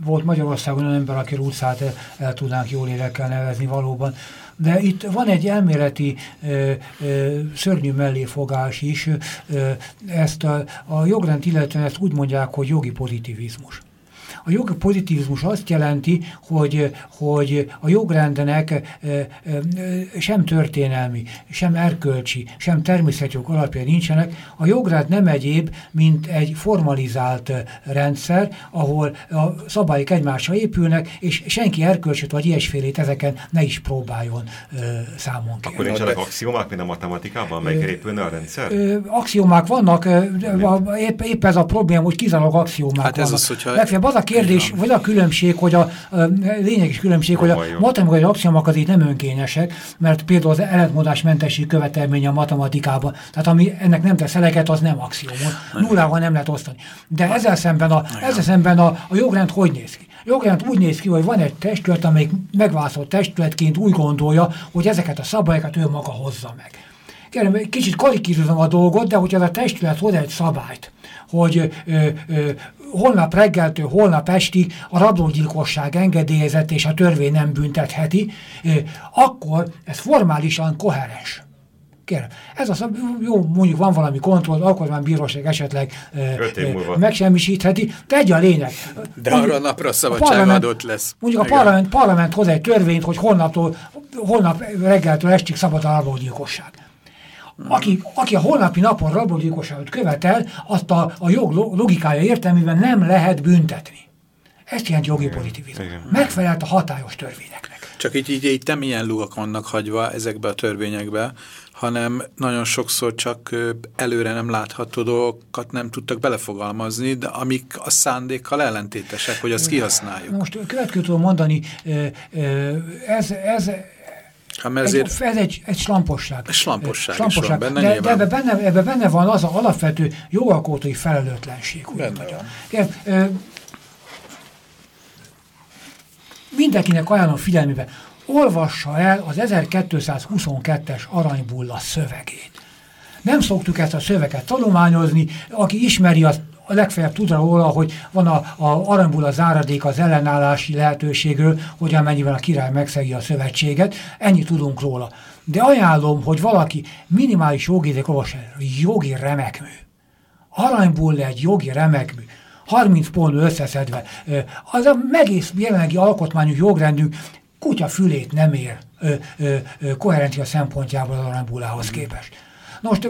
volt Magyarországon olyan ember, aki utcát el, el tudnánk jól élekkel nevezni valóban. De itt van egy elméleti ö, ö, szörnyű melléfogás is. Ö, ezt a, a jogrend illetően ezt úgy mondják, hogy jogi pozitivizmus. A jogi pozitivizmus azt jelenti, hogy, hogy a jogrendnek sem történelmi, sem erkölcsi, sem természetjog alapja nincsenek. A jogrend nem egyéb, mint egy formalizált rendszer, ahol a szabályok egymásra épülnek, és senki erkölcsöt vagy ilyesfélét ezeken ne is próbáljon számon kérni. Akkor nincsenek axiomák, mint a matematikában, meg épülne a rendszer? Axiomák vannak, épp, épp ez a probléma, hogy kizárólag axiomák hát ez vannak. Az, hogyha... Legfeljebb az a kérdés, vagy a különbség, hogy a, a lényeges különbség, hogy a matematikai axiomák itt nem önkényesek, mert például az ellentmondásmentesség követelménye a matematikában, tehát ami ennek nem tesz eleget, az nem axiomon. Nullával nem lehet osztani. De ezzel szemben a, ezzel szemben a, a jogrend hogy néz ki? jogrend úgy néz ki, hogy van egy testület, amelyik megválaszolt testületként úgy gondolja, hogy ezeket a szabályokat ő maga hozza meg. Kérem, kicsit karikírozom a dolgot, de hogyha a testület hoz egy szabályt, hogy ö, ö, holnap reggeltől holnap estig a rablógyilkosság engedélyezett és a törvény nem büntetheti, akkor ez formálisan koherens. Kérem, ez az, jó, mondjuk van valami kontroll, alkotmánybíróság esetleg e, megsemmisítheti, de egy a lényeg. De arra a napra szabadság adott lesz. Mondjuk Igen. a parlament, parlament hoz egy törvényt, hogy holnaptól, holnap reggeltől estig szabad a rablógyilkosság. Aki, aki a holnapi napon rabolgyilkosságot követel, azt a, a jog logikája értelmében nem lehet büntetni. Ezt jelent jogi pozitivizmus. Megfelelt a hatályos törvényeknek. Csak így, így, így nem ilyen lugak vannak hagyva ezekbe a törvényekbe, hanem nagyon sokszor csak előre nem látható dolgokat nem tudtak belefogalmazni, de amik a szándékkal ellentétesek, hogy azt kihasználjuk. Most következő tudom mondani, ez, ez Hát ezért... Ez egy, egy slamposság. Slamposság, slamposság. van benne, de, de ebbe, benne, ebbe benne van az az alapvető jogalkotói felelőtlenség. Benne van. Igen, ö, mindenkinek ajánlom figyelmébe, olvassa el az 1222-es aranybulla szövegét. Nem szoktuk ezt a szöveget tanulmányozni, aki ismeri, az a legfeljebb tud róla, hogy van a, a aranyból záradék az ellenállási lehetőségről, hogy amennyiben a király megszegi a szövetséget, ennyit tudunk róla. De ajánlom, hogy valaki minimális jogi, jogi remekmű. Aranyból egy jogi remekmű. 30 pont összeszedve. Az a megész jelenlegi alkotmányú jogrendünk kutya fülét nem ér ö, ö, koherencia szempontjából az aranybulához képest. Na most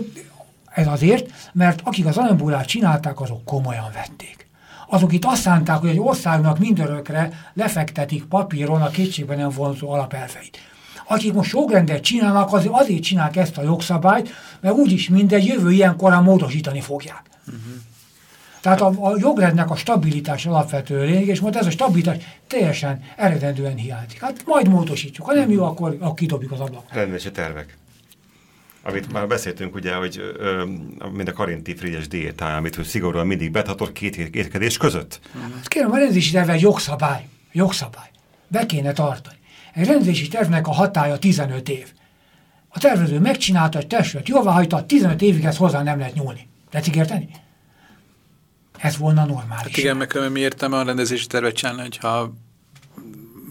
ez azért, mert akik az aranybúlát csinálták, azok komolyan vették. Azok itt azt szánták, hogy egy országnak mindörökre lefektetik papíron a kétségben nem vonzó alapelveit. Akik most jogrendet csinálnak, azért, azért csinálják ezt a jogszabályt, mert úgyis mindegy, jövő ilyenkorán módosítani fogják. Uh-huh. Tehát a, a jogrendnek a stabilitás alapvető lényeg, és most ez a stabilitás teljesen eredendően hiányzik. Hát majd módosítjuk. Ha nem jó, akkor, akkor kidobjuk az ablakot. Rendési tervek. Amit már beszéltünk, ugye, hogy ö, mind a karinti frigyes diétája, amit hogy szigorúan mindig betartott két étkedés között. Hát kérem, a rendezési terve egy jogszabály. Jogszabály. Be kéne tartani. Egy rendezési tervnek a hatája 15 év. A tervező megcsinálta, egy testület jóvá hagyta, 15 évig ezt hozzá nem lehet nyúlni. Tetszik érteni? Ez volna normális. Hát igen, meg mi értem a rendezési tervet csinálni, hogyha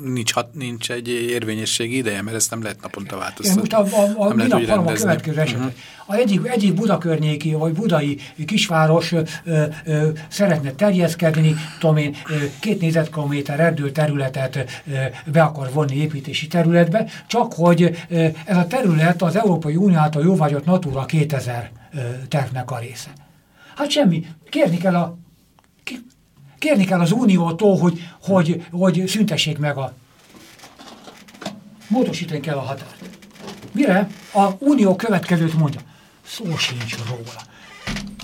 nincs, hat, nincs egy érvényességi ideje, mert ezt nem lehet naponta változtatni. Most a, a, a, nem lehet, a következő eset. Uh -huh. A egyik, egyik Budakörnyéki vagy budai kisváros ö, ö, szeretne terjeszkedni, tudom én, két négyzetkilométer erdő területet ö, be akar vonni építési területbe, csak hogy ö, ez a terület az Európai Unió által jóvágyott Natura 2000 ö, tervnek a része. Hát semmi. Kérni kell a kérni kell az Uniótól, hogy, hogy, hogy szüntessék meg a módosítani kell a határt. Mire? A Unió következőt mondja. Szó sincs róla.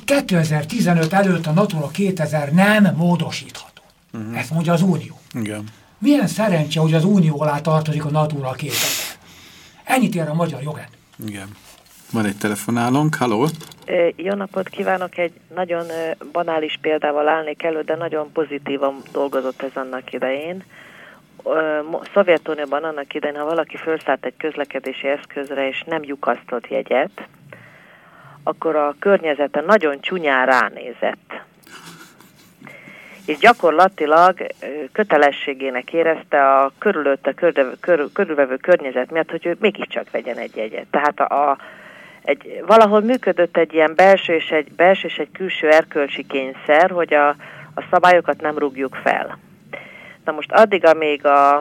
2015 előtt a Natura 2000 nem módosítható. Uh mhm. -huh. Ezt mondja az Unió. Igen. Milyen szerencse, hogy az Unió alá tartozik a Natura 2000. Ennyit ér a magyar jogrend. Igen. Van egy telefonálónk, halló? Jó napot kívánok, egy nagyon banális példával állnék elő, de nagyon pozitívan dolgozott ez annak idején. Szovjetunióban annak idején, ha valaki felszállt egy közlekedési eszközre, és nem lyukasztott jegyet, akkor a környezete nagyon csúnyán ránézett. És gyakorlatilag kötelességének érezte a körülötte körülvevő környezet miatt, hogy ő mégiscsak vegyen egy jegyet. Tehát a, a egy, valahol működött egy ilyen belső és egy, belső és egy külső erkölcsi kényszer, hogy a, a szabályokat nem rúgjuk fel. Na most addig, amíg a,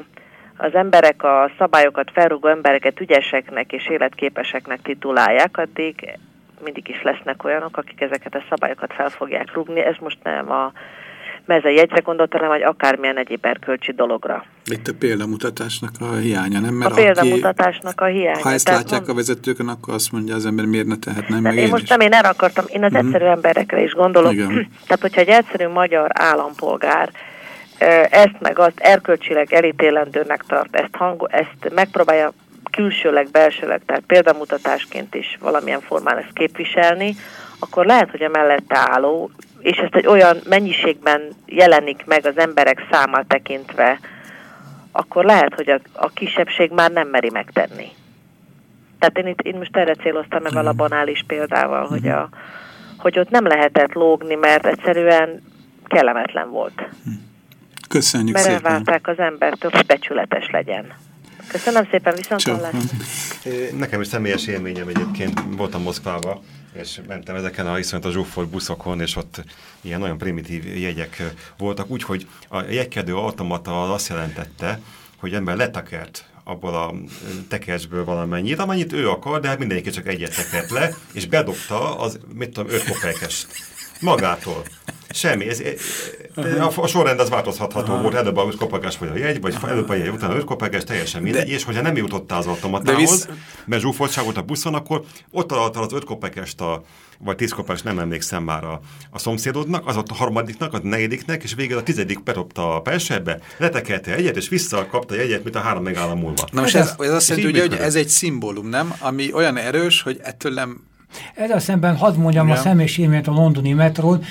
az emberek a szabályokat felrúgó embereket ügyeseknek és életképeseknek titulálják, addig mindig is lesznek olyanok, akik ezeket a szabályokat fel fogják rúgni. Ez most nem a meze jegyre gondolt, hanem vagy akármilyen egyéb erkölcsi dologra. Itt a példamutatásnak a hiánya, nem? Mert a példamutatásnak a hiánya. Ha ezt látják mond... a vezetőkön, akkor azt mondja az ember, miért ne tehetne meg én, én most is. nem én erre akartam, én az mm. egyszerű emberekre is gondolok. Igen. Tehát, hogyha egy egyszerű magyar állampolgár ezt meg azt erkölcsileg elítélendőnek tart, ezt, hang, ezt megpróbálja külsőleg, belsőleg, tehát példamutatásként is valamilyen formán ezt képviselni, akkor lehet, hogy a mellette álló és ezt egy olyan mennyiségben jelenik meg az emberek számát tekintve, akkor lehet, hogy a, a kisebbség már nem meri megtenni. Tehát én, itt, én most erre céloztam meg a banális példával, hogy, a, hogy ott nem lehetett lógni, mert egyszerűen kellemetlen volt. Köszönjük mert szépen. Mert elválták az embertől, hogy becsületes legyen. Köszönöm szépen, viszont Nekem is személyes élményem egyébként, voltam Moszkvába, és mentem ezeken a iszonyat a zsúfolt buszokon, és ott ilyen nagyon primitív jegyek voltak, úgyhogy a jegykedő automata azt jelentette, hogy ember letakert abból a tekercsből valamennyit, amennyit ő akar, de hát mindenki csak egyet tekert le, és bedobta az, mit tudom, öt kopekest magától. Semmi. Ez, a, a sorrend az változhatható Aha. volt. Előbb a 5 kopagás vagy a jegy, vagy előbb a jegy, utána 5 kopagás, teljesen mindegy. De, és hogyha nem jutottál az automatához, visz... mert zsúfoltság volt a buszon, akkor ott adta az 5 kopagest a vagy 10 kopás, nem emlékszem már a, a szomszédodnak, az ott a harmadiknak, a negyediknek, és végül a tizedik bedobta a perserbe, letekelte egyet, és visszakapta egyet, mint a három megállam múlva. Na most ez, ez azt jelenti, hogy ez egy szimbólum, nem? Ami olyan erős, hogy ettől nem ezzel szemben hadd mondjam Igen. a személyes élményt a londoni metrón,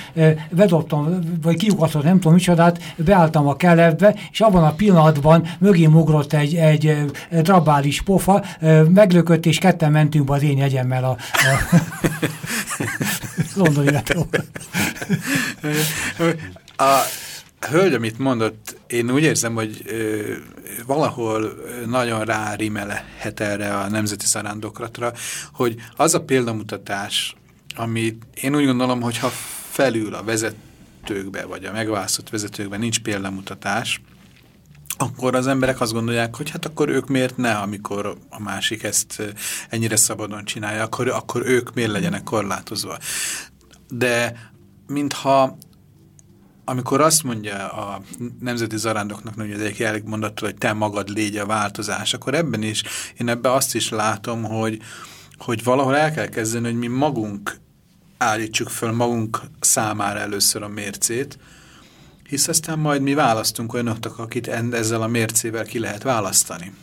bedobtam, vagy kiukasztott, nem tudom micsodát, beálltam a kelebbe, és abban a pillanatban mögém ugrott egy, egy drabális pofa, meglökött, és ketten mentünk be az én jegyemmel a, a londoni metrón. A hölgy, amit mondott, én úgy érzem, hogy ö, valahol nagyon rárimelehet erre a nemzeti szarándokratra, hogy az a példamutatás, amit én úgy gondolom, hogy ha felül a vezetőkbe, vagy a megválasztott vezetőkbe nincs példamutatás, akkor az emberek azt gondolják, hogy hát akkor ők miért ne, amikor a másik ezt ennyire szabadon csinálja, akkor, akkor ők miért legyenek korlátozva. De mintha amikor azt mondja a nemzeti zarándoknak, hogy az egyik jelleg mondattól, hogy te magad légy a változás, akkor ebben is, én ebben azt is látom, hogy, hogy valahol el kell kezdeni, hogy mi magunk állítsuk föl magunk számára először a mércét, hisz aztán majd mi választunk olyanokat, akit ezzel a mércével ki lehet választani,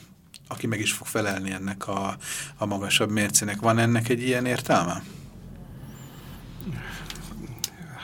aki meg is fog felelni ennek a, a magasabb mércének. Van ennek egy ilyen értelme?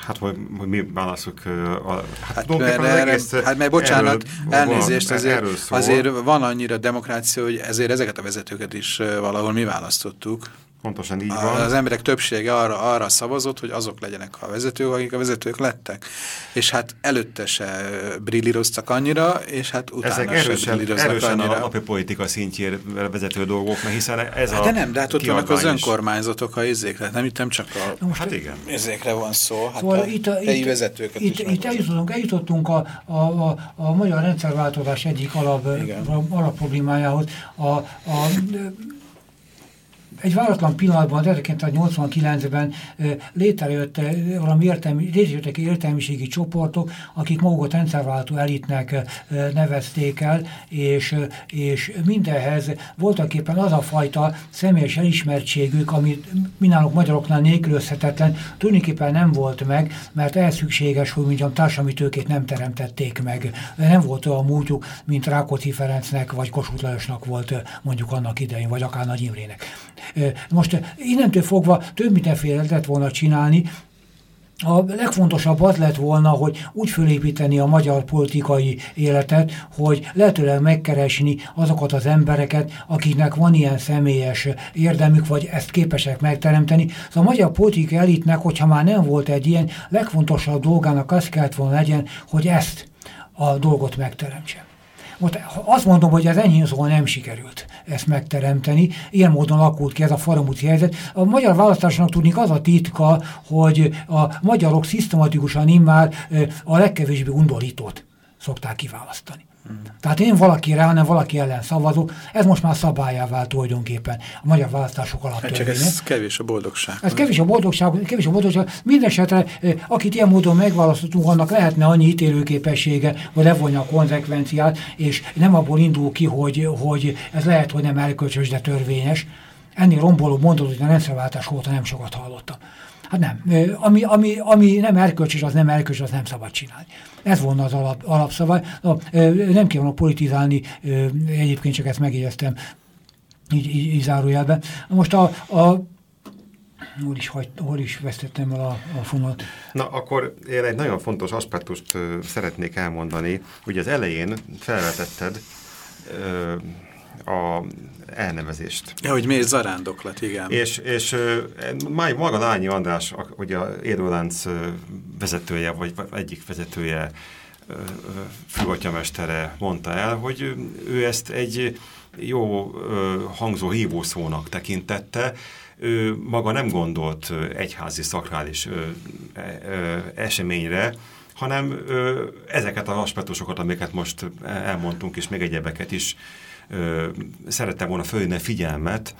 Hát, hogy, hogy mi válaszok... A, hát, hát, mert, erre, egész, hát mert bocsánat, erről, elnézést, azért, azért van annyira demokrácia, hogy ezért ezeket a vezetőket is valahol mi választottuk. Pontosan így van. Az emberek többsége arra, arra szavazott, hogy azok legyenek a vezetők, akik a vezetők lettek. És hát előtte se brillíroztak annyira, és hát utána Ezek erősen, se erősen annyira. a napi politika szintjére vezető dolgok, mert hiszen ez hát a De nem, de hát ott vannak az önkormányzatok, ha izzék, tehát nem itt nem csak a most hát igen. izzékre van szó, hát szóval a itt a, helyi itt, vezetőket itt, is itt eljutottunk, eljutottunk a, a, a, a magyar rendszerváltozás egyik alap, alap problémájához. A, a egy váratlan pillanatban, 1989-ben létrejött valami értelmi, létrejöttek értelmiségi csoportok, akik magukat rendszerváltó elitnek nevezték el, és, és mindenhez voltak éppen az a fajta személyes elismertségük, ami minálunk magyaroknál nélkülözhetetlen, tulajdonképpen nem volt meg, mert ehhez szükséges, hogy mondjam, társadalmi tőkét nem teremtették meg. Nem volt olyan múltjuk, mint Rákóczi Ferencnek, vagy Kossuth Lajosnak volt mondjuk annak idején, vagy akár Nagy Imrének. Most innentől fogva több mindenféle lehetett volna csinálni, a legfontosabb az lett volna, hogy úgy fölépíteni a magyar politikai életet, hogy lehetőleg megkeresni azokat az embereket, akiknek van ilyen személyes érdemük, vagy ezt képesek megteremteni. Szóval a magyar politikai elitnek, hogyha már nem volt egy ilyen, legfontosabb dolgának az kellett volna legyen, hogy ezt a dolgot megteremtse. Most azt mondom, hogy ez enyhén szóval nem sikerült ezt megteremteni. Ilyen módon alakult ki ez a faramúci helyzet. A magyar választásnak tudnik az a titka, hogy a magyarok szisztematikusan immár a legkevésbé undorítót szokták kiválasztani. Tehát én valakire, hanem valaki ellen szavazok, ez most már szabályá vált tulajdonképpen a magyar választások alatt. Hát csak ez kevés a boldogság. Ez kevés a boldogság, kevés a boldogság. Mindenesetre, akit ilyen módon megválasztottunk, annak lehetne annyi ítélőképessége, hogy levonja a konzekvenciát, és nem abból indul ki, hogy, hogy ez lehet, hogy nem elkölcsös, de törvényes. Ennél romboló mondat, hogy a rendszerváltás óta nem sokat hallottam. Hát nem. Ami, ami, ami nem erkölcsös, az nem erkölcsös, az nem szabad csinálni. Ez volna az alap, alapszabály. No, nem kell politizálni, egyébként csak ezt megjegyeztem így, így, így zárójelben. Most a, a hol is, hagy, hol is vesztettem el a, a fonat. Na, akkor én egy nagyon fontos aspektust uh, szeretnék elmondani. Ugye az elején felvetetted uh, a elnevezést. Ja, hogy miért zarándoklat, igen. És, és maga Lányi András, ugye a Érólánc vezetője, vagy egyik vezetője, főatyamestere mondta el, hogy ő ezt egy jó hangzó hívószónak tekintette, ő maga nem gondolt egyházi szakrális eseményre, hanem ezeket az aspektusokat, amiket most elmondtunk, és még egyebeket is szerettem volna fölhívni figyelmet,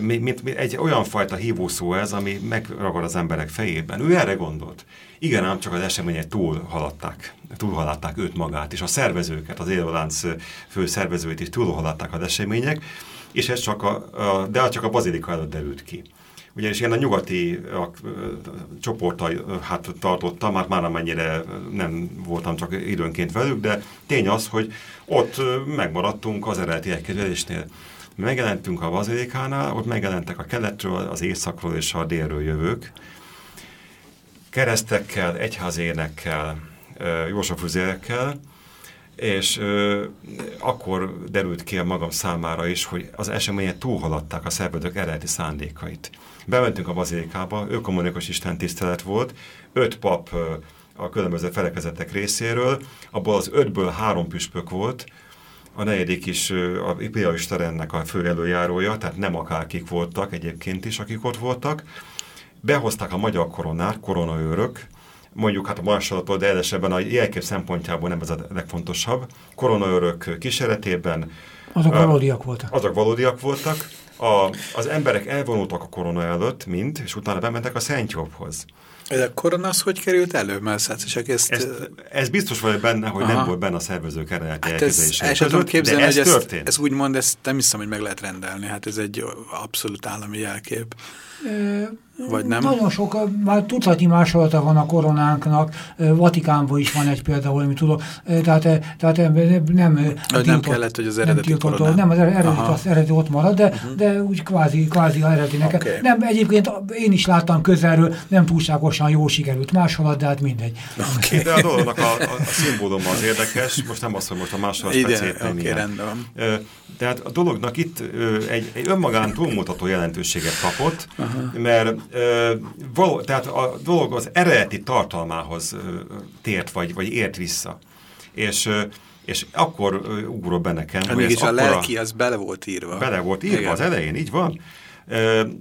mint, mint egy olyan fajta hívószó ez, ami megragad az emberek fejében. Ő erre gondolt. Igen, ám csak az események túlhaladták, túlhaladták őt magát, és a szervezőket, az élőlánc fő szervezőit is túlhaladták az események, és ez csak a, a, de csak a bazilika előtt derült ki. Ugyanis én a nyugati a, a, csoporttal hát tartottam, már már amennyire nem voltam csak időnként velük, de tény az, hogy ott megmaradtunk az eredeti elképzelésnél. Megjelentünk a bazilikánál, ott megjelentek a keletről, az északról és a délről jövők. Keresztekkel, egyházénekkel, jósafuzérekkel, és ö, akkor derült ki a magam számára is, hogy az események túlhaladták a szervezők eredeti szándékait. Bementünk a bazilikába, ökumenikus Isten tisztelet volt, öt pap a különböző felekezetek részéről, abból az ötből három püspök volt, a negyedik is a Pia ennek a fő előjárója, tehát nem akárkik voltak egyébként is, akik ott voltak. Behozták a magyar koronát, koronaőrök, mondjuk hát a marsalatból, de edesebben a jelkép szempontjából nem ez a legfontosabb. Koronaőrök kísérletében. Azok valódiak voltak. Azok valódiak voltak. A, az emberek elvonultak a korona előtt, mind, és utána bementek a Szent Jobbhoz. Ez a korona az hogy került elő? Mert hát csak ezt... Ez, ez biztos vagy benne, hogy Aha. nem volt benne a szervezők eredeti hát ez, el sem tudom képzelni, ez hogy ez, ez úgymond, ezt nem hiszem, hogy meg lehet rendelni. Hát ez egy abszolút állami jelkép. Vagy nem? Nagyon sok, már tucatnyi másolata van a koronánknak, Vatikánban is van egy például, amit tudok, tehát, tehát nem, nem, tiltott, nem kellett, hogy az eredeti nem tiltott, Nem, az eredeti, az eredeti ott marad, de, uh mhm. -huh. de úgy kvázi, kvázi a eredetinek. Okay. Nem, egyébként én is láttam közelről, nem túlságosan jó sikerült másolat, de hát mindegy. Okay. De a dolognak a, a, a szimbóluma az érdekes, most nem azt, hogy most a másolat speciál okay, rendben. Tehát a dolognak itt egy, egy önmagán túlmutató jelentőséget kapott, -huh. mert való, tehát a dolog az eredeti tartalmához tért, vagy, vagy ért vissza. És, és akkor ugrott be nekem, hát hogy ez a lelki az bele volt írva. Bele volt írva Igen. az elején, így van.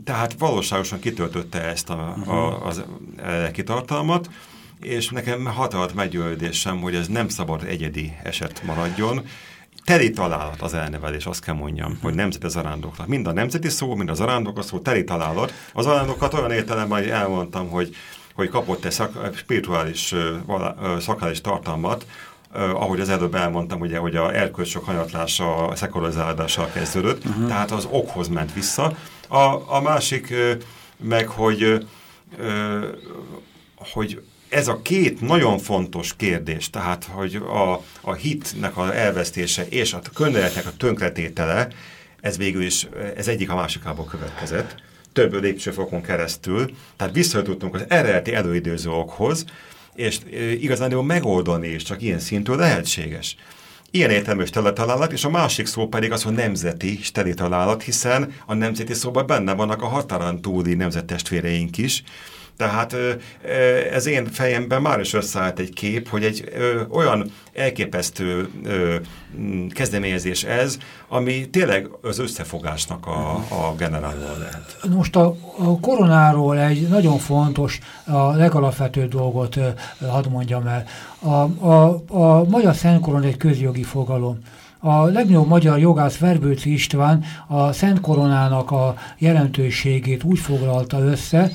Tehát valóságosan kitöltötte ezt a, uh a, az lelki tartalmat, és nekem határozott meggyőződésem, hogy ez nem szabad egyedi eset maradjon, teli találat az elnevelés, azt kell mondjam, hogy nemzeti zarándoknak. Mind a nemzeti szó, mind a zarándok a szó teli találat. Az zarándokat olyan értelemben, hogy elmondtam, hogy, hogy kapott egy szak, spirituális, szakális tartalmat, Uh, ahogy az előbb elmondtam, ugye, hogy a erkölcsök hanyatlása, a szekularizálással kezdődött, uh -huh. tehát az okhoz ment vissza. A, a másik meg, hogy, hogy ez a két nagyon fontos kérdés, tehát hogy a, a hitnek az elvesztése és a könyveletnek a tönkretétele, ez végül is, ez egyik a másikából következett, több lépcsőfokon keresztül, tehát visszatudtunk az eredeti előidőző okhoz, és igazán megoldani is csak ilyen szintű lehetséges. Ilyen értelmű találat, és a másik szó pedig az, hogy nemzeti találat, hiszen a nemzeti szóban benne vannak a határán túli nemzettestvéreink is, tehát ez én fejemben már is összeállt egy kép, hogy egy olyan elképesztő kezdeményezés ez, ami tényleg az összefogásnak a, a generálva lehet. Most a, a koronáról egy nagyon fontos, a legalapvetőbb dolgot hadd mondjam el. A, a, a Magyar Szent Koron egy közjogi fogalom. A legnagyobb magyar jogász Verbőci István a Szent Koronának a jelentőségét úgy foglalta össze,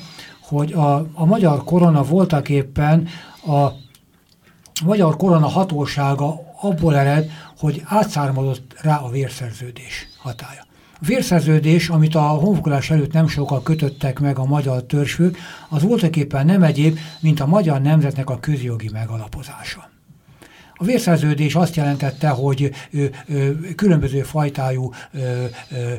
hogy a, a magyar korona voltak éppen a magyar korona hatósága abból ered, hogy átszármazott rá a vérszerződés hatája. A vérszerződés, amit a honfoglalás előtt nem sokkal kötöttek meg a magyar törzsfők, az voltak éppen nem egyéb, mint a magyar nemzetnek a közjogi megalapozása. A vérszerződés azt jelentette, hogy ö, ö, különböző fajtájú ö, ö,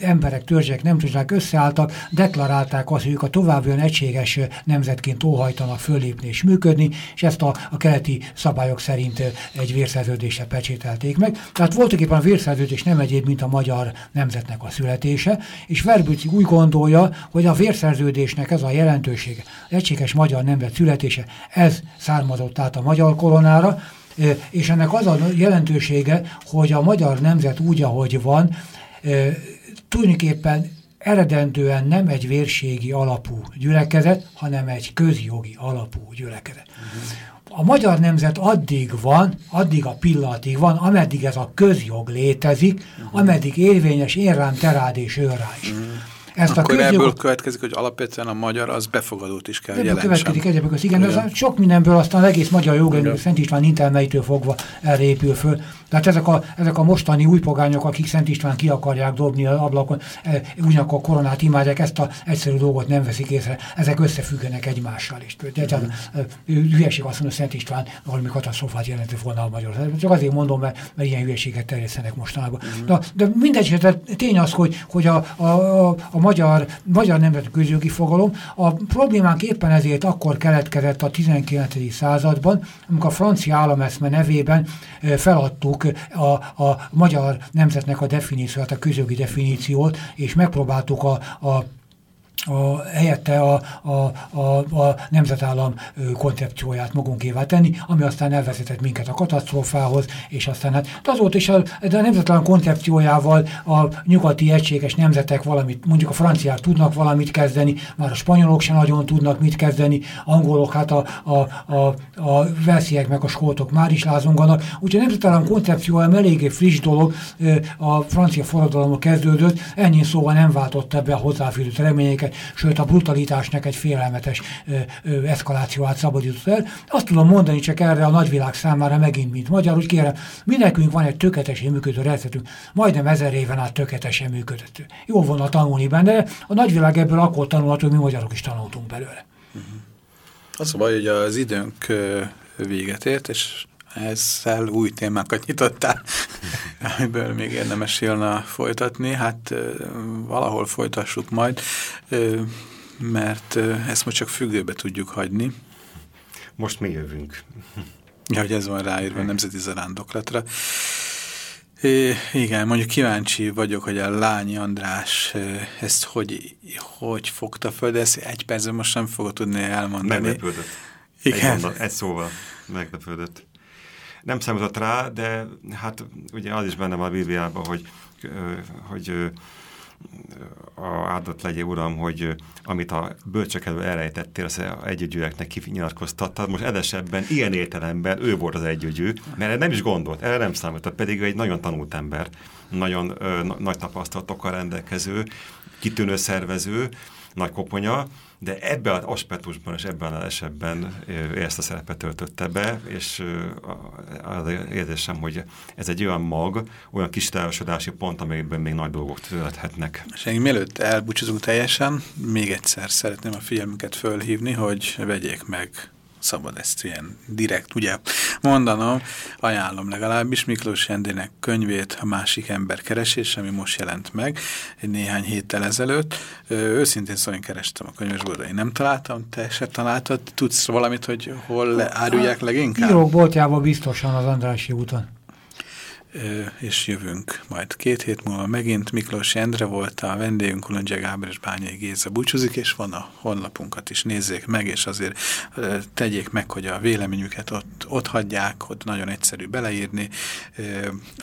emberek, törzsek, nem tudják összeálltak, deklarálták azt, hogy ők a további egységes nemzetként óhajtanak fölépni és működni, és ezt a, a keleti szabályok szerint egy vérszerződésre pecsételték meg. Tehát voltak éppen a vérszerződés nem egyéb, mint a magyar nemzetnek a születése, és Verbüci úgy gondolja, hogy a vérszerződésnek ez a jelentősége, az egységes magyar nemzet születése, ez származott át a magyar koronára, és ennek az a jelentősége, hogy a magyar nemzet úgy, ahogy van, tulajdonképpen eredendően nem egy vérségi alapú gyülekezet, hanem egy közjogi alapú gyülekezet. A magyar nemzet addig van, addig a pillanatig van, ameddig ez a közjog létezik, ameddig érvényes én rám, terád és ő rá is. Ezt Akkor a közjogot... ebből következik, hogy alapvetően a magyar az befogadót is kell jelentsen. következik egyébként, az igen, igen. Az sok mindenből aztán az egész magyar jog, Szent István intelmeitől fogva erre épül föl. Tehát ezek a, ezek a mostani új pogányok, akik Szent István ki akarják dobni az ablakon, e, ugyanakkor a koronát imádják, ezt a egyszerű dolgot nem veszik észre, ezek összefüggenek egymással is. Tehát mm. hülyeség azt mondja, Szent István valami katasztrofát jelentett volna a magyar. Csak azért mondom, mert, mert ilyen hülyeséget terjesztenek mostanában. Mm. De, de mindegy, tény az, hogy, hogy a, a, a, a magyar, magyar nemzeti közjogi fogalom. A problémánk éppen ezért akkor keletkezett a 19. században, amikor a francia állameszme nevében feladtuk a, a magyar nemzetnek a definíciót, a közjogi definíciót, és megpróbáltuk a, a a, helyette a, a, a, a nemzetállam koncepcióját magunkévá tenni, ami aztán elvezetett minket a katasztrófához, és aztán hát de azóta is a, de a nemzetállam koncepciójával a nyugati egységes nemzetek valamit, mondjuk a franciák tudnak valamit kezdeni, már a spanyolok sem nagyon tudnak mit kezdeni, angolok, hát a, a, a, a velsziek meg a skótok már is lázonganak, úgyhogy a nemzetállam koncepciója eléggé friss dolog, a francia forradalomok kezdődött, ennyi szóval nem váltotta be a hozzáfűzött reményeket, sőt a brutalitásnak egy félelmetes eszkalációát szabadított el. Azt tudom mondani csak erre a nagyvilág számára megint, mint magyar, hogy kérem, mi nekünk van egy tökéletesen működő rendszerünk, majdnem ezer éven át tökéletesen működött. Jó volna tanulni benne, a nagyvilág ebből akkor tanulhat, hogy mi magyarok is tanultunk belőle. -huh. Az a baj, hogy az időnk véget ért, és ezzel új témákat nyitottál, amiből még érdemes élna folytatni. Hát valahol folytassuk majd, mert ezt most csak függőbe tudjuk hagyni. Most mi jövünk. Ja, hogy ez van ráírva a Nemzeti Zarándoklatra. É, igen, mondjuk kíváncsi vagyok, hogy a Lányi András ezt hogy, hogy fogta föl, de ezt egy percben most nem fogod tudni elmondani. Meglepődött. Igen. Egy, mondat, egy szóval meglepődött nem számított rá, de hát ugye az is benne van a Bibliában, hogy, hogy a áldott legyen, Uram, hogy amit a bölcsek elől elrejtettél, az együgyűeknek kinyilatkoztatta. Most edesebben, ilyen értelemben ő volt az együgyű, mert nem is gondolt, erre nem számított, pedig egy nagyon tanult ember, nagyon ö, nagy tapasztalatokkal rendelkező, kitűnő szervező, nagy koponya, de ebben az aspektusban és ebben az esetben ezt a szerepet töltötte be, és az érzésem, hogy ez egy olyan mag, olyan kis társadási pont, amelyben még nagy dolgok. És én mielőtt elbúcsúzunk teljesen, még egyszer szeretném a figyelmüket fölhívni, hogy vegyék meg szabad ezt ilyen direkt ugye mondanom, ajánlom legalábbis Miklós Jendének könyvét, a másik ember keresés, ami most jelent meg egy néhány héttel ezelőtt. Őszintén szóval én kerestem a könyvesboltban, én nem találtam, te se találtad, tudsz valamit, hogy hol árulják leginkább? Írók boltjában biztosan az Andrási úton és jövünk majd két hét múlva megint. Miklós Endre volt a vendégünk, Kulondzsia Gábor és Bányai Géza búcsúzik, és van a honlapunkat is nézzék meg, és azért tegyék meg, hogy a véleményüket ott, ott hagyják, ott nagyon egyszerű beleírni.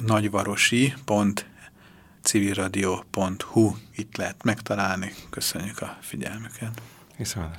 Nagyvarosi pont civilradio.hu itt lehet megtalálni. Köszönjük a figyelmüket. Viszont